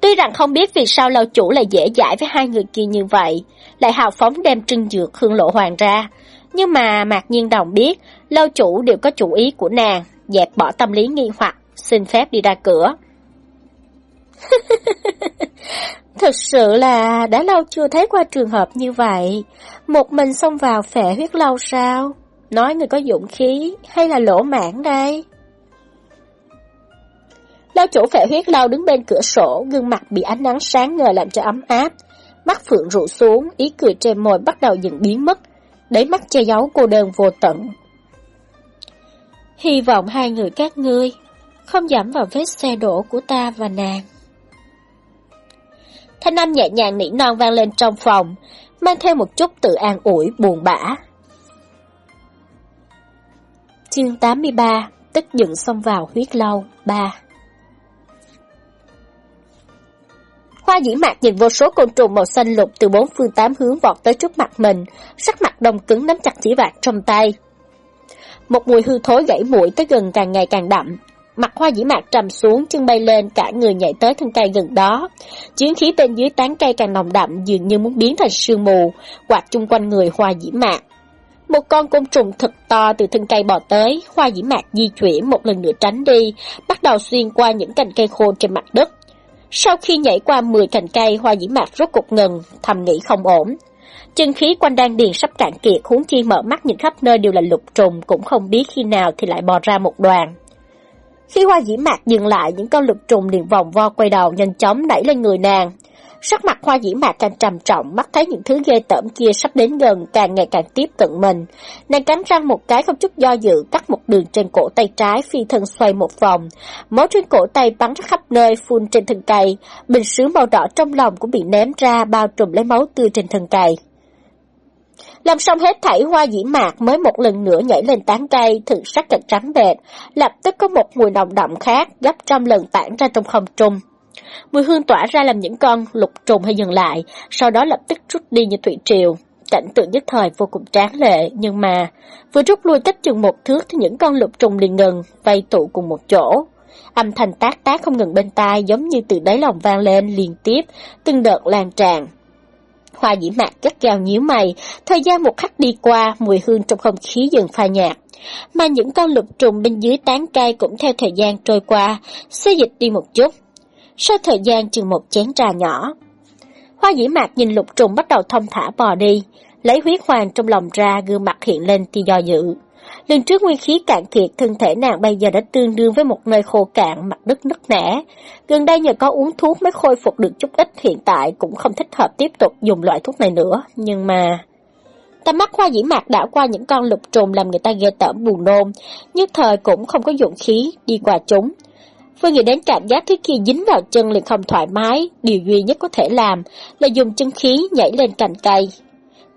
B: Tuy rằng không biết vì sao lâu chủ lại dễ dãi với hai người kia như vậy, lại hào phóng đem trưng dược hương lộ hoàng ra. Nhưng mà Mạc Nhiên Đồng biết, lâu chủ đều có chủ ý của nàng, dẹp bỏ tâm lý nghi hoặc, xin phép đi ra cửa. [laughs] Thực sự là đã lâu chưa thấy qua trường hợp như vậy. Một mình xông vào phệ huyết lâu sao? Nói người có dụng khí hay là lỗ mãn đây? Lao chủ phệ huyết lâu đứng bên cửa sổ, gương mặt bị ánh nắng sáng ngời làm cho ấm áp. Mắt phượng rụ xuống, ý cười trên môi bắt đầu dần biến mất, đáy mắt che giấu cô đơn vô tận. Hy vọng hai người các ngươi không giảm vào vết xe đổ của ta và nàng. Thanh âm nhẹ nhàng nỉ non vang lên trong phòng, mang theo một chút tự an ủi buồn bã. Chương 83 Tức giận xông vào huyết lâu 3 Hoa dĩ mạc nhìn vô số côn trùng màu xanh lục từ bốn phương tám hướng vọt tới trước mặt mình, sắc mặt đông cứng nắm chặt chỉ vạt trong tay. Một mùi hư thối gãy mũi tới gần càng ngày càng đậm, Mặt hoa dĩ mạc trầm xuống, chân bay lên, cả người nhảy tới thân cây gần đó. Chiến khí bên dưới tán cây càng nồng đậm, dường như muốn biến thành sương mù, quạt chung quanh người hoa dĩ mạc. Một con côn trùng thật to từ thân cây bò tới, hoa dĩ mạc di chuyển một lần nữa tránh đi, bắt đầu xuyên qua những cành cây khô trên mặt đất. Sau khi nhảy qua 10 cành cây, hoa dĩ mạc rốt cục ngừng, thầm nghĩ không ổn. Chân khí quanh đan điền sắp cạn kiệt, huống chi mở mắt nhìn khắp nơi đều là lục trùng, cũng không biết khi nào thì lại bò ra một đoàn. Khi hoa dĩ mạc dừng lại, những con lực trùng liền vòng vo quay đầu nhanh chóng đẩy lên người nàng. Sắc mặt hoa dĩ mạc càng trầm trọng, mắt thấy những thứ ghê tởm kia sắp đến gần, càng ngày càng tiếp cận mình. Nàng cắn răng một cái không chút do dự, cắt một đường trên cổ tay trái, phi thân xoay một vòng. Máu trên cổ tay bắn ra khắp nơi, phun trên thân cây. Bình sứ màu đỏ trong lòng cũng bị ném ra, bao trùm lấy máu tươi trên thân cây. Làm xong hết thảy hoa dĩ mạc mới một lần nữa nhảy lên tán cây, thử sắc thật trắng bệt, lập tức có một mùi nồng đậm khác, gấp trăm lần tản ra trong không trung. Mùi hương tỏa ra làm những con lục trùng hay dừng lại, sau đó lập tức rút đi như thủy triều. Cảnh tượng nhất thời vô cùng tráng lệ, nhưng mà vừa rút lui cách chừng một thước thì những con lục trùng liền ngừng, vây tụ cùng một chỗ. Âm thanh tác tác không ngừng bên tai giống như từ đáy lòng vang lên liên tiếp, từng đợt lan tràn. Hoa dĩ mạc gắt gao nhíu mày, thời gian một khắc đi qua, mùi hương trong không khí dần phai nhạt. Mà những con lục trùng bên dưới tán cây cũng theo thời gian trôi qua, xê dịch đi một chút. Sau thời gian chừng một chén trà nhỏ, Hoa dĩ mạc nhìn lục trùng bắt đầu thông thả bò đi, lấy huyết hoàng trong lòng ra, gương mặt hiện lên tia do dự. Lần trước nguyên khí cạn kiệt, thân thể nàng bây giờ đã tương đương với một nơi khô cạn, mặt đất nứt nẻ. Gần đây nhờ có uống thuốc mới khôi phục được chút ít, hiện tại cũng không thích hợp tiếp tục dùng loại thuốc này nữa, nhưng mà... Tầm mắt hoa dĩ mạc đảo qua những con lục trùng làm người ta ghê tởm buồn nôn, nhất thời cũng không có dụng khí đi qua chúng. Vừa nghĩ đến cảm giác thứ kia dính vào chân liền không thoải mái, điều duy nhất có thể làm là dùng chân khí nhảy lên cành cây.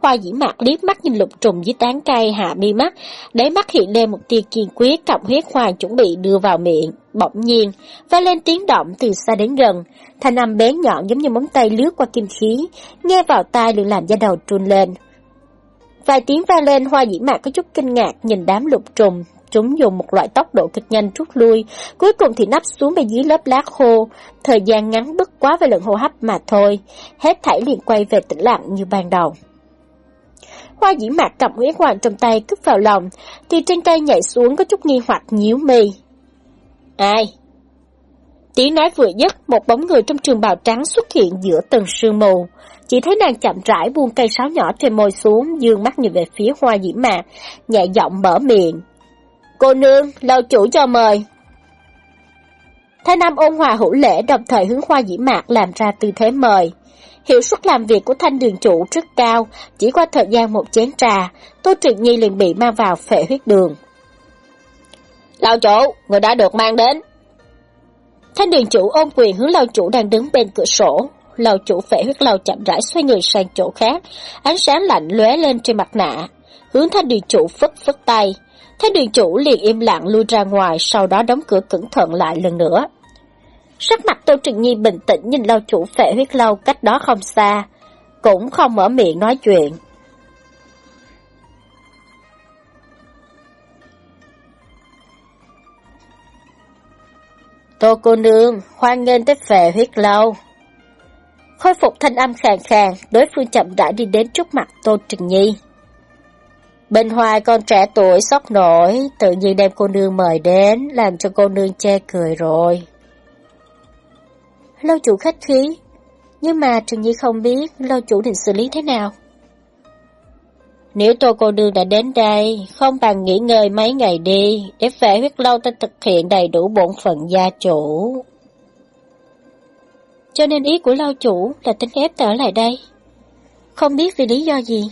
B: Hoa dĩ mạc liếc mắt nhìn lục trùng dưới tán cây hạ mi mắt, đáy mắt hiện lên một tia kiên quyết cầm huyết hoàng chuẩn bị đưa vào miệng. Bỗng nhiên, và lên tiếng động từ xa đến gần, thanh âm bén nhọn giống như móng tay lướt qua kim khí, nghe vào tai liền làm da đầu trun lên. Vài tiếng vang lên, hoa dĩ mạc có chút kinh ngạc nhìn đám lục trùng, chúng dùng một loại tốc độ cực nhanh rút lui, cuối cùng thì nắp xuống bên dưới lớp lá khô, thời gian ngắn bất quá về lượng hô hấp mà thôi, hết thảy liền quay về tĩnh lặng như ban đầu qua dĩ mạc cầm huyết hoàng trong tay cướp vào lòng, thì trên cây nhảy xuống có chút nghi hoặc nhíu mì. Ai? Tiếng nói vừa dứt, một bóng người trong trường bào trắng xuất hiện giữa tầng sương mù. Chỉ thấy nàng chậm rãi buông cây sáo nhỏ trên môi xuống, dương mắt nhìn về phía hoa dĩ mạc, nhẹ giọng mở miệng. Cô nương, lâu chủ cho mời. Thái Nam ôn hòa hữu lễ đồng thời hướng hoa dĩ mạc làm ra tư thế mời. Hiệu suất làm việc của thanh đường chủ rất cao, chỉ qua thời gian một chén trà, Tô Trịnh Nhi liền bị mang vào phệ huyết đường. Lão chủ, người đã được mang đến. Thanh đường chủ ôm quyền hướng lão chủ đang đứng bên cửa sổ. Lão chủ phệ huyết lâu chậm rãi xoay người sang chỗ khác, ánh sáng lạnh lóe lên trên mặt nạ. Hướng thanh đường chủ phất phất tay. Thanh đường chủ liền im lặng lui ra ngoài, sau đó đóng cửa cẩn thận lại lần nữa. Sắc mặt Tô Trịnh Nhi bình tĩnh nhìn lâu chủ phệ huyết lâu cách đó không xa, cũng không mở miệng nói chuyện. Tô cô nương, hoan nghênh tới phệ huyết lâu. Khôi phục thanh âm khàn khàn, đối phương chậm rãi đi đến trước mặt Tô Trịnh Nhi. Bên hoài con trẻ tuổi sốc nổi, tự nhiên đem cô nương mời đến, làm cho cô nương che cười rồi. Lâu chủ khách khí, nhưng mà Trần Nhi không biết lâu chủ định xử lý thế nào. Nếu tô cô nương đã đến đây, không bằng nghỉ ngơi mấy ngày đi, để phệ huyết lâu ta thực hiện đầy đủ bổn phận gia chủ. Cho nên ý của lâu chủ là tính ép trở lại đây. Không biết vì lý do gì.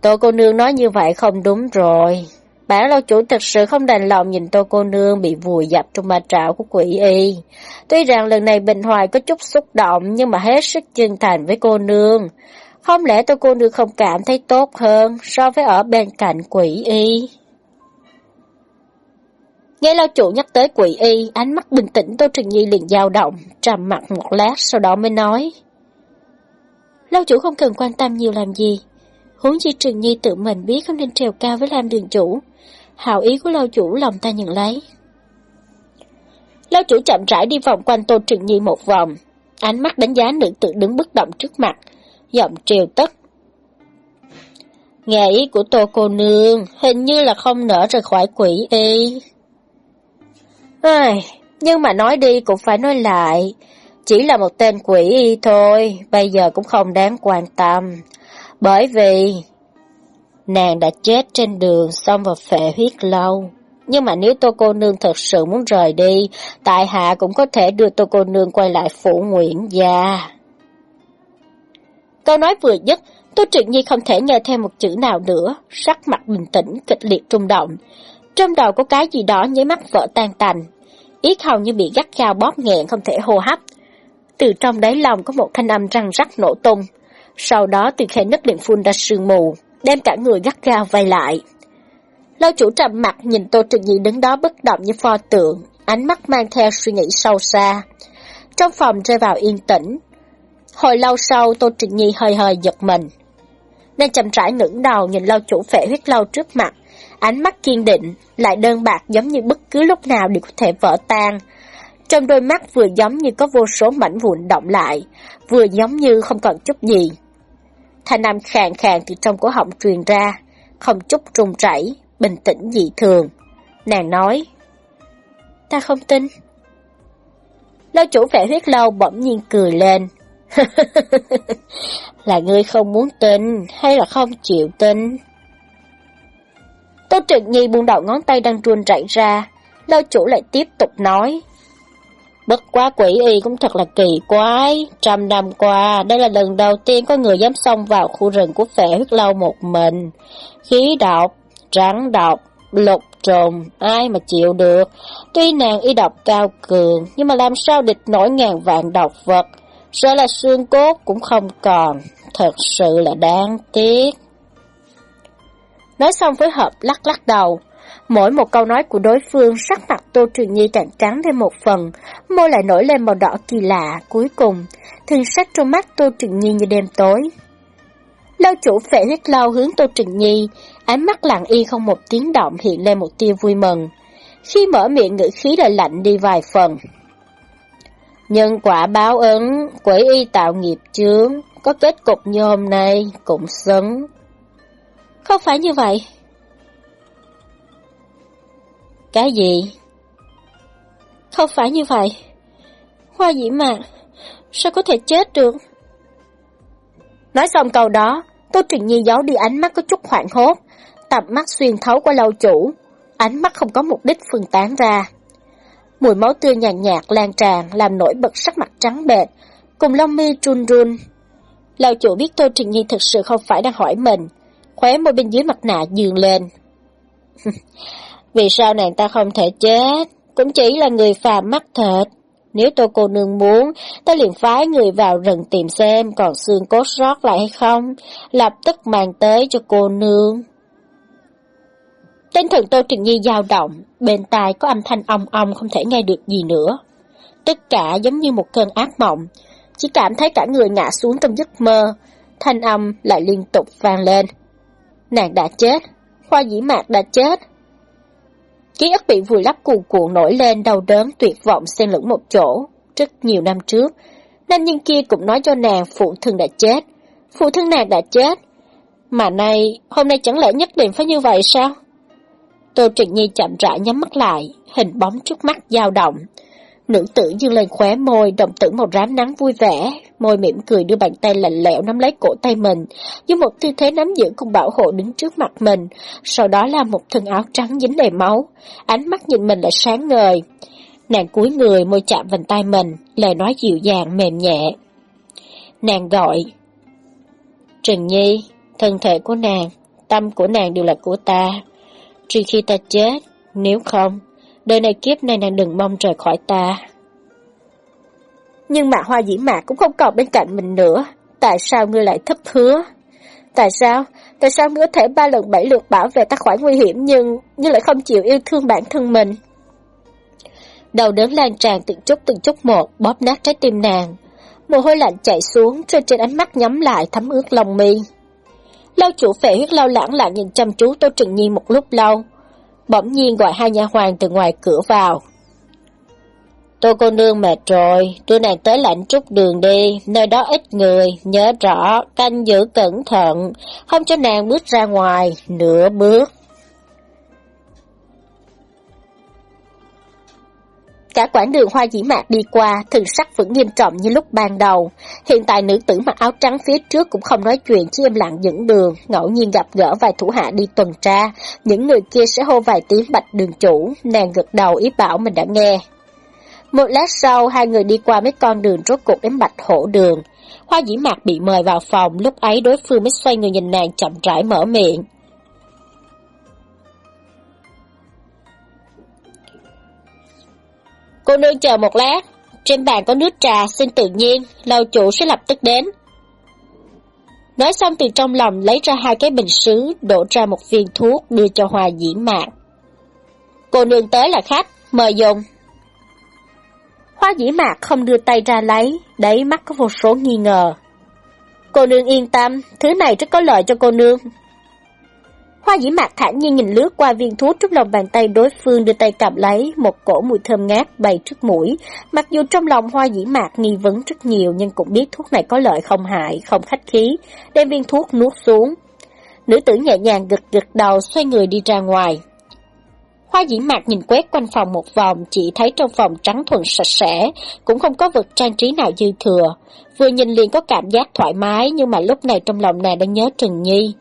B: Tô cô nương nói như vậy không đúng rồi. Bản lâu chủ thật sự không đành lòng nhìn tô cô nương bị vùi dập trong ma trạo của quỷ y. Tuy rằng lần này Bình Hoài có chút xúc động nhưng mà hết sức chân thành với cô nương. Không lẽ tô cô nương không cảm thấy tốt hơn so với ở bên cạnh quỷ y? Nghe lao chủ nhắc tới quỷ y, ánh mắt bình tĩnh Tô Trừng Nhi liền dao động, trầm mặt một lát sau đó mới nói. Lao chủ không cần quan tâm nhiều làm gì, huống chi Trừng Nhi tự mình biết không nên trèo cao với Lam Đường Chủ. Hào ý của lao chủ lòng ta nhận lấy. Lao chủ chậm rãi đi vòng quanh Tô Trừng Nhi một vòng, ánh mắt đánh giá nữ tử đứng bất động trước mặt, giọng triều tất. Nghe ý của Tô cô nương, hình như là không nở rời khỏi quỷ y. Ai, nhưng mà nói đi cũng phải nói lại, chỉ là một tên quỷ y thôi, bây giờ cũng không đáng quan tâm. Bởi vì nàng đã chết trên đường xong vào phệ huyết lâu.
A: Nhưng mà nếu tô cô nương thật sự muốn rời đi, tại hạ cũng có thể đưa tô cô nương quay lại phủ Nguyễn gia.
B: Câu nói vừa dứt, Tô Truyện Nhi không thể nghe thêm một chữ nào nữa, sắc mặt bình tĩnh, kịch liệt rung động. Trong đầu có cái gì đó nháy mắt vỡ tan tành. Yết hầu như bị gắt gao bóp nghẹn không thể hô hấp. Từ trong đáy lòng có một thanh âm răng rắc nổ tung. Sau đó từ khe nứt liền phun ra sương mù, đem cả người gắt gao vây lại. Lâu chủ trầm mặt nhìn Tô Trịnh Nhi đứng đó bất động như pho tượng, ánh mắt mang theo suy nghĩ sâu xa. Trong phòng rơi vào yên tĩnh. Hồi lâu sau Tô Trịnh Nhi hơi hơi giật mình. Nên chậm rãi ngẩng đầu nhìn lâu chủ phệ huyết lâu trước mặt, ánh mắt kiên định, lại đơn bạc giống như bất cứ lúc nào đều có thể vỡ tan. Trong đôi mắt vừa giống như có vô số mảnh vụn động lại, vừa giống như không còn chút gì. Thanh âm khàn khàn từ trong cổ họng truyền ra, không chút run rẩy, bình tĩnh dị thường. Nàng nói, ta không tin. Lâu chủ vẻ huyết lâu bỗng nhiên cười lên. [laughs] là ngươi không muốn tin hay là không chịu tin? Tô trực Nhi buông đầu ngón tay đang run rẩy ra, lâu chủ lại tiếp tục nói. Bất quá quỷ y cũng thật là kỳ quái. Trăm năm qua, đây là lần đầu tiên có người dám xông vào khu rừng của phệ huyết lâu một mình. Khí độc, rắn độc, lục trùng, ai mà chịu được. Tuy nàng y độc cao cường, nhưng mà làm sao địch nổi ngàn vạn độc vật. Sợ là xương cốt cũng không còn. Thật sự là đáng tiếc. Nói xong phối hợp lắc lắc đầu. Mỗi một câu nói của đối phương sắc mặt Tô trường Nhi càng trắng thêm một phần, môi lại nổi lên màu đỏ kỳ lạ. Cuối cùng, thường sắc trong mắt Tô trường Nhi như đêm tối. Lâu chủ phệ huyết lâu hướng Tô Trình Nhi, ánh mắt lặng y không một tiếng động hiện lên một tia vui mừng. Khi mở miệng ngữ khí lại lạnh đi vài phần. Nhân quả báo ứng, quỷ y tạo nghiệp chướng, có kết cục như hôm nay, cũng xứng. Không phải như vậy. Cái gì? Không phải như vậy. Hoa dĩ mạc, sao có thể chết được? Nói xong câu đó, Tô Trịnh Nhi giấu đi ánh mắt có chút hoảng hốt, tầm mắt xuyên thấu qua lâu chủ, ánh mắt không có mục đích phân tán ra. Mùi máu tươi nhàn nhạt, nhạt lan tràn làm nổi bật sắc mặt trắng bệch, cùng lông mi run run. Lâu chủ biết Tô Trịnh Nhi thực sự không phải đang hỏi mình, khóe môi bên dưới mặt nạ dường lên. [laughs] Vì sao nàng ta không thể chết? Cũng chỉ là người phàm mắc thịt. Nếu tôi cô nương muốn, ta liền phái người vào rừng tìm xem còn xương cốt sót lại hay không, lập tức mang tới cho cô nương. Tinh thần Tô Trịnh Nhi dao động, bên tai có âm thanh ong ong không thể nghe được gì nữa. Tất cả giống như một cơn ác mộng, chỉ cảm thấy cả người ngã xuống trong giấc mơ, thanh âm lại liên tục vang lên. Nàng đã chết, khoa dĩ mạc đã chết. Ký ức bị vùi lấp cuồn cuộn nổi lên đau đớn tuyệt vọng xen lẫn một chỗ. Rất nhiều năm trước, nam nhân kia cũng nói cho nàng phụ thân đã chết. Phụ thân nàng đã chết. Mà nay, hôm nay chẳng lẽ nhất định phải như vậy sao? Tô Trịnh Nhi chậm rãi nhắm mắt lại, hình bóng trước mắt dao động. Nữ tử dương lên khóe môi, đồng tử một rám nắng vui vẻ, môi mỉm cười đưa bàn tay lạnh lẽo nắm lấy cổ tay mình, với một tư thế nắm giữ cùng bảo hộ đứng trước mặt mình, sau đó là một thân áo trắng dính đầy máu, ánh mắt nhìn mình lại sáng ngời. Nàng cúi người môi chạm vào tay mình, lời nói dịu dàng mềm nhẹ. Nàng gọi, Trần Nhi, thân thể của nàng, tâm của nàng đều là của ta. Trừ khi ta chết, nếu không, đời này kiếp này nàng đừng mong rời khỏi ta. Nhưng mà hoa dĩ mạc cũng không còn bên cạnh mình nữa. Tại sao ngươi lại thấp hứa? Tại sao? Tại sao ngươi có thể ba lần bảy lượt bảo vệ ta khỏi nguy hiểm nhưng nhưng lại không chịu yêu thương bản thân mình? Đầu đớn lan tràn từng chút từng chút một, bóp nát trái tim nàng. Mồ hôi lạnh chảy xuống, trên trên ánh mắt nhắm lại thấm ướt lòng mi. Lâu chủ phệ huyết lâu lãng lặng nhìn chăm chú Tô Trừng Nhi một lúc lâu, bỗng nhiên gọi hai nha hoàng từ ngoài cửa vào. Tô cô nương mệt rồi, tôi nàng tới lạnh chút đường đi, nơi đó ít người, nhớ rõ, canh giữ cẩn thận, không cho nàng bước ra ngoài, nửa bước. Cả quãng đường hoa dĩ mạc đi qua, thần sắc vẫn nghiêm trọng như lúc ban đầu. Hiện tại nữ tử mặc áo trắng phía trước cũng không nói chuyện chỉ im lặng dẫn đường, ngẫu nhiên gặp gỡ vài thủ hạ đi tuần tra. Những người kia sẽ hô vài tiếng bạch đường chủ, nàng gật đầu ý bảo mình đã nghe. Một lát sau, hai người đi qua mấy con đường rốt cuộc đến bạch hổ đường. Hoa dĩ mạc bị mời vào phòng, lúc ấy đối phương mới xoay người nhìn nàng chậm rãi mở miệng. Cô nương chờ một lát, trên bàn có nước trà xin tự nhiên, lâu chủ sẽ lập tức đến. Nói xong từ trong lòng lấy ra hai cái bình sứ, đổ ra một viên thuốc đưa cho Hoa diễn mạc. Cô nương tới là khách, mời dùng. Hoa dĩ mạc không đưa tay ra lấy, đấy mắt có vô số nghi ngờ. Cô nương yên tâm, thứ này rất có lợi cho cô nương. Hoa dĩ mạc thản nhiên nhìn lướt qua viên thuốc trong lòng bàn tay đối phương đưa tay cầm lấy, một cổ mùi thơm ngát bay trước mũi. Mặc dù trong lòng hoa dĩ mạc nghi vấn rất nhiều nhưng cũng biết thuốc này có lợi không hại, không khách khí, đem viên thuốc nuốt xuống. Nữ tử nhẹ nhàng gật gật đầu xoay người đi ra ngoài. Hoa dĩ mạc nhìn quét quanh phòng một vòng, chỉ thấy trong phòng trắng thuần sạch sẽ, cũng không có vật trang trí nào dư thừa. Vừa nhìn liền có cảm giác thoải mái, nhưng mà lúc này trong lòng nàng đang nhớ Trần Nhi.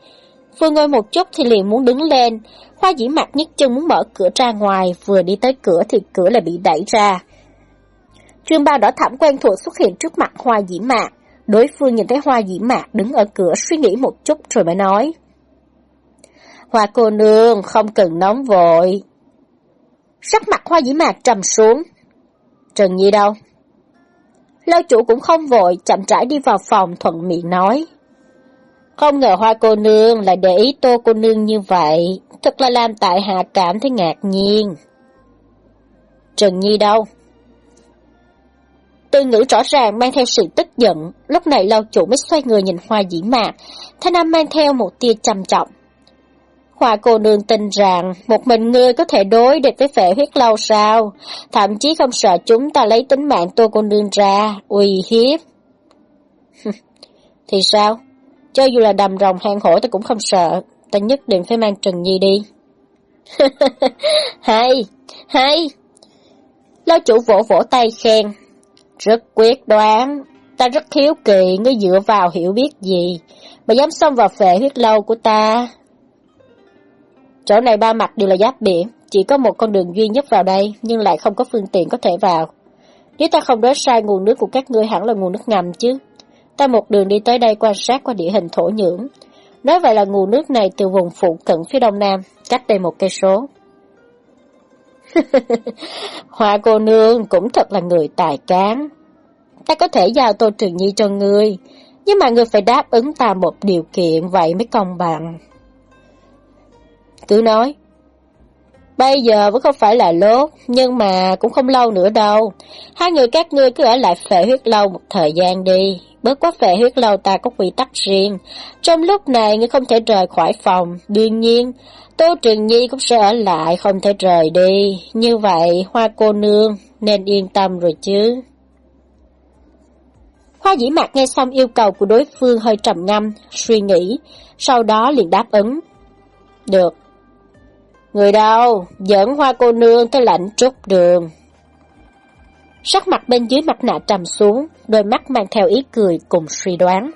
B: Vừa ngồi một chút thì liền muốn đứng lên, hoa dĩ mặt nhấc chân muốn mở cửa ra ngoài, vừa đi tới cửa thì cửa lại bị đẩy ra. Trương bao đỏ thẳm quen thuộc xuất hiện trước mặt hoa dĩ mạc. Đối phương nhìn thấy hoa dĩ mạc đứng ở cửa suy nghĩ một chút rồi mới nói. Hoa cô nương, không cần nóng vội. Sắc mặt hoa dĩ mạc trầm xuống. Trần Nhi đâu? Lâu chủ cũng không vội, chậm rãi đi vào phòng thuận miệng nói. Không ngờ hoa cô nương lại để ý tô cô nương như vậy, thật là làm tại hạ cảm thấy ngạc nhiên. Trần Nhi đâu? Từ ngữ rõ ràng mang theo sự tức giận, lúc này lâu chủ mới xoay người nhìn hoa dĩ mạc, thanh âm mang theo một tia trầm trọng. Hoa cô nương tin rằng một mình ngươi có thể đối địch với phệ huyết lâu sao, thậm chí không sợ chúng ta lấy tính mạng tô cô nương ra, uy hiếp. [laughs] Thì sao? Cho dù là đầm rồng hang hổ ta cũng không sợ, ta nhất định phải mang Trần Nhi đi. [laughs] hay, hay. Lão chủ vỗ vỗ tay khen. Rất quyết đoán, ta rất thiếu kỳ, ngươi dựa vào hiểu biết gì, mà dám xông vào phệ huyết lâu của ta. Chỗ này ba mặt đều là giáp biển, chỉ có một con đường duy nhất vào đây, nhưng lại không có phương tiện có thể vào. Nếu ta không đoán sai nguồn nước của các ngươi hẳn là nguồn nước ngầm chứ. Ta một đường đi tới đây quan sát qua địa hình thổ nhưỡng. Nói vậy là nguồn nước này từ vùng phụ cận phía đông nam, cách đây một cây số. [laughs] Hoa cô nương cũng thật là người tài cán. Ta có thể giao Tô Trường Nhi cho ngươi, nhưng mà ngươi phải đáp ứng ta một điều kiện vậy mới công bằng. Cứ nói. Bây giờ vẫn không phải là lốt, nhưng mà cũng không lâu nữa đâu. Hai người các ngươi cứ ở lại phệ huyết lâu một thời gian đi. Bớt quá phệ huyết lâu ta có quy tắc riêng. Trong lúc này ngươi không thể rời khỏi phòng. Đương nhiên, Tô Trường Nhi cũng sẽ ở lại, không thể rời đi. Như vậy, hoa cô nương nên yên tâm rồi chứ. Hoa dĩ mạc nghe xong yêu cầu của đối phương hơi trầm ngâm, suy nghĩ, sau đó liền đáp ứng. Được, Người đâu? Dẫn hoa cô nương tới lãnh trúc đường. Sắc mặt bên dưới mặt nạ trầm xuống, đôi mắt mang theo ý cười cùng suy đoán.